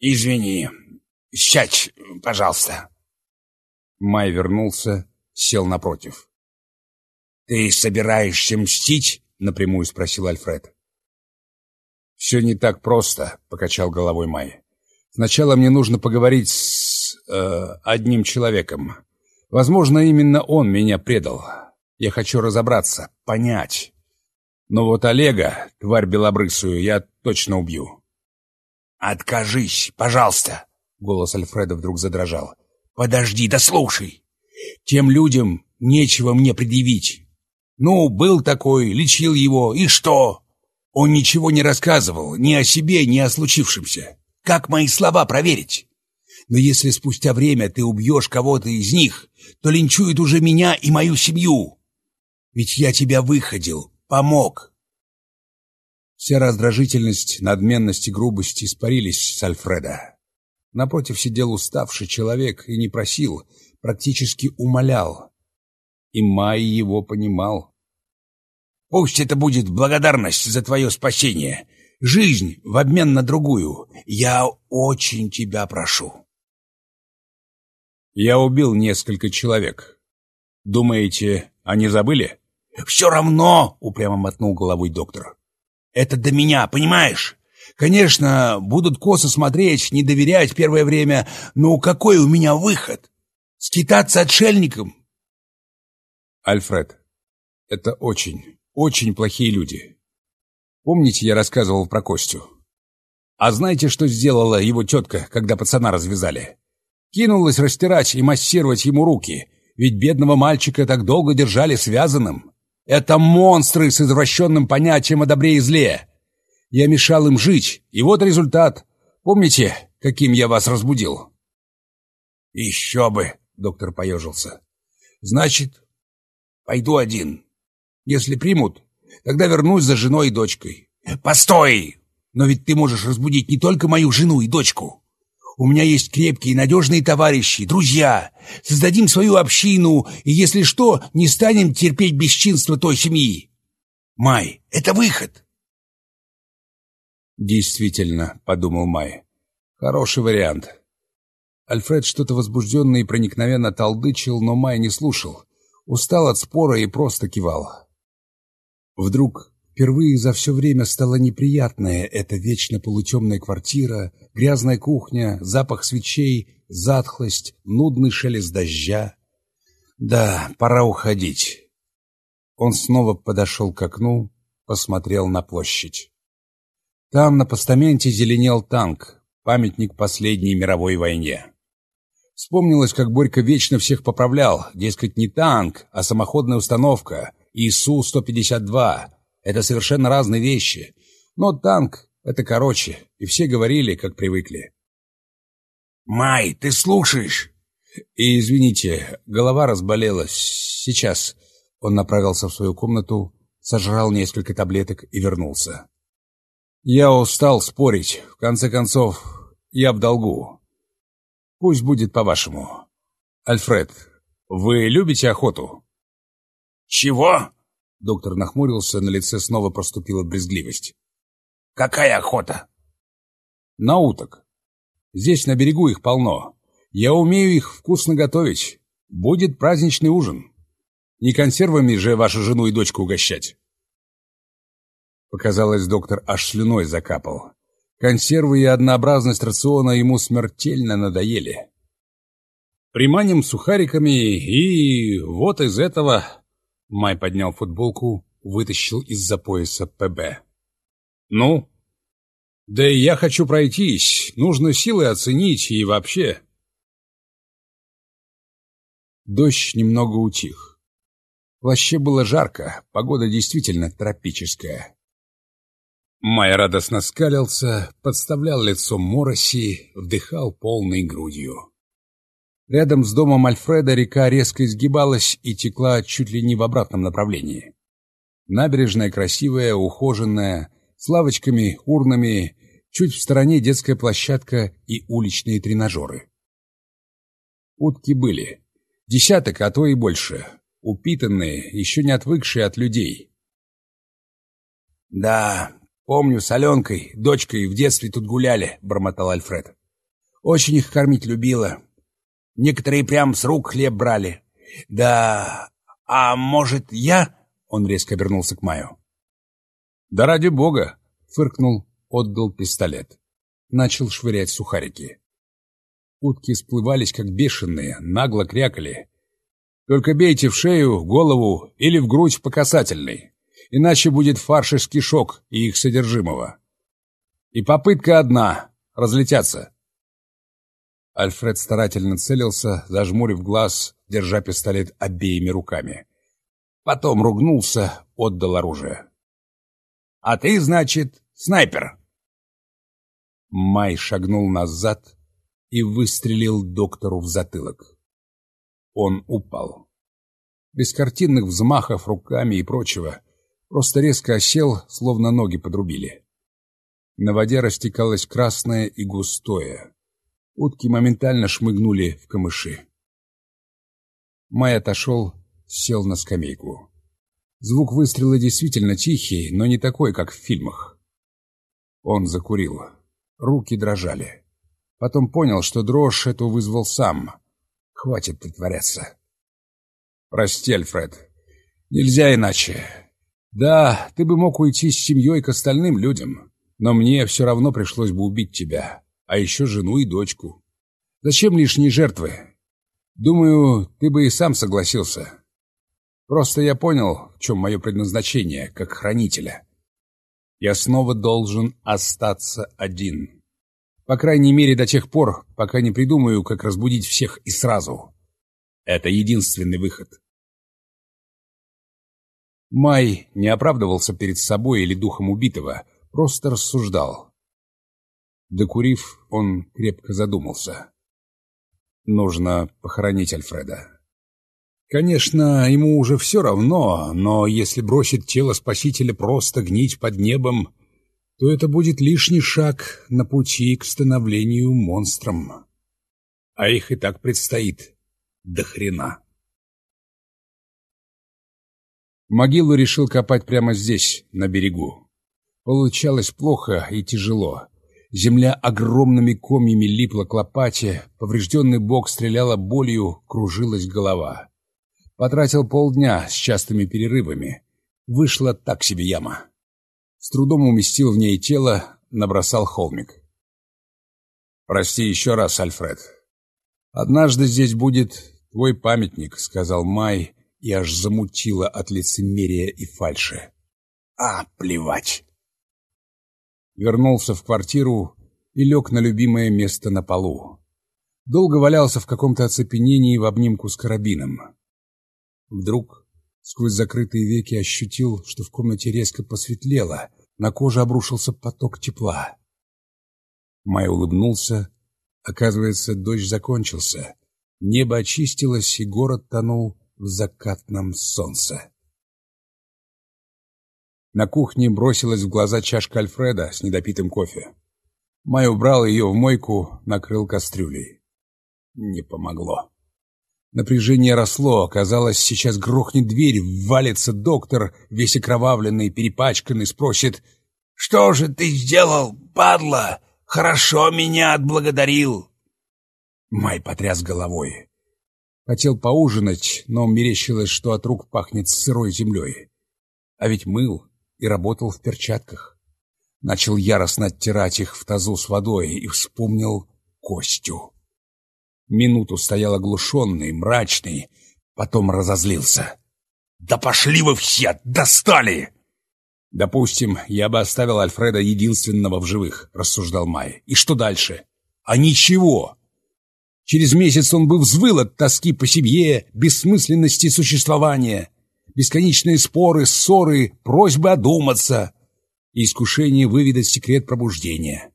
S4: Извини. Сядь, пожалуйста.
S1: Май вернулся, сел напротив.
S4: «Ты собираешься мстить?» — напрямую спросил Альфред.
S1: «Все не так просто», — покачал головой Май. Сначала мне нужно поговорить с э, одним человеком. Возможно, именно он меня предал. Я хочу разобраться, понять. Но вот Олега, тварь белобрысую, я точно убью.
S4: «Откажись, пожалуйста!» Голос Альфреда вдруг задрожал. «Подожди, да слушай! Тем людям нечего мне предъявить. Ну, был такой, лечил его, и что? Он ничего не рассказывал ни о себе, ни о случившемся. Как мои слова проверить? Но если спустя время ты убьешь кого-то из них, то линчуют уже меня и мою семью. Ведь я тебя выходил, помог.
S1: Вся раздражительность, надменность и грубость испарились с Альфреда. Напротив сидел уставший человек и не просил, практически умолял. И Май его понимал.
S4: «Пусть это будет благодарность за твое спасение, жизнь в обмен на другую. Я очень тебя прошу».
S1: «Я убил несколько человек. Думаете, они забыли?»
S4: «Все равно!» — упрямо мотнул головой доктор. «Это до меня, понимаешь? Конечно, будут косо смотреть, не доверять первое время, но какой у меня выход? Скитаться отшельником?»
S1: «Альфред, это очень, очень плохие люди. Помните, я рассказывал про Костю? А знаете, что сделала его тетка, когда пацана развязали? Кинулась растирать и массировать ему руки, ведь бедного мальчика так долго держали связанным. Это монстры с извращенным понятием о добре и зле. Я мешал им жить, и вот результат. Помните, каким я вас разбудил?»
S4: «Еще бы!» — доктор поежился. «Значит, пойду один. Если примут, тогда вернусь за женой и дочкой». «Постой! Но ведь ты можешь разбудить не только мою жену и дочку. У меня есть крепкие и надежные товарищи, друзья. Создадим свою общину, и, если что, не станем терпеть бесчинство той семьи. Май, это выход.
S1: Действительно, подумал Май. Хороший вариант. Альфред что-то возбужденно и проникновенно толдычил, но Май не слушал. Устал от спора и просто кивал. Вдруг Впервые за все время стало неприятное эта вечно полутемная квартира, грязная кухня, запах свечей, затхлость, нудный шелест дождя. Да, пора уходить. Он снова подошел к окну, посмотрел на площадь. Там на постаменте зеленел танк, памятник последней мировой войне. Вспомнилось, как Борька вечно всех поправлял, дескать, не танк, а самоходная установка, ИСУ-152, это совершенно разные вещи. Но танк — это короче, и все говорили, как привыкли.
S4: «Май, ты слушаешь?»
S1: И, извините, голова разболелась. Сейчас. Он направился в свою комнату, сожрал несколько таблеток и вернулся. Я устал спорить. В конце концов, я в долгу. Пусть будет по-вашему. Альфред, вы любите охоту?
S4: Чего?
S1: Доктор нахмурился, на лице снова проступила брезгливость.
S4: «Какая охота?»
S1: «На уток. Здесь на берегу их полно. Я умею их вкусно готовить. Будет праздничный ужин. Не консервами же вашу жену и дочку угощать». Показалось, доктор аж слюной закапал. Консервы и однообразность рациона ему смертельно надоели. Приманим сухариками, и вот из этого Май поднял футболку, вытащил из-за пояса ПБ. «Ну?» «Да и я хочу пройтись. Нужно силы оценить и вообще...» Дождь немного утих. Вообще было жарко, погода действительно тропическая. Май радостно скалился, подставлял лицо мороси, вдыхал полной грудью. Рядом с домом Альфреда река резко изгибалась и текла чуть ли не в обратном направлении. Набережная красивая, ухоженная, с лавочками, урнами, чуть в стороне детская площадка и уличные тренажеры. Утки были. Десяток, а то и больше. Упитанные, еще не отвыкшие от людей.
S4: «Да, помню, с Аленкой, дочкой, в детстве тут гуляли», — бормотал Альфред. «Очень их кормить любила. Некоторые прям с рук хлеб брали. Да, а может, я...» Он резко обернулся к Маю.
S1: «Да ради бога!» — фыркнул, отдал пистолет. начал швырять сухарики. Утки сплывались, как бешеные, нагло крякали. «Только бейте в шею, голову или в грудь по касательной, иначе будет фарш из кишок и их содержимого. И попытка одна — разлетятся». Альфред старательно целился, зажмурив глаз, держа пистолет обеими руками. Потом ругнулся, отдал оружие. «А ты, значит, снайпер?» Май шагнул назад и выстрелил доктору в затылок. Он упал. Без картинных взмахов руками и прочего, просто резко осел, словно ноги подрубили. На воде растекалось красное и густое. Утки моментально шмыгнули в камыши. Май отошел, сел на скамейку. Звук выстрела действительно тихий, но не такой, как в фильмах. Он закурил. Руки дрожали. Потом понял, что дрожь эту вызвал сам. Хватит притворяться. Прости, Альфред. Нельзя иначе. Да, ты бы мог уйти с семьей к остальным людям, но мне все равно пришлось бы убить тебя, а еще жену и дочку. Зачем лишние жертвы? Думаю, ты бы и сам согласился. Просто я понял, в чем мое предназначение, как хранителя. Я снова должен остаться один. По крайней мере, до тех пор, пока не придумаю, как разбудить всех и сразу. Это единственный выход. Май не оправдывался перед собой или духом убитого, просто рассуждал. Докурив, он крепко задумался. Нужно похоронить Альфреда. Конечно, ему уже все равно, но если бросит тело спасителя просто гнить под небом, то это будет лишний шаг на пути к становлению монстром. А их и так предстоит до хрена. Могилу решил копать прямо здесь, на берегу. Получалось плохо и тяжело. Земля огромными комьями липла к лопате, поврежденный бок стреляла болью, кружилась голова. Потратил полдня с частыми перерывами. Вышла так себе яма. С трудом уместил в ней тело, набросал холмик. «Прости еще раз, Альфред. Однажды здесь будет твой памятник», — сказал Май, и аж замутило от лицемерия и фальши. «А, плевать!» вернулся в квартиру и лег на любимое место на полу. Долго валялся в каком-то оцепенении в обнимку с карабином. Вдруг сквозь закрытые веки ощутил, что в комнате резко посветлело, на коже обрушился поток тепла. Май улыбнулся. Оказывается, дождь закончился. Небо очистилось, и город тонул в закатном солнце. На кухне бросилась в глаза чашка Альфреда с недопитым кофе. Май убрал ее в мойку, накрыл кастрюлей. Не помогло. Напряжение росло, казалось, сейчас грохнет дверь, валится доктор, весь окровавленный, перепачканный, спросит «Что же ты сделал, падла? Хорошо меня отблагодарил!» Май потряс головой. Хотел поужинать, но мерещилось, что от рук пахнет сырой землей. А ведь мыл и работал в перчатках. Начал яростно оттирать их в тазу с водой и вспомнил Костю. Минуту стоял оглушенный, мрачный, потом разозлился. «Да пошли вы все! Достали!» «Допустим, я бы оставил Альфреда единственного в живых», — рассуждал Май. «И что дальше?» «А ничего!» Через месяц он бы взвыл от тоски по семье, бессмысленности существования бесконечные споры, ссоры, просьбы одуматься и искушение выведать секрет пробуждения.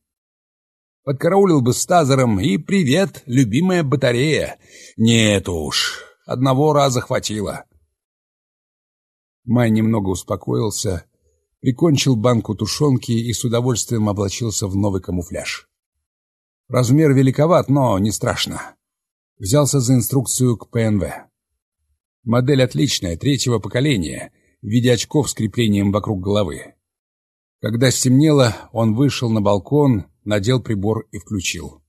S1: Подкараулил бы с тазером и «Привет, любимая батарея!» Нет уж, одного раза хватило. Май немного успокоился, прикончил банку тушенки и с удовольствием облачился в новый камуфляж. Размер великоват, но не страшно. Взялся за инструкцию к ПНВ. Модель отличная, третьего поколения, в виде очков с креплением вокруг головы. Когда стемнело, он вышел на балкон, надел прибор и включил.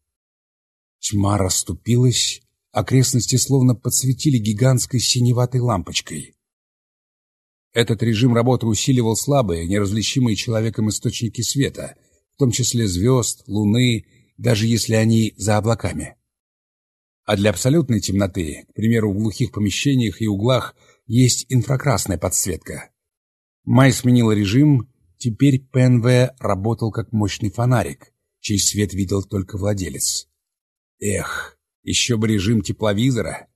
S1: Тьма расступилась, окрестности словно подсветили гигантской синеватой лампочкой. Этот режим работы усиливал слабые, неразличимые человеком источники света, в том числе звезд, луны, даже если они за облаками. А для абсолютной темноты, к примеру, в глухих помещениях и углах, есть инфракрасная подсветка. Май сменил режим, теперь ПНВ работал как мощный фонарик, чей свет видел только владелец. Эх, еще бы режим тепловизора.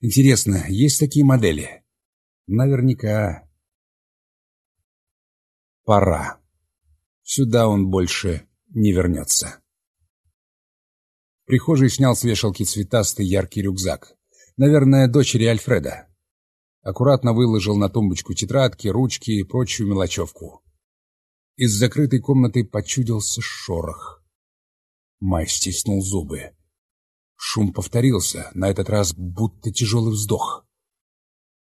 S1: Интересно, есть такие модели? Наверняка. Пора. Сюда он больше не вернется. Прихожей снял с вешалки цветастый яркий рюкзак. Наверное, дочери Альфреда. Аккуратно выложил на тумбочку тетрадки, ручки и прочую мелочевку. Из закрытой комнаты почудился шорох. Май стиснул зубы. Шум повторился, на этот раз будто тяжелый вздох.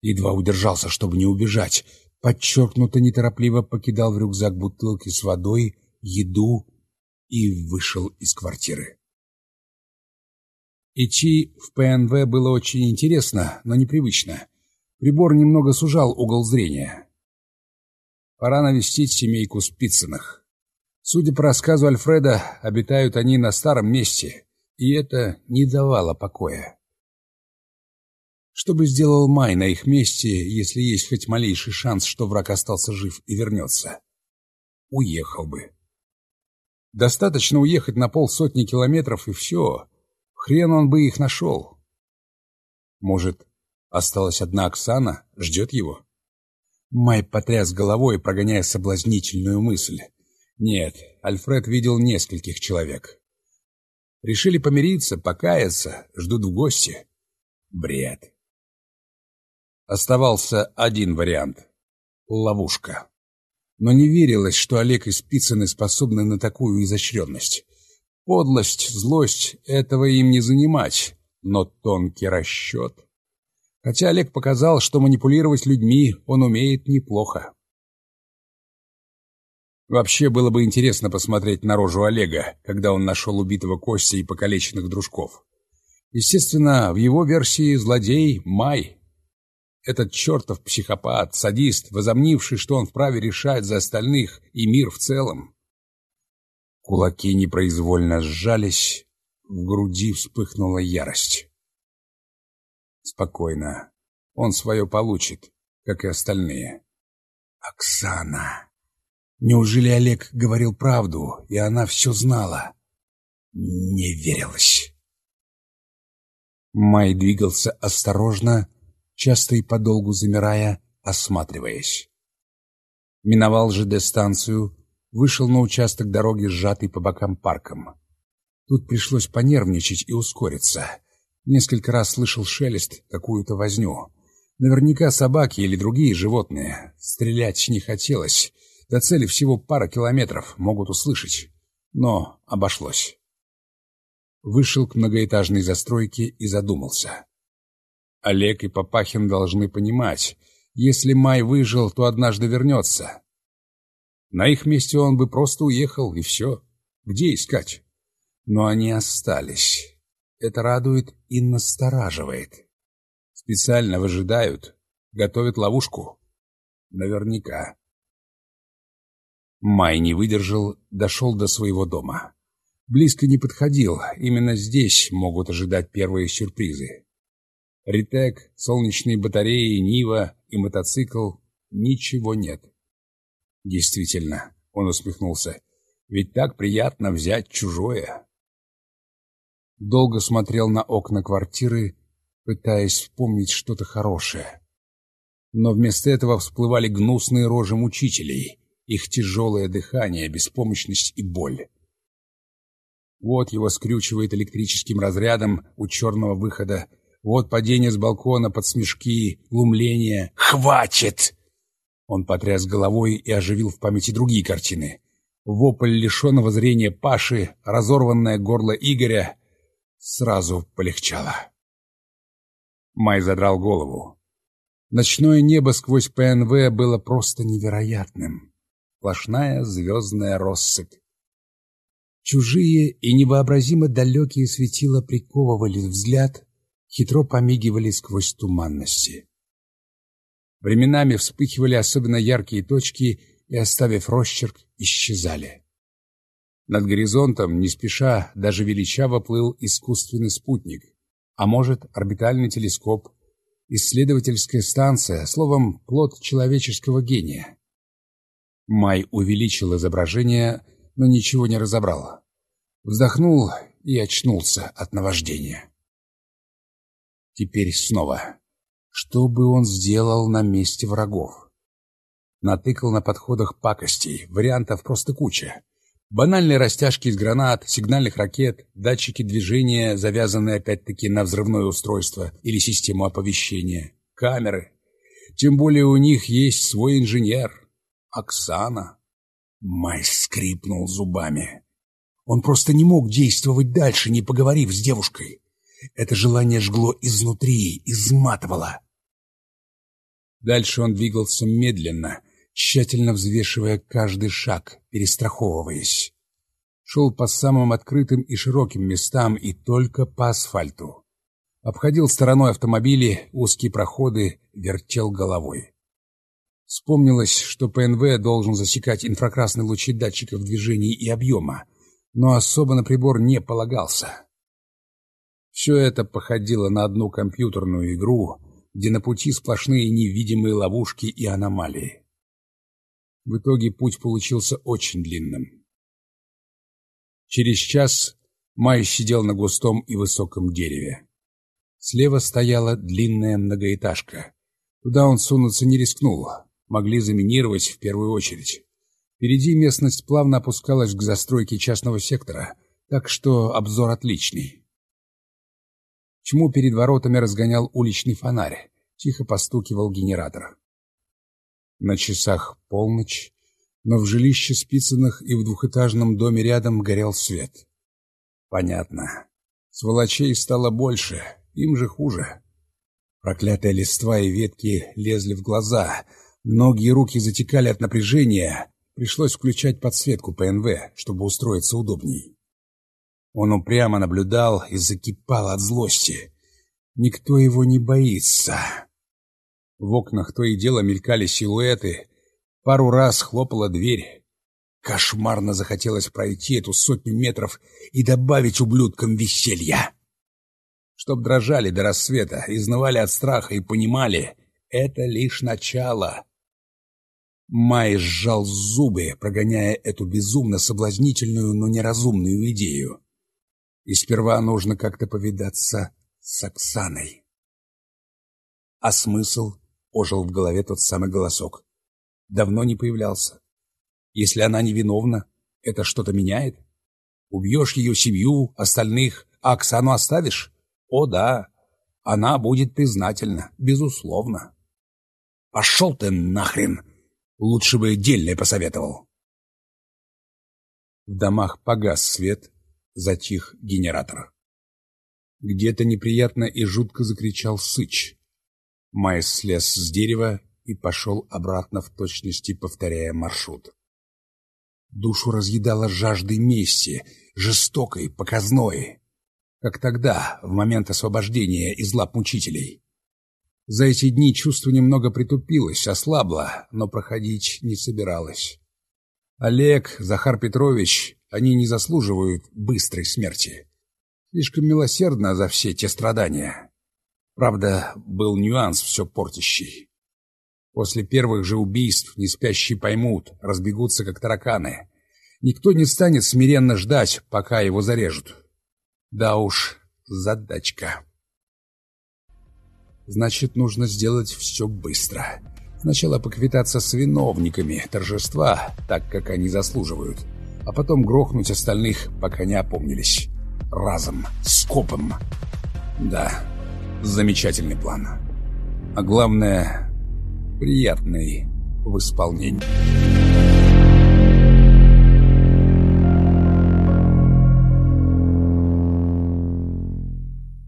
S1: Едва удержался, чтобы не убежать. Подчеркнуто неторопливо покидал в рюкзак бутылки с водой, еду и вышел из квартиры. Идти в ПНВ было очень интересно, но непривычно. Прибор немного сужал угол зрения. Пора навестить семейку Спицыных. Судя по рассказу Альфреда, обитают они на старом месте, и это не давало покоя. Что бы сделал Май на их месте, если есть хоть малейший шанс, что враг остался жив и вернется? Уехал бы. Достаточно уехать на полсотни километров, и все. Хрен он бы их нашел. Может, осталась одна Оксана, ждет его? Май потряс головой, прогоняя соблазнительную мысль. Нет, Альфред видел нескольких человек. Решили помириться, покаяться, ждут в гости. Бред. Оставался один вариант — ловушка. Но не верилось, что Олег и Спицыны способны на такую изощренность. Подлость, злость — этого им не занимать, но тонкий расчет. Хотя Олег показал, что манипулировать людьми он умеет неплохо. Вообще было бы интересно посмотреть на рожу Олега, когда он нашел убитого Костя и покалеченных дружков. Естественно, в его версии злодей — Май. Этот чертов психопат, садист, возомнивший, что он вправе решать за остальных и мир в целом. Кулаки непроизвольно сжались, в груди вспыхнула ярость. Спокойно. Он свое получит, как и остальные. Оксана. Неужели Олег говорил правду, и она все знала? Не верилось. Май двигался осторожно, часто и подолгу замирая, осматриваясь. Миновал ЖД-станцию, вышел на участок дороги, сжатый по бокам парком. Тут пришлось понервничать и ускориться. Несколько раз слышал шелест, какую-то возню. Наверняка собаки или другие животные. Стрелять не хотелось. До цели всего пара километров, могут услышать. Но обошлось. Вышел к многоэтажной застройке и задумался. Олег и Папахин должны понимать, если Май выжил, то однажды вернется. На их месте он бы просто уехал, и все. Где искать? Но они остались. Это радует и настораживает. Специально выжидают, готовят ловушку. Наверняка. Май не выдержал, дошел до своего дома. Близко не подходил, именно здесь могут ожидать первые сюрпризы. Ритек, солнечные батареи, Нива и мотоцикл — ничего нет. Действительно, он усмехнулся, ведь так приятно взять чужое. Долго смотрел на окна квартиры, пытаясь вспомнить что-то хорошее. Но вместо этого всплывали гнусные рожи мучителей — их тяжелое дыхание, беспомощность и боль. Вот его скрючивает электрическим разрядом у черного выхода. Вот падение с балкона под смешки, глумление. «Хватит!» Он потряс головой и оживил в памяти другие картины. Вопль лишенного зрения Паши, разорванное горло Игоря. Сразу полегчало. Май задрал голову. Ночное небо сквозь ПНВ было просто невероятным сплошная звездная россыпь. Чужие и невообразимо далекие светила приковывали взгляд, хитро помигивали сквозь туманности. Временами вспыхивали особенно яркие точки и, оставив росчерк, исчезали. Над горизонтом, не спеша, даже величаво плыл искусственный спутник, а может, орбитальный телескоп, исследовательская станция, словом, плод человеческого гения. Май увеличил изображение, но ничего не разобрал. Вздохнул и очнулся от наваждения. Теперь снова. Что бы он сделал на месте врагов? Натыкал на подходах пакостей, вариантов просто куча. Банальные растяжки из гранат, сигнальных ракет, датчики движения, завязанные опять-таки на взрывное устройство или систему оповещения, камеры. Тем более у них есть свой инженер. Оксана. Май скрипнул зубами. Он просто не мог действовать дальше, не поговорив с девушкой. Это желание жгло изнутри, изматывало. Дальше он двигался медленно, тщательно взвешивая каждый шаг, перестраховываясь. Шел по самым открытым и широким местам и только по асфальту. Обходил стороной автомобили, узкие проходы, вертел головой. Вспомнилось, что ПНВ должен засекать инфракрасные лучи датчиков движений и объема, но особо на прибор не полагался. Все это походило на одну компьютерную игру, где на пути сплошные невидимые ловушки и аномалии. В итоге путь получился очень длинным. Через час Май сидел на густом и высоком дереве. Слева стояла длинная многоэтажка. Туда он сунуться не рискнул, могли заминировать в первую очередь. Впереди местность плавно опускалась к застройке частного сектора, так что обзор отличный. Чему перед воротами разгонял уличный фонарь, тихо постукивал генератор. На часах полночь, но в жилище Спицыных и в двухэтажном доме рядом горел свет. Понятно. Сволочей стало больше, им же хуже. Проклятые листва и ветки лезли в глаза, ноги и руки затекали от напряжения. Пришлось включать подсветку ПНВ, чтобы устроиться удобней. Он упрямо наблюдал и закипал от злости. Никто его не боится. В окнах то и дело мелькали силуэты. Пару раз хлопала дверь. Кошмарно захотелось пройти эту сотню метров и добавить ублюдкам веселья. Чтоб дрожали до рассвета, изнывали от страха и понимали — это лишь начало. Май сжал зубы, прогоняя эту безумно соблазнительную, но неразумную идею. И сперва нужно как-то повидаться с Оксаной. А смысл Ожил в голове тот самый голосок. Давно не появлялся. Если она невиновна, это что-то меняет? Убьешь ее семью, остальных, а Оксану оставишь? О, да, она будет признательна, безусловно. Пошел ты нахрен! Лучше бы дельное посоветовал. В домах погас свет, затих генератор. Где-то неприятно и жутко закричал Сыч. Майс слез с дерева и пошел обратно в точности, повторяя маршрут. Душу разъедала жаждой мести, жестокой, показной, как тогда, в момент освобождения из лап мучителей. За эти дни чувство немного притупилось, ослабло, но проходить не собиралось. Олег, Захар Петрович, они не заслуживают быстрой смерти. Слишком милосердно за все те страдания. Правда, был нюанс все портящий. После первых же убийств неспящие поймут, разбегутся как тараканы. Никто не станет смиренно ждать, пока его зарежут. Да уж, задачка. Значит, нужно сделать все быстро. Сначала поквитаться с виновниками торжества, так как они заслуживают, а потом грохнуть остальных, пока не опомнились. Разом, скопом. Да, Замечательный план. А главное, приятный в исполнении.